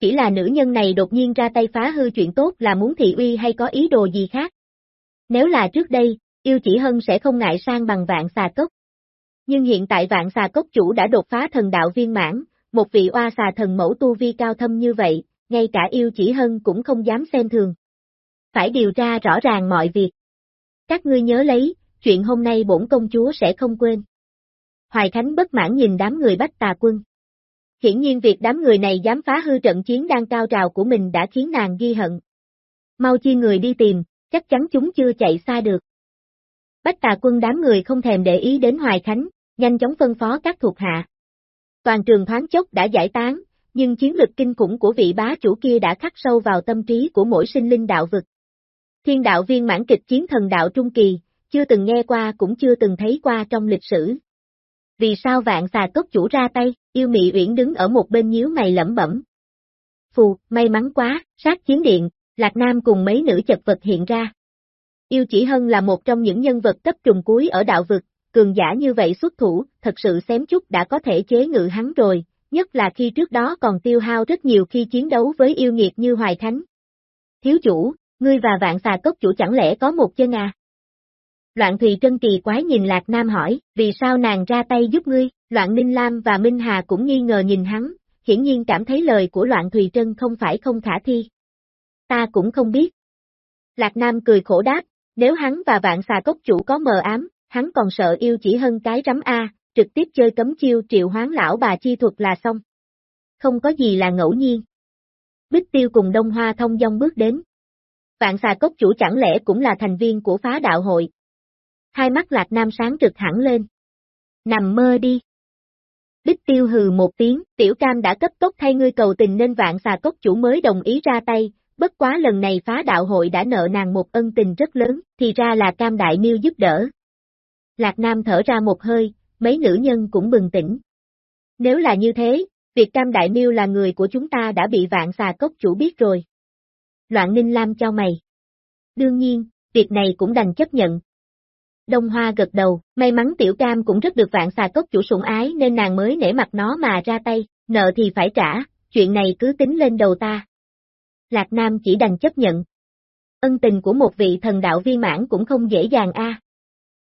Chỉ là nữ nhân này đột nhiên ra tay phá hư chuyện tốt là muốn thị uy hay có ý đồ gì khác. Nếu là trước đây, yêu chỉ hân sẽ không ngại sang bằng vạn xà cốc. Nhưng hiện tại vạn xà cốc chủ đã đột phá thần đạo viên mãn, một vị oa xà thần mẫu tu vi cao thâm như vậy, ngay cả yêu chỉ hân cũng không dám xem thường. Phải điều tra rõ ràng mọi việc. Các ngươi nhớ lấy, chuyện hôm nay bổn công chúa sẽ không quên. Hoài Khánh bất mãn nhìn đám người bách tà quân. Hiển nhiên việc đám người này dám phá hư trận chiến đang cao trào của mình đã khiến nàng ghi hận. Mau chi người đi tìm, chắc chắn chúng chưa chạy xa được. Bách tà quân đám người không thèm để ý đến Hoài Khánh, nhanh chóng phân phó các thuộc hạ. Toàn trường thoáng chốc đã giải tán, nhưng chiến lực kinh khủng của vị bá chủ kia đã khắc sâu vào tâm trí của mỗi sinh linh đạo vực. Thiên đạo viên mãn kịch chiến thần đạo trung kỳ, chưa từng nghe qua cũng chưa từng thấy qua trong lịch sử. Vì sao vạn xà cốc chủ ra tay, yêu mị uyển đứng ở một bên nhíu mày lẩm bẩm. Phù, may mắn quá, sát chiến điện, Lạc Nam cùng mấy nữ chật vật hiện ra. Yêu chỉ hân là một trong những nhân vật cấp trùng cuối ở đạo vực, cường giả như vậy xuất thủ, thật sự xém chút đã có thể chế ngự hắn rồi, nhất là khi trước đó còn tiêu hao rất nhiều khi chiến đấu với yêu nghiệt như Hoài Thánh. Thiếu chủ, ngươi và vạn xà cốc chủ chẳng lẽ có một chân à? Loạn Thùy Trân kỳ quái nhìn Lạc Nam hỏi, vì sao nàng ra tay giúp ngươi, Loạn Ninh Lam và Minh Hà cũng nghi ngờ nhìn hắn, hiển nhiên cảm thấy lời của Loạn Thùy Trân không phải không khả thi. Ta cũng không biết. Lạc Nam cười khổ đáp, nếu hắn và vạn xà cốc chủ có mờ ám, hắn còn sợ yêu chỉ hơn cái rắm A, trực tiếp chơi cấm chiêu triệu hoán lão bà chi thuật là xong. Không có gì là ngẫu nhiên. Bích tiêu cùng Đông Hoa thông dong bước đến. Vạn xà cốc chủ chẳng lẽ cũng là thành viên của phá đạo hội. Hai mắt lạc nam sáng trực hẳn lên. Nằm mơ đi. Bích tiêu hừ một tiếng, tiểu cam đã cấp tốc thay ngươi cầu tình nên vạn xà cốc chủ mới đồng ý ra tay, bất quá lần này phá đạo hội đã nợ nàng một ân tình rất lớn, thì ra là cam đại miêu giúp đỡ. Lạc Nam thở ra một hơi, mấy nữ nhân cũng bừng tỉnh. Nếu là như thế, việc cam đại miêu là người của chúng ta đã bị vạn xà cốc chủ biết rồi. Loạn Ninh Lam cho mày. Đương nhiên, việc này cũng đành chấp nhận. Đông Hoa gật đầu, may mắn tiểu cam cũng rất được vạn xà cốc chủ sủng ái nên nàng mới nể mặt nó mà ra tay, nợ thì phải trả, chuyện này cứ tính lên đầu ta. Lạc Nam chỉ đành chấp nhận. Ân tình của một vị thần đạo viên mãn cũng không dễ dàng a.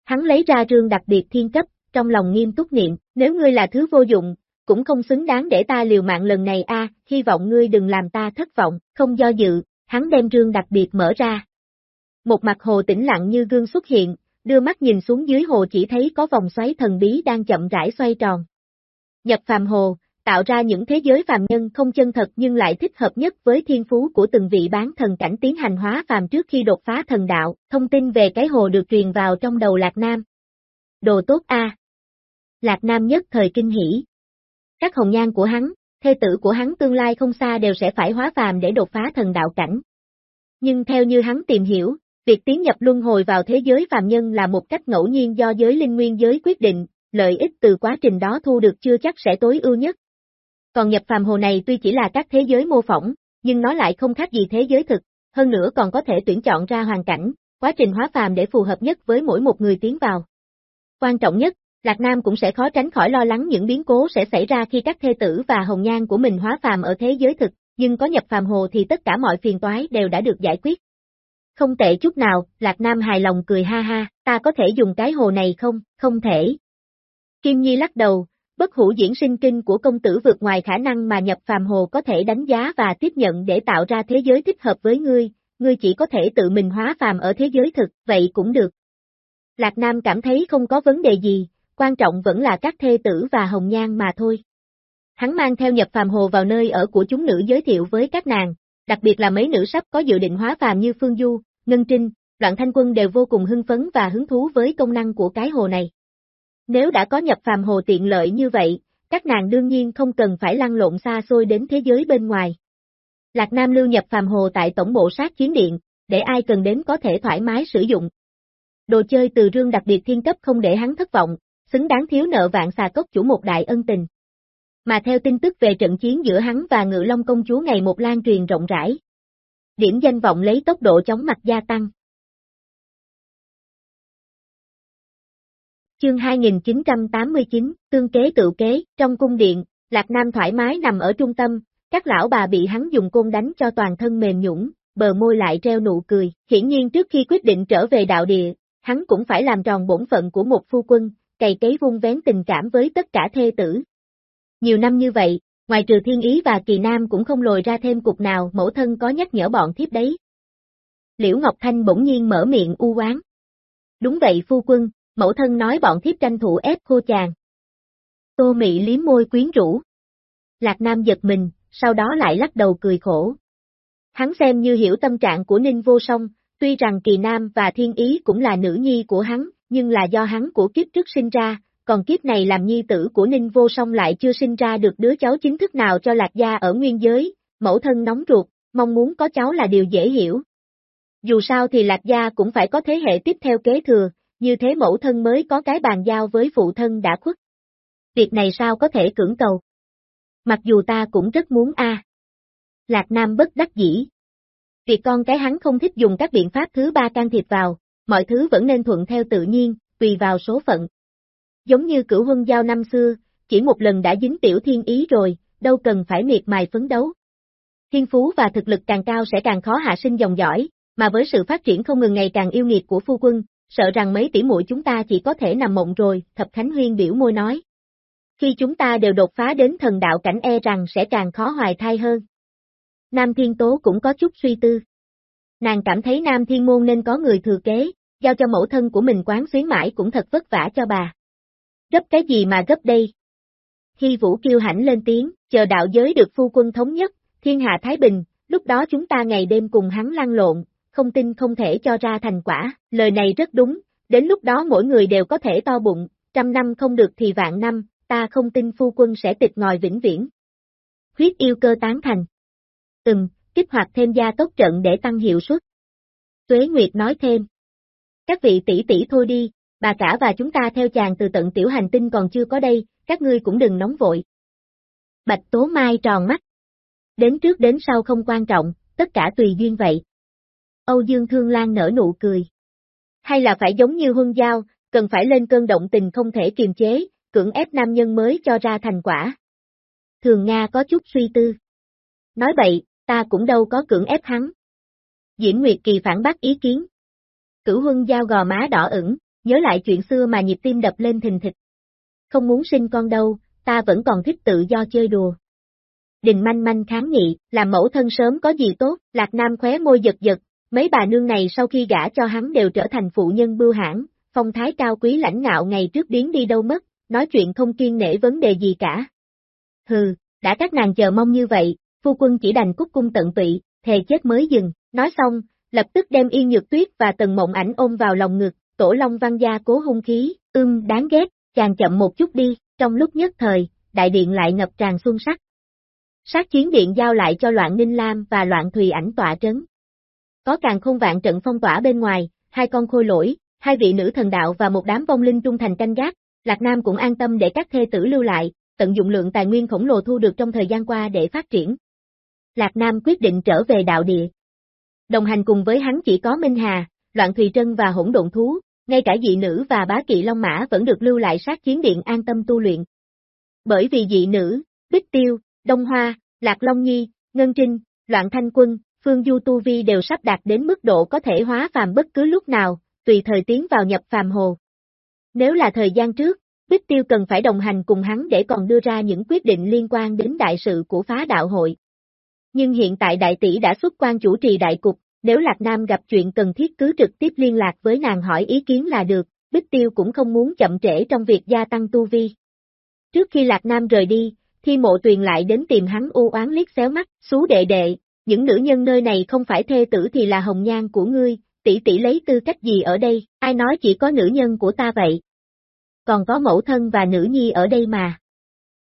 Hắn lấy ra rương đặc biệt thiên cấp, trong lòng nghiêm túc niệm, nếu ngươi là thứ vô dụng, cũng không xứng đáng để ta liều mạng lần này a, hy vọng ngươi đừng làm ta thất vọng, không do dự, hắn đem rương đặc biệt mở ra. Một mặt hồ tĩnh lặng như gương xuất hiện, đưa mắt nhìn xuống dưới hồ chỉ thấy có vòng xoáy thần bí đang chậm rãi xoay tròn. Nhập phàm hồ, tạo ra những thế giới phàm nhân không chân thật nhưng lại thích hợp nhất với thiên phú của từng vị bán thần cảnh tiến hành hóa phàm trước khi đột phá thần đạo, thông tin về cái hồ được truyền vào trong đầu Lạc Nam. Đồ tốt a. Lạc Nam nhất thời kinh hỉ. Các hồng nhan của hắn, thê tử của hắn tương lai không xa đều sẽ phải hóa phàm để đột phá thần đạo cảnh. Nhưng theo như hắn tìm hiểu, việc tiến nhập luân hồi vào thế giới phàm nhân là một cách ngẫu nhiên do giới linh nguyên giới quyết định, lợi ích từ quá trình đó thu được chưa chắc sẽ tối ưu nhất. Còn nhập phàm hồ này tuy chỉ là các thế giới mô phỏng, nhưng nó lại không khác gì thế giới thực, hơn nữa còn có thể tuyển chọn ra hoàn cảnh, quá trình hóa phàm để phù hợp nhất với mỗi một người tiến vào. Quan trọng nhất, Lạc Nam cũng sẽ khó tránh khỏi lo lắng những biến cố sẽ xảy ra khi các thê tử và hồng nhan của mình hóa phàm ở thế giới thực, nhưng có nhập phàm hồ thì tất cả mọi phiền toái đều đã được giải quyết. Không tệ chút nào, Lạc Nam hài lòng cười ha ha, ta có thể dùng cái hồ này không, không thể. Kim Nhi lắc đầu, bất hủ diễn sinh kinh của công tử vượt ngoài khả năng mà nhập phàm hồ có thể đánh giá và tiếp nhận để tạo ra thế giới thích hợp với ngươi, ngươi chỉ có thể tự mình hóa phàm ở thế giới thực, vậy cũng được. Lạc Nam cảm thấy không có vấn đề gì, quan trọng vẫn là các thê tử và hồng nhan mà thôi. Hắn mang theo nhập phàm hồ vào nơi ở của chúng nữ giới thiệu với các nàng, đặc biệt là mấy nữ sắp có dự định hóa phàm như Phương Du, Ngân Trinh, Đoạn Thanh Quân đều vô cùng hưng phấn và hứng thú với công năng của cái hồ này. Nếu đã có nhập phàm hồ tiện lợi như vậy, các nàng đương nhiên không cần phải lăn lộn xa xôi đến thế giới bên ngoài. Lạc Nam lưu nhập phàm hồ tại tổng bộ sát chiến điện, để ai cần đến có thể thoải mái sử dụng. Đồ chơi từ rương đặc biệt thiên cấp không để hắn thất vọng, xứng đáng thiếu nợ vạn xà cốc chủ một đại ân tình. Mà theo tin tức về trận chiến giữa hắn và Ngự Long công chúa ngày một lan truyền rộng rãi. Điểm danh vọng lấy tốc độ chóng mặt gia tăng. Chương 2989, tương kế tự kế, trong cung điện, Lạc Nam thoải mái nằm ở trung tâm, các lão bà bị hắn dùng côn đánh cho toàn thân mềm nhũng, bờ môi lại treo nụ cười. Hiển nhiên trước khi quyết định trở về đạo địa, hắn cũng phải làm tròn bổn phận của một phu quân, cày cấy vung vén tình cảm với tất cả thê tử. Nhiều năm như vậy, ngoài trừ thiên ý và kỳ nam cũng không lồi ra thêm cục nào mẫu thân có nhắc nhở bọn thiếp đấy. Liễu Ngọc Thanh bỗng nhiên mở miệng u oán. Đúng vậy phu quân, mẫu thân nói bọn thiếp tranh thủ ép khô chàng. Tô Mị liếm môi quyến rũ. Lạc Nam giật mình, sau đó lại lắc đầu cười khổ. Hắn xem như hiểu tâm trạng của Ninh Vô Song, tuy rằng Kỳ Nam và Thiên Ý cũng là nữ nhi của hắn, nhưng là do hắn của kiếp trước sinh ra, còn kiếp này làm nhi tử của Ninh Vô Song lại chưa sinh ra được đứa cháu chính thức nào cho Lạc Gia ở nguyên giới, mẫu thân nóng ruột, mong muốn có cháu là điều dễ hiểu. Dù sao thì Lạc Gia cũng phải có thế hệ tiếp theo kế thừa, như thế mẫu thân mới có cái bàn giao với phụ thân đã khuất. Việc này sao có thể cưỡng cầu? Mặc dù ta cũng rất muốn a. Lạc Nam bất đắc dĩ. Việc con cái hắn không thích dùng các biện pháp thứ ba can thiệp vào, mọi thứ vẫn nên thuận theo tự nhiên, tùy vào số phận. Giống như cửu huân giao năm xưa, chỉ một lần đã dính tiểu thiên ý rồi, đâu cần phải miệt mài phấn đấu. Thiên phú và thực lực càng cao sẽ càng khó hạ sinh dòng dõi, mà với sự phát triển không ngừng ngày càng yêu nghiệt của phu quân, sợ rằng mấy tỷ muội chúng ta chỉ có thể nằm mộng rồi, Thập Khánh Huyên biểu môi nói. Khi chúng ta đều đột phá đến thần đạo cảnh e rằng sẽ càng khó hoài thai hơn. Nam Thiên Tố cũng có chút suy tư. Nàng cảm thấy Nam Thiên Môn nên có người thừa kế, giao cho mẫu thân của mình quán xuyến mãi cũng thật vất vả cho bà. Gấp cái gì mà gấp đây? Khi Vũ kêu hãnh lên tiếng, chờ đạo giới được phu quân thống nhất, thiên hạ Thái Bình, lúc đó chúng ta ngày đêm cùng hắn lăn lộn, không tin không thể cho ra thành quả, lời này rất đúng, đến lúc đó mỗi người đều có thể to bụng, trăm năm không được thì vạn năm, ta không tin phu quân sẽ tịch ngòi vĩnh viễn. Huyết yêu cơ tán thành. Ừm, kích hoạt thêm gia tốc trận để tăng hiệu suất. Tuế Nguyệt nói thêm. Các vị tỷ tỷ thôi đi, bà cả và chúng ta theo chàng từ tận tiểu hành tinh còn chưa có đây, các ngươi cũng đừng nóng vội. Bạch Tố Mai tròn mắt. Đến trước đến sau không quan trọng, tất cả tùy duyên vậy. Âu Dương Thương Lan nở nụ cười. Hay là phải giống như huân giao, cần phải lên cơn động tình không thể kiềm chế, cưỡng ép nam nhân mới cho ra thành quả. Thường Nga có chút suy tư. Nói vậy, ta cũng đâu có cưỡng ép hắn. Diễn Nguyệt Kỳ phản bác ý kiến. Cửu huân giao gò má đỏ ửng, nhớ lại chuyện xưa mà nhịp tim đập lên thình thịch. Không muốn sinh con đâu, ta vẫn còn thích tự do chơi đùa. Đình manh manh kháng nghị, làm mẫu thân sớm có gì tốt, Lạc Nam khóe môi giật giật, mấy bà nương này sau khi gả cho hắn đều trở thành phụ nhân bưu hãn, phong thái cao quý lãnh ngạo ngày trước biến đi đâu mất, nói chuyện không kiên nể vấn đề gì cả. Hừ, đã các nàng chờ mong như vậy, phu quân chỉ đành cúc cung tận tụy, thề chết mới dừng, nói xong, lập tức đem Yên Nhược Tuyết và Tần Mộng Ảnh ôm vào lòng ngực, tổ long văn gia cố hung khí, ưm đáng ghét, chàng chậm một chút đi, trong lúc nhất thời, đại điện lại ngập tràn xuân sắc. Sát chiến điện giao lại cho loạn Ninh Lam và loạn Thùy ảnh tọa trấn. Có càng không vạn trận phong tỏa bên ngoài, hai con khôi lỗi, hai vị nữ thần đạo và một đám vong linh trung thành canh gác, Lạc Nam cũng an tâm để các thê tử lưu lại, tận dụng lượng tài nguyên khổng lồ thu được trong thời gian qua để phát triển. Lạc Nam quyết định trở về đạo địa. Đồng hành cùng với hắn chỉ có Minh Hà, Loạn Thùy Trân và hỗn độn thú, ngay cả dị nữ và bá kỵ Long Mã vẫn được lưu lại sát chiến điện an tâm tu luyện. Bởi vì dị nữ, Bích Tiêu, Đông Hoa, Lạc Long Nhi, Ngân Trinh, Loạn Thanh Quân, Phương Du Tu Vi đều sắp đạt đến mức độ có thể hóa phàm bất cứ lúc nào, tùy thời tiến vào nhập phàm hồ. Nếu là thời gian trước, Bích Tiêu cần phải đồng hành cùng hắn để còn đưa ra những quyết định liên quan đến đại sự của phá đạo hội. Nhưng hiện tại đại tỷ đã xuất quan chủ trì đại cục, nếu Lạc Nam gặp chuyện cần thiết cứ trực tiếp liên lạc với nàng hỏi ý kiến là được, Bích Tiêu cũng không muốn chậm trễ trong việc gia tăng tu vi. Trước khi Lạc Nam rời đi, Thi mộ tuyền lại đến tìm hắn u oán liếc xéo mắt, xú đệ đệ, những nữ nhân nơi này không phải thê tử thì là hồng nhan của ngươi, tỷ tỷ lấy tư cách gì ở đây, ai nói chỉ có nữ nhân của ta vậy. Còn có mẫu thân và nữ nhi ở đây mà.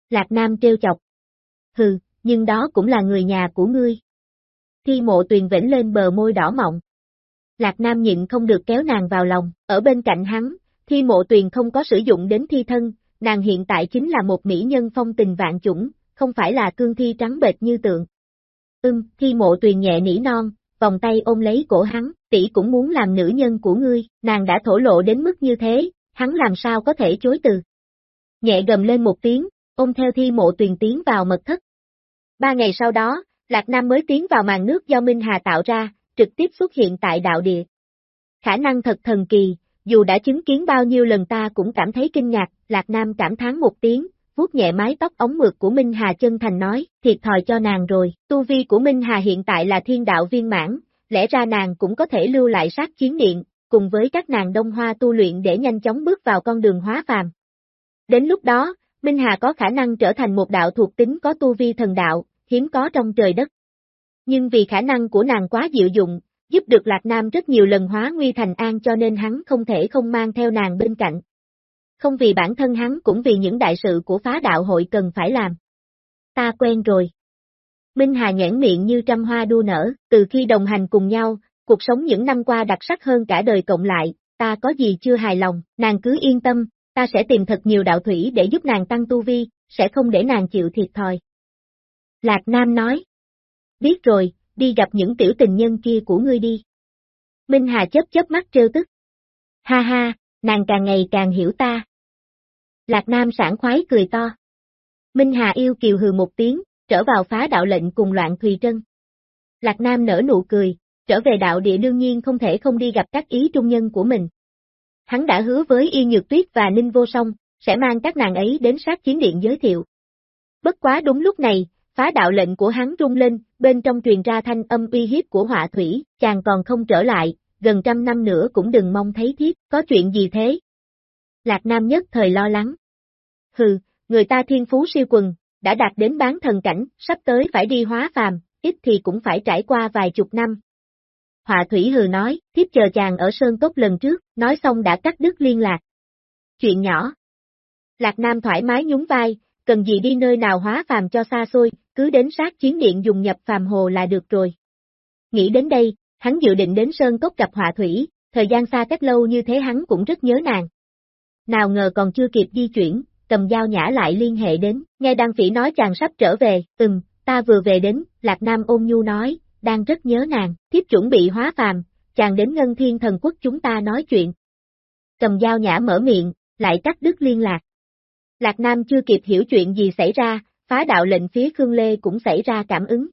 Lạc Nam trêu chọc. Hừ, nhưng đó cũng là người nhà của ngươi. Thi mộ tuyền vĩnh lên bờ môi đỏ mọng. Lạc Nam nhịn không được kéo nàng vào lòng, ở bên cạnh hắn, thi mộ tuyền không có sử dụng đến thi thân, nàng hiện tại chính là một mỹ nhân phong tình vạn chủng, không phải là cương thi trắng bệt như tượng. Ưm, thi mộ tuyền nhẹ nỉ non, vòng tay ôm lấy cổ hắn, tỷ cũng muốn làm nữ nhân của ngươi, nàng đã thổ lộ đến mức như thế, hắn làm sao có thể chối từ. Nhẹ gầm lên một tiếng, ôm theo thi mộ tuyền tiến vào mật thất. Ba ngày sau đó, Lạc Nam mới tiến vào màn nước do Minh Hà tạo ra, trực tiếp xuất hiện tại đạo địa. Khả năng thật thần kỳ, dù đã chứng kiến bao nhiêu lần ta cũng cảm thấy kinh ngạc, Lạc Nam cảm thán một tiếng, vuốt nhẹ mái tóc ống mượt của Minh Hà chân thành nói, thiệt thòi cho nàng rồi, tu vi của Minh Hà hiện tại là thiên đạo viên mãn, lẽ ra nàng cũng có thể lưu lại sát chiến điện, cùng với các nàng đông hoa tu luyện để nhanh chóng bước vào con đường hóa phàm. Đến lúc đó, Minh Hà có khả năng trở thành một đạo thuộc tính có tu vi thần đạo, hiếm có trong trời đất. Nhưng vì khả năng của nàng quá dịu dụng, giúp được Lạc Nam rất nhiều lần hóa nguy thành an cho nên hắn không thể không mang theo nàng bên cạnh. Không vì bản thân hắn cũng vì những đại sự của phá đạo hội cần phải làm. Ta quen rồi. Minh Hà nhãn miệng như trăm hoa đua nở, từ khi đồng hành cùng nhau, cuộc sống những năm qua đặc sắc hơn cả đời cộng lại, ta có gì chưa hài lòng, nàng cứ yên tâm, ta sẽ tìm thật nhiều đạo thủy để giúp nàng tăng tu vi, sẽ không để nàng chịu thiệt thòi. Lạc Nam nói. Biết rồi, đi gặp những tiểu tình nhân kia của ngươi đi. Minh Hà chớp chớp mắt trêu tức. Ha ha, nàng càng ngày càng hiểu ta. Lạc Nam sảng khoái cười to. Minh Hà yêu kiều hừ một tiếng, trở vào phá đạo lệnh cùng loạn Thùy Trân. Lạc Nam nở nụ cười, trở về đạo địa đương nhiên không thể không đi gặp các ý trung nhân của mình. Hắn đã hứa với Y Nhược Tuyết và Ninh Vô Song, sẽ mang các nàng ấy đến sát chiến điện giới thiệu. Bất quá đúng lúc này, phá đạo lệnh của hắn rung lên, bên trong truyền ra thanh âm uy hiếp của họa thủy, chàng còn không trở lại, gần trăm năm nữa cũng đừng mong thấy thiếp, có chuyện gì thế? Lạc Nam nhất thời lo lắng. Hừ, người ta thiên phú siêu quần, đã đạt đến bán thần cảnh, sắp tới phải đi hóa phàm, ít thì cũng phải trải qua vài chục năm. Họa thủy hừ nói, thiếp chờ chàng ở Sơn Cốc lần trước, nói xong đã cắt đứt liên lạc. Chuyện nhỏ. Lạc Nam thoải mái nhún vai, cần gì đi nơi nào hóa phàm cho xa xôi, cứ đến sát chiến điện dùng nhập phàm hồ là được rồi. Nghĩ đến đây, hắn dự định đến Sơn Cốc gặp họa thủy, thời gian xa cách lâu như thế hắn cũng rất nhớ nàng. Nào ngờ còn chưa kịp di chuyển, cầm dao nhã lại liên hệ đến, nghe Đăng Phỉ nói chàng sắp trở về, ừm, ta vừa về đến, Lạc Nam ôm nhu nói, đang rất nhớ nàng, tiếp chuẩn bị hóa phàm, chàng đến Ngân Thiên Thần Quốc chúng ta nói chuyện. Cầm dao nhã mở miệng, lại cắt đứt liên lạc. Lạc Nam chưa kịp hiểu chuyện gì xảy ra, phá đạo lệnh phía Khương Lê cũng xảy ra cảm ứng.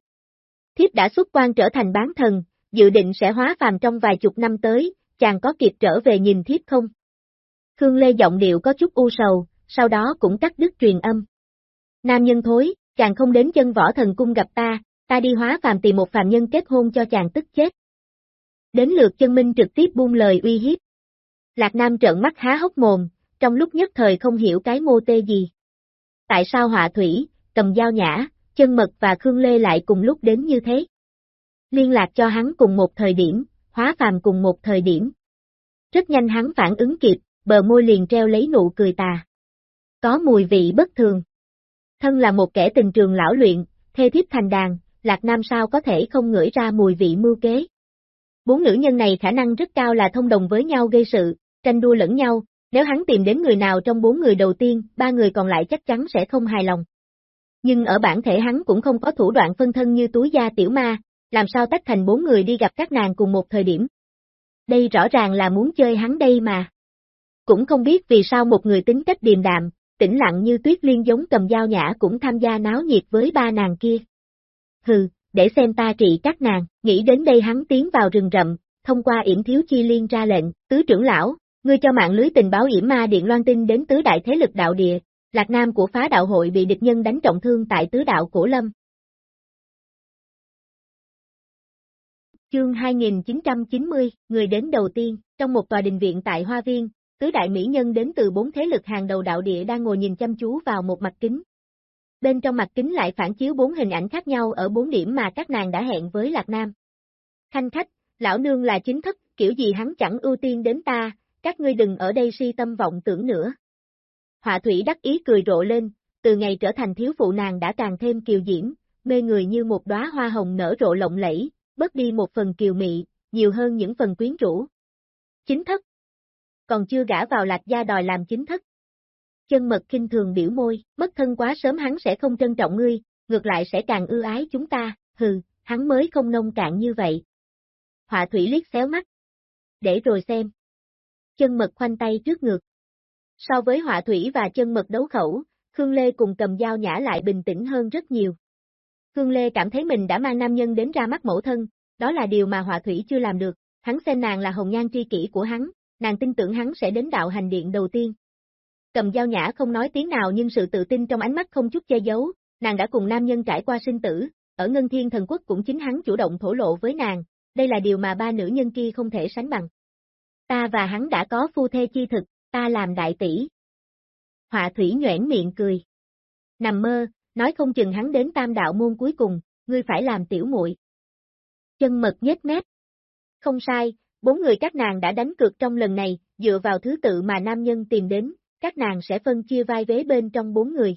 Thiếp đã xuất quan trở thành bán thần, dự định sẽ hóa phàm trong vài chục năm tới, chàng có kịp trở về nhìn thiếp không? Khương Lê giọng điệu có chút u sầu, sau đó cũng cắt đứt truyền âm. Nam nhân thối, chàng không đến chân võ thần cung gặp ta, ta đi hóa phàm tìm một phàm nhân kết hôn cho chàng tức chết. Đến lượt chân minh trực tiếp buông lời uy hiếp. Lạc Nam trợn mắt há hốc mồm, trong lúc nhất thời không hiểu cái mô tê gì. Tại sao họa thủy, cầm dao nhã, chân mật và Khương Lê lại cùng lúc đến như thế? Liên lạc cho hắn cùng một thời điểm, hóa phàm cùng một thời điểm. Rất nhanh hắn phản ứng kịp, bờ môi liền treo lấy nụ cười tà. Có mùi vị bất thường. Thân là một kẻ tình trường lão luyện, thê thiếp thành đàn, Lạc Nam sao có thể không ngửi ra mùi vị mưu kế. Bốn nữ nhân này khả năng rất cao là thông đồng với nhau gây sự, tranh đua lẫn nhau, nếu hắn tìm đến người nào trong bốn người đầu tiên, ba người còn lại chắc chắn sẽ không hài lòng. Nhưng ở bản thể hắn cũng không có thủ đoạn phân thân như túi da tiểu ma, làm sao tách thành bốn người đi gặp các nàng cùng một thời điểm. Đây rõ ràng là muốn chơi hắn đây mà. Cũng không biết vì sao một người tính cách điềm đạm, tĩnh lặng như tuyết liên giống cầm dao nhã cũng tham gia náo nhiệt với ba nàng kia. Hừ, để xem ta trị các nàng, nghĩ đến đây hắn tiến vào rừng rậm, thông qua yểm thiếu chi liên ra lệnh, tứ trưởng lão, ngươi cho mạng lưới tình báo yểm ma điện loan tin đến tứ đại thế lực đạo địa, Lạc Nam của phá đạo hội bị địch nhân đánh trọng thương tại tứ đạo cổ lâm. Chương 2990, người đến đầu tiên, trong một tòa đình viện tại Hoa Viên, tứ đại mỹ nhân đến từ bốn thế lực hàng đầu đạo địa đang ngồi nhìn chăm chú vào một mặt kính. Bên trong mặt kính lại phản chiếu bốn hình ảnh khác nhau ở bốn điểm mà các nàng đã hẹn với Lạc Nam. Khanh khách, lão nương là chính thức, kiểu gì hắn chẳng ưu tiên đến ta, các ngươi đừng ở đây si tâm vọng tưởng nữa. Họa thủy đắc ý cười rộ lên, từ ngày trở thành thiếu phụ nàng đã càng thêm kiều diễm, mê người như một đóa hoa hồng nở rộ lộng lẫy, bớt đi một phần kiều mị, nhiều hơn những phần quyến rũ. Chính thất. Còn chưa gã vào lạc gia đòi làm chính thất. Chân mật kinh thường biểu môi, mất thân quá sớm hắn sẽ không trân trọng ngươi, ngược lại sẽ càng ưa ái chúng ta, hừ, hắn mới không nông cạn như vậy. Họa thủy liếc xéo mắt. Để rồi xem. Chân mật khoanh tay trước ngực. So với họa thủy và chân mật đấu khẩu, Khương Lê cùng cầm dao nhã lại bình tĩnh hơn rất nhiều. Khương Lê cảm thấy mình đã mang nam nhân đến ra mắt mẫu thân, đó là điều mà họa thủy chưa làm được, hắn xem nàng là hồng nhan tri kỷ của hắn, nàng tin tưởng hắn sẽ đến đạo hành điện đầu tiên. Cầm dao nhã không nói tiếng nào nhưng sự tự tin trong ánh mắt không chút che giấu, nàng đã cùng nam nhân trải qua sinh tử, ở Ngân Thiên Thần Quốc cũng chính hắn chủ động thổ lộ với nàng, đây là điều mà ba nữ nhân kia không thể sánh bằng. Ta và hắn đã có phu thê chi thực, ta làm đại tỷ. Họa thủy nhoẻn miệng cười. Nằm mơ, nói không chừng hắn đến tam đạo môn cuối cùng, ngươi phải làm tiểu muội. Chân mật nhếch mép. Không sai, bốn người các nàng đã đánh cược trong lần này, dựa vào thứ tự mà nam nhân tìm đến, các nàng sẽ phân chia vai vế bên trong bốn người.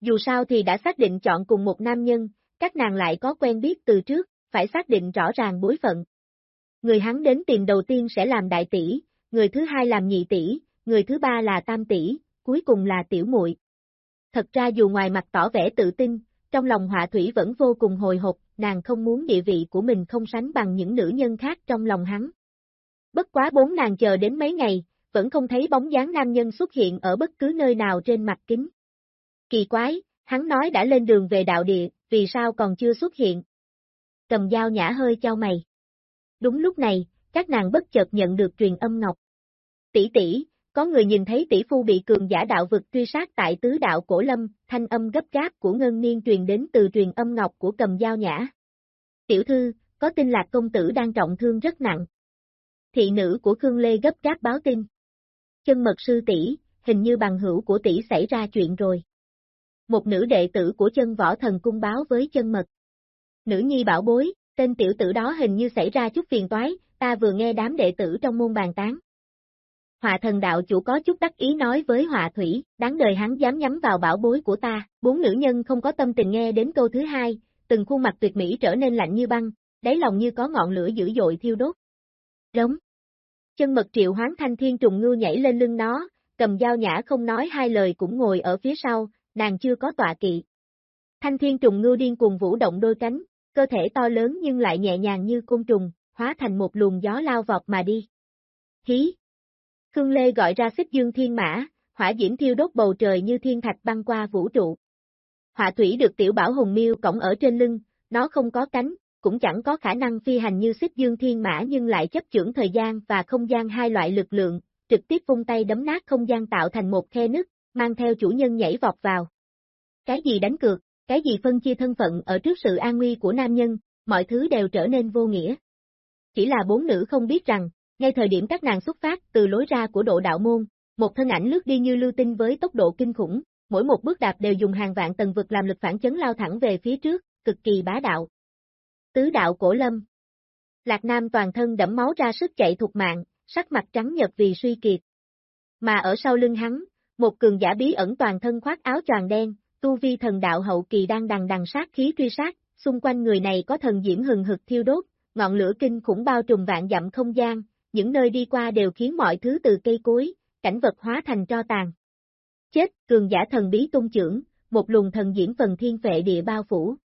Dù sao thì đã xác định chọn cùng một nam nhân, các nàng lại có quen biết từ trước, phải xác định rõ ràng bối phận. Người hắn đến tìm đầu tiên sẽ làm đại tỷ, người thứ hai làm nhị tỷ, người thứ ba là tam tỷ, cuối cùng là tiểu muội. Thật ra dù ngoài mặt tỏ vẻ tự tin, trong lòng họa thủy vẫn vô cùng hồi hộp, nàng không muốn địa vị của mình không sánh bằng những nữ nhân khác trong lòng hắn. Bất quá bốn nàng chờ đến mấy ngày, vẫn không thấy bóng dáng nam nhân xuất hiện ở bất cứ nơi nào trên mặt kính. Kỳ quái, hắn nói đã lên đường về đạo địa, vì sao còn chưa xuất hiện? Cầm dao nhã hơi cho mày. Đúng lúc này, các nàng bất chợt nhận được truyền âm ngọc. Tỷ tỷ, có người nhìn thấy tỷ phu bị cường giả đạo vực truy sát tại tứ đạo cổ lâm, thanh âm gấp gáp của ngân niên truyền đến từ truyền âm ngọc của cầm dao nhã. Tiểu thư, có tin lạc công tử đang trọng thương rất nặng. Thị nữ của Khương Lê gấp gáp báo tin. Chân mật sư tỷ, hình như bằng hữu của tỷ xảy ra chuyện rồi. Một nữ đệ tử của chân võ thần cung báo với chân mật. Nữ nhi bảo bối, tên tiểu tử đó hình như xảy ra chút phiền toái, ta vừa nghe đám đệ tử trong môn bàn tán. Hòa thần đạo chủ có chút đắc ý nói với Hòa thủy, đáng đời hắn dám nhắm vào bảo bối của ta, bốn nữ nhân không có tâm tình nghe đến câu thứ hai, từng khuôn mặt tuyệt mỹ trở nên lạnh như băng, đáy lòng như có ngọn lửa dữ dội thiêu đốt. Rống. Chân mật triệu hoán thanh thiên trùng ngư nhảy lên lưng nó, cầm dao nhã không nói hai lời cũng ngồi ở phía sau, nàng chưa có tọa kỵ. Thanh thiên trùng ngư điên cuồng vũ động đôi cánh, cơ thể to lớn nhưng lại nhẹ nhàng như côn trùng, hóa thành một luồng gió lao vọt mà đi. Hí! Khương Lê gọi ra xích dương thiên mã, hỏa diễm thiêu đốt bầu trời như thiên thạch băng qua vũ trụ. Họa thủy được tiểu bảo hùng miêu cổng ở trên lưng, nó không có cánh, cũng chẳng có khả năng phi hành như xích dương thiên mã nhưng lại chấp trưởng thời gian và không gian hai loại lực lượng, trực tiếp vung tay đấm nát không gian tạo thành một khe nứt, mang theo chủ nhân nhảy vọt vào. Cái gì đánh cược, cái gì phân chia thân phận ở trước sự an nguy của nam nhân, mọi thứ đều trở nên vô nghĩa. Chỉ là bốn nữ không biết rằng, ngay thời điểm các nàng xuất phát từ lối ra của độ đạo môn, một thân ảnh lướt đi như lưu tinh với tốc độ kinh khủng, mỗi một bước đạp đều dùng hàng vạn tầng vực làm lực phản chấn lao thẳng về phía trước, cực kỳ bá đạo. Tứ đạo cổ lâm Lạc Nam toàn thân đẫm máu ra sức chạy thuộc mạng, sắc mặt trắng nhật vì suy kiệt. Mà ở sau lưng hắn, một cường giả bí ẩn toàn thân khoác áo choàng đen, tu vi thần đạo hậu kỳ đang đằng đằng sát khí truy sát, xung quanh người này có thần diễm hừng hực thiêu đốt, ngọn lửa kinh khủng bao trùm vạn dặm không gian, những nơi đi qua đều khiến mọi thứ từ cây cối, cảnh vật hóa thành tro tàn. Chết, cường giả thần bí tung trưởng, một luồng thần diễn phần thiên vệ địa bao phủ.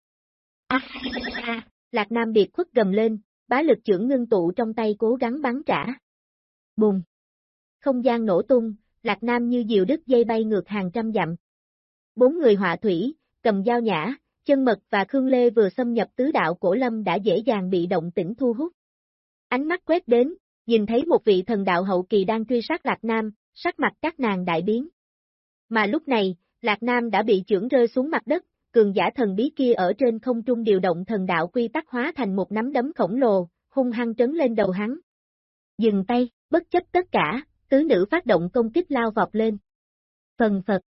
À, à, Lạc Nam biệt khuất gầm lên, bá lực trưởng ngưng tụ trong tay cố gắng bắn trả. Bùng! Không gian nổ tung, Lạc Nam như diều đứt dây bay ngược hàng trăm dặm. Bốn người họa thủy, cầm dao nhã, chân mật và Khương Lê vừa xâm nhập tứ đạo cổ lâm đã dễ dàng bị động tĩnh thu hút. Ánh mắt quét đến, nhìn thấy một vị thần đạo hậu kỳ đang truy sát Lạc Nam, sắc mặt các nàng đại biến. Mà lúc này, Lạc Nam đã bị trưởng rơi xuống mặt đất, cường giả thần bí kia ở trên không trung điều động thần đạo quy tắc hóa thành một nắm đấm khổng lồ, hung hăng trấn lên đầu hắn. Dừng tay, bất chấp tất cả, tứ nữ phát động công kích lao vọt lên. Phần phật.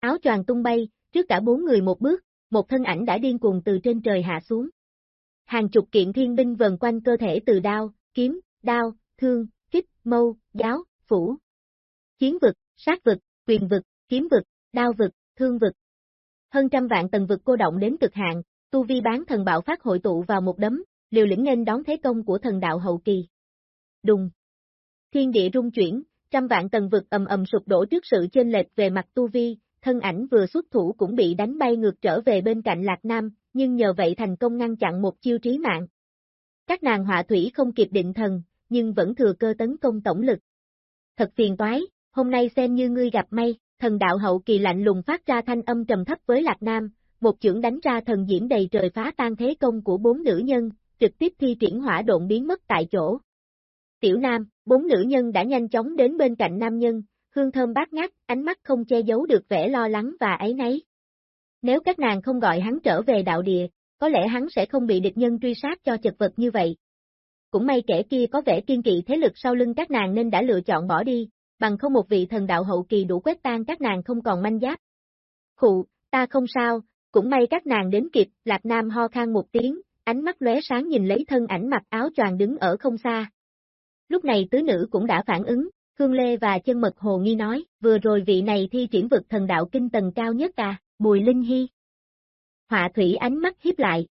Áo choàng tung bay, trước cả bốn người một bước, một thân ảnh đã điên cuồng từ trên trời hạ xuống. Hàng chục kiện thiên binh vần quanh cơ thể từ đao, kiếm, đao, thương, kích, mâu, giáo, phủ. Chiến vực, sát vực, quyền vực, kiếm vực, đao vực, thương vực. Hơn trăm vạn tầng vực cô động đến cực hạn, tu vi bán thần bạo phát hội tụ vào một đấm, liều lĩnh nên đón thế công của thần đạo hậu kỳ. Đùng. Thiên địa rung chuyển, trăm vạn tầng vực ầm ầm sụp đổ trước sự chênh lệch về mặt tu vi, thân ảnh vừa xuất thủ cũng bị đánh bay ngược trở về bên cạnh Lạc Nam, nhưng nhờ vậy thành công ngăn chặn một chiêu trí mạng. Các nàng họa thủy không kịp định thần, nhưng vẫn thừa cơ tấn công tổng lực. Thật phiền toái, hôm nay xem như ngươi gặp may, thần đạo hậu kỳ lạnh lùng phát ra thanh âm trầm thấp với Lạc Nam, một chưởng đánh ra thần diễm đầy trời phá tan thế công của bốn nữ nhân, trực tiếp thi triển hỏa độn biến mất tại chỗ. Tiểu Nam, bốn nữ nhân đã nhanh chóng đến bên cạnh nam nhân, hương thơm bát ngát, ánh mắt không che giấu được vẻ lo lắng và ấy nấy. Nếu các nàng không gọi hắn trở về đạo địa, có lẽ hắn sẽ không bị địch nhân truy sát cho chật vật như vậy. Cũng may kẻ kia có vẻ kiên kỵ thế lực sau lưng các nàng nên đã lựa chọn bỏ đi, bằng không một vị thần đạo hậu kỳ đủ quét tan các nàng không còn manh giáp. Khụ, ta không sao, cũng may các nàng đến kịp, Lạc Nam ho khan một tiếng, ánh mắt lóe sáng nhìn lấy thân ảnh mặc áo choàng đứng ở không xa. Lúc này tứ nữ cũng đã phản ứng, Khương Lê và chân mật hồ nghi nói, vừa rồi vị này thi triển vực thần đạo kinh tầng cao nhất à, Bùi Linh Hy. Họa thủy ánh mắt hiếp lại.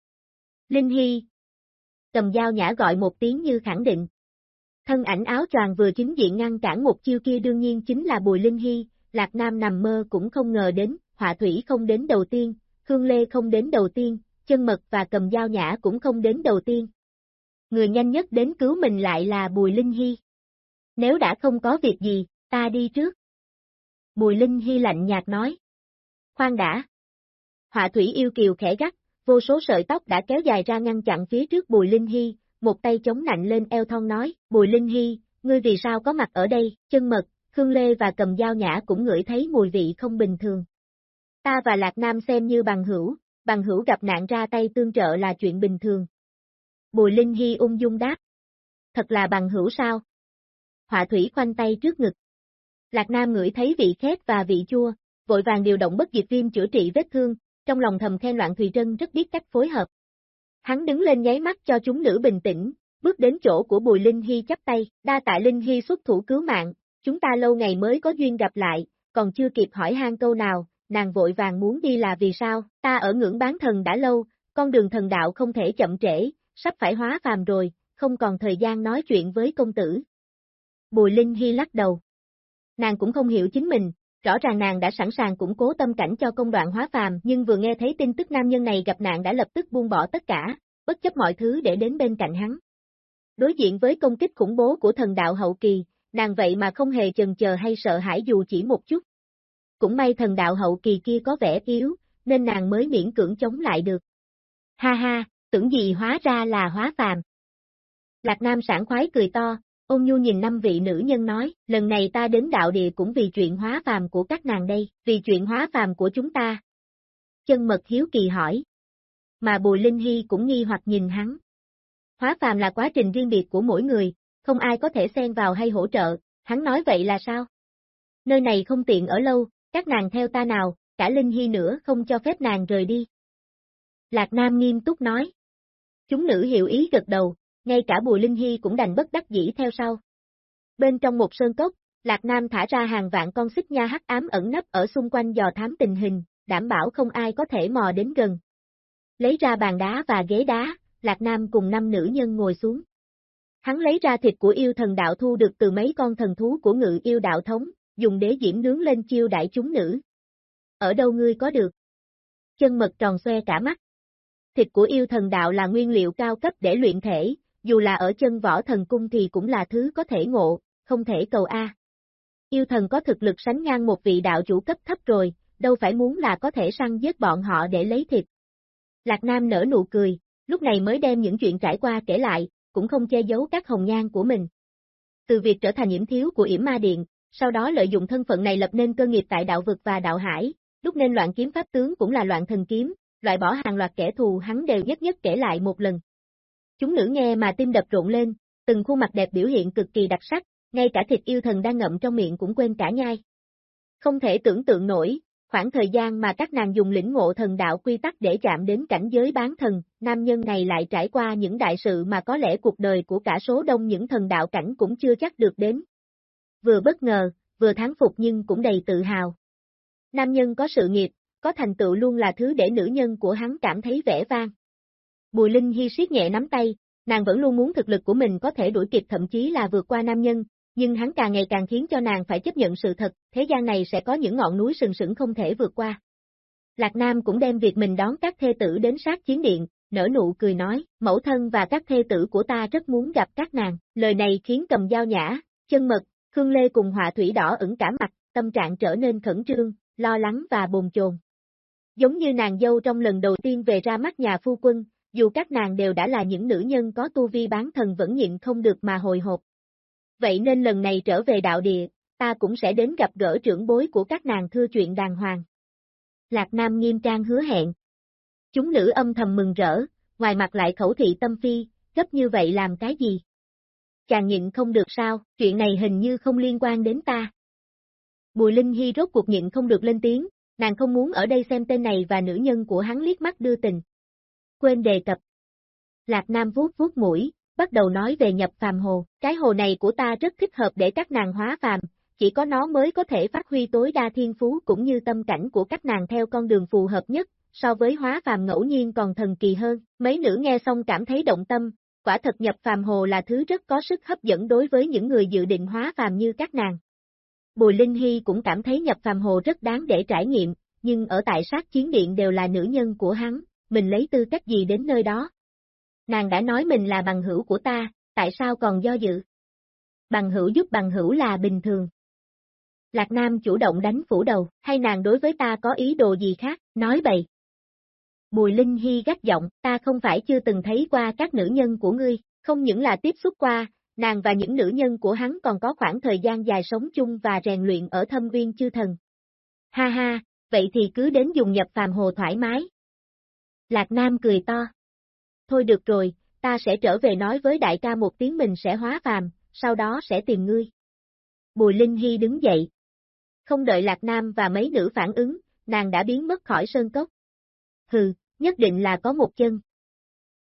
Linh Hy. Cầm dao nhã gọi một tiếng như khẳng định. Thân ảnh áo choàng vừa chính diện ngăn cản một chiêu kia đương nhiên chính là Bùi Linh Hy, Lạc Nam nằm mơ cũng không ngờ đến, họa thủy không đến đầu tiên, Khương Lê không đến đầu tiên, chân mật và cầm dao nhã cũng không đến đầu tiên. Người nhanh nhất đến cứu mình lại là Bùi Linh Hy. Nếu đã không có việc gì, ta đi trước. Bùi Linh Hy lạnh nhạt nói. Khoan đã. Họa thủy yêu kiều khẽ gắt, vô số sợi tóc đã kéo dài ra ngăn chặn phía trước Bùi Linh Hy, một tay chống nạnh lên eo thon nói, Bùi Linh Hy, ngươi vì sao có mặt ở đây, chân mật, Khương Lê và cầm dao nhã cũng ngửi thấy mùi vị không bình thường. Ta và Lạc Nam xem như bằng hữu, bằng hữu gặp nạn ra tay tương trợ là chuyện bình thường. Bùi Linh Hy ung dung đáp. Thật là bằng hữu sao? Họa thủy khoanh tay trước ngực. Lạc Nam ngửi thấy vị khét và vị chua, vội vàng điều động bất diệt viêm chữa trị vết thương, trong lòng thầm khen loạn Thùy Trân rất biết cách phối hợp. Hắn đứng lên nháy mắt cho chúng nữ bình tĩnh, bước đến chỗ của Bùi Linh Hy chắp tay, đa tạ Linh Hy xuất thủ cứu mạng, chúng ta lâu ngày mới có duyên gặp lại, còn chưa kịp hỏi han câu nào, nàng vội vàng muốn đi là vì sao, ta ở ngưỡng bán thần đã lâu, con đường thần đạo không thể chậm trễ, sắp phải hóa phàm rồi, không còn thời gian nói chuyện với công tử. Bùi Linh Hy lắc đầu. Nàng cũng không hiểu chính mình, rõ ràng nàng đã sẵn sàng củng cố tâm cảnh cho công đoạn hóa phàm nhưng vừa nghe thấy tin tức nam nhân này gặp nạn đã lập tức buông bỏ tất cả, bất chấp mọi thứ để đến bên cạnh hắn. Đối diện với công kích khủng bố của thần đạo hậu kỳ, nàng vậy mà không hề chần chờ hay sợ hãi dù chỉ một chút. Cũng may thần đạo hậu kỳ kia có vẻ yếu, nên nàng mới miễn cưỡng chống lại được. Ha ha, tưởng gì hóa ra là hóa phàm. Lạc Nam sảng khoái cười to, ôn nhu nhìn năm vị nữ nhân nói, lần này ta đến đạo địa cũng vì chuyện hóa phàm của các nàng đây, vì chuyện hóa phàm của chúng ta. Chân mật hiếu kỳ hỏi. Mà Bùi Linh Hy cũng nghi hoặc nhìn hắn. Hóa phàm là quá trình riêng biệt của mỗi người, không ai có thể xen vào hay hỗ trợ, hắn nói vậy là sao? Nơi này không tiện ở lâu, các nàng theo ta nào, cả Linh Hy nữa không cho phép nàng rời đi. Lạc Nam nghiêm túc nói. Chúng nữ hiểu ý gật đầu, ngay cả Bùi Linh Hy cũng đành bất đắc dĩ theo sau. Bên trong một sơn cốc, Lạc Nam thả ra hàng vạn con xích nha hắc ám ẩn nấp ở xung quanh dò thám tình hình, đảm bảo không ai có thể mò đến gần. Lấy ra bàn đá và ghế đá, Lạc Nam cùng năm nữ nhân ngồi xuống. Hắn lấy ra thịt của yêu thần đạo thu được từ mấy con thần thú của ngự yêu đạo thống, dùng đế diễm nướng lên chiêu đại chúng nữ. Ở đâu ngươi có được? Chân mật tròn xoe cả mắt. Thịt của yêu thần đạo là nguyên liệu cao cấp để luyện thể, dù là ở chân võ thần cung thì cũng là thứ có thể ngộ, không thể cầu A. Yêu thần có thực lực sánh ngang một vị đạo chủ cấp thấp rồi, đâu phải muốn là có thể săn giết bọn họ để lấy thịt. Lạc Nam nở nụ cười, lúc này mới đem những chuyện trải qua kể lại, cũng không che giấu các hồng nhan của mình. Từ việc trở thành nhiễm thiếu của yểm ma điện, sau đó lợi dụng thân phận này lập nên cơ nghiệp tại đạo vực và đạo hải, lúc nên loạn kiếm pháp tướng cũng là loạn thần kiếm, loại bỏ hàng loạt kẻ thù hắn đều nhất nhất kể lại một lần. Chúng nữ nghe mà tim đập rộn lên, từng khuôn mặt đẹp biểu hiện cực kỳ đặc sắc, ngay cả thịt yêu thần đang ngậm trong miệng cũng quên cả nhai. Không thể tưởng tượng nổi, khoảng thời gian mà các nàng dùng lĩnh ngộ thần đạo quy tắc để chạm đến cảnh giới bán thần, nam nhân này lại trải qua những đại sự mà có lẽ cuộc đời của cả số đông những thần đạo cảnh cũng chưa chắc được đến. Vừa bất ngờ, vừa thắng phục nhưng cũng đầy tự hào. Nam nhân có sự nghiệp, có thành tựu luôn là thứ để nữ nhân của hắn cảm thấy vẻ vang. Bùi Linh Hy siết nhẹ nắm tay, nàng vẫn luôn muốn thực lực của mình có thể đuổi kịp thậm chí là vượt qua nam nhân, nhưng hắn càng ngày càng khiến cho nàng phải chấp nhận sự thật, thế gian này sẽ có những ngọn núi sừng sững không thể vượt qua. Lạc Nam cũng đem việc mình đón các thê tử đến sát chiến điện, nở nụ cười nói, mẫu thân và các thê tử của ta rất muốn gặp các nàng, lời này khiến cầm dao nhã, chân mật, Khương Lê cùng họa thủy đỏ ửng cả mặt, tâm trạng trở nên khẩn trương, lo lắng và bồn chồn. Giống như nàng dâu trong lần đầu tiên về ra mắt nhà phu quân, dù các nàng đều đã là những nữ nhân có tu vi bán thần vẫn nhịn không được mà hồi hộp. Vậy nên lần này trở về đạo địa, ta cũng sẽ đến gặp gỡ trưởng bối của các nàng thưa chuyện đàng hoàng. Lạc Nam nghiêm trang hứa hẹn. Chúng nữ âm thầm mừng rỡ, ngoài mặt lại khẩu thị tâm phi, gấp như vậy làm cái gì? Chàng nhịn không được sao, chuyện này hình như không liên quan đến ta. Bùi Linh Hy rốt cuộc nhịn không được lên tiếng, nàng không muốn ở đây xem tên này và nữ nhân của hắn liếc mắt đưa tình quên đề cập. Lạc Nam vuốt vuốt mũi, bắt đầu nói về nhập phàm hồ, cái hồ này của ta rất thích hợp để các nàng hóa phàm, chỉ có nó mới có thể phát huy tối đa thiên phú cũng như tâm cảnh của các nàng theo con đường phù hợp nhất, so với hóa phàm ngẫu nhiên còn thần kỳ hơn. Mấy nữ nghe xong cảm thấy động tâm, quả thật nhập phàm hồ là thứ rất có sức hấp dẫn đối với những người dự định hóa phàm như các nàng. Bùi Linh Hy cũng cảm thấy nhập phàm hồ rất đáng để trải nghiệm, nhưng ở tại sát chiến điện đều là nữ nhân của hắn, mình lấy tư cách gì đến nơi đó? Nàng đã nói mình là bằng hữu của ta, tại sao còn do dự? Bằng hữu giúp bằng hữu là bình thường. Lạc Nam chủ động đánh phủ đầu, hay nàng đối với ta có ý đồ gì khác, nói bày. Bùi Linh Hy gắt giọng, ta không phải chưa từng thấy qua các nữ nhân của ngươi, không những là tiếp xúc qua, nàng và những nữ nhân của hắn còn có khoảng thời gian dài sống chung và rèn luyện ở thâm viên chư thần. Ha ha, vậy thì cứ đến dùng nhập phàm hồ thoải mái, Lạc Nam cười to. Thôi được rồi, ta sẽ trở về nói với đại ca một tiếng mình sẽ hóa phàm, sau đó sẽ tìm ngươi. Bùi Linh Hy đứng dậy. Không đợi Lạc Nam và mấy nữ phản ứng, nàng đã biến mất khỏi sơn cốc. Hừ, nhất định là có một chân.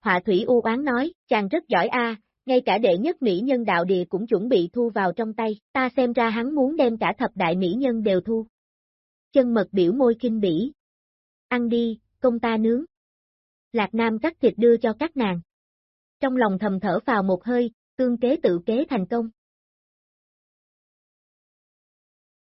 Họa thủy u oán nói, chàng rất giỏi a, ngay cả đệ nhất mỹ nhân đạo địa cũng chuẩn bị thu vào trong tay, ta xem ra hắn muốn đem cả thập đại mỹ nhân đều thu. Chân mật biểu môi kinh bỉ. Ăn đi, công ta nướng. Lạc Nam cắt thịt đưa cho các nàng. Trong lòng thầm thở vào một hơi, tương kế tự kế thành công,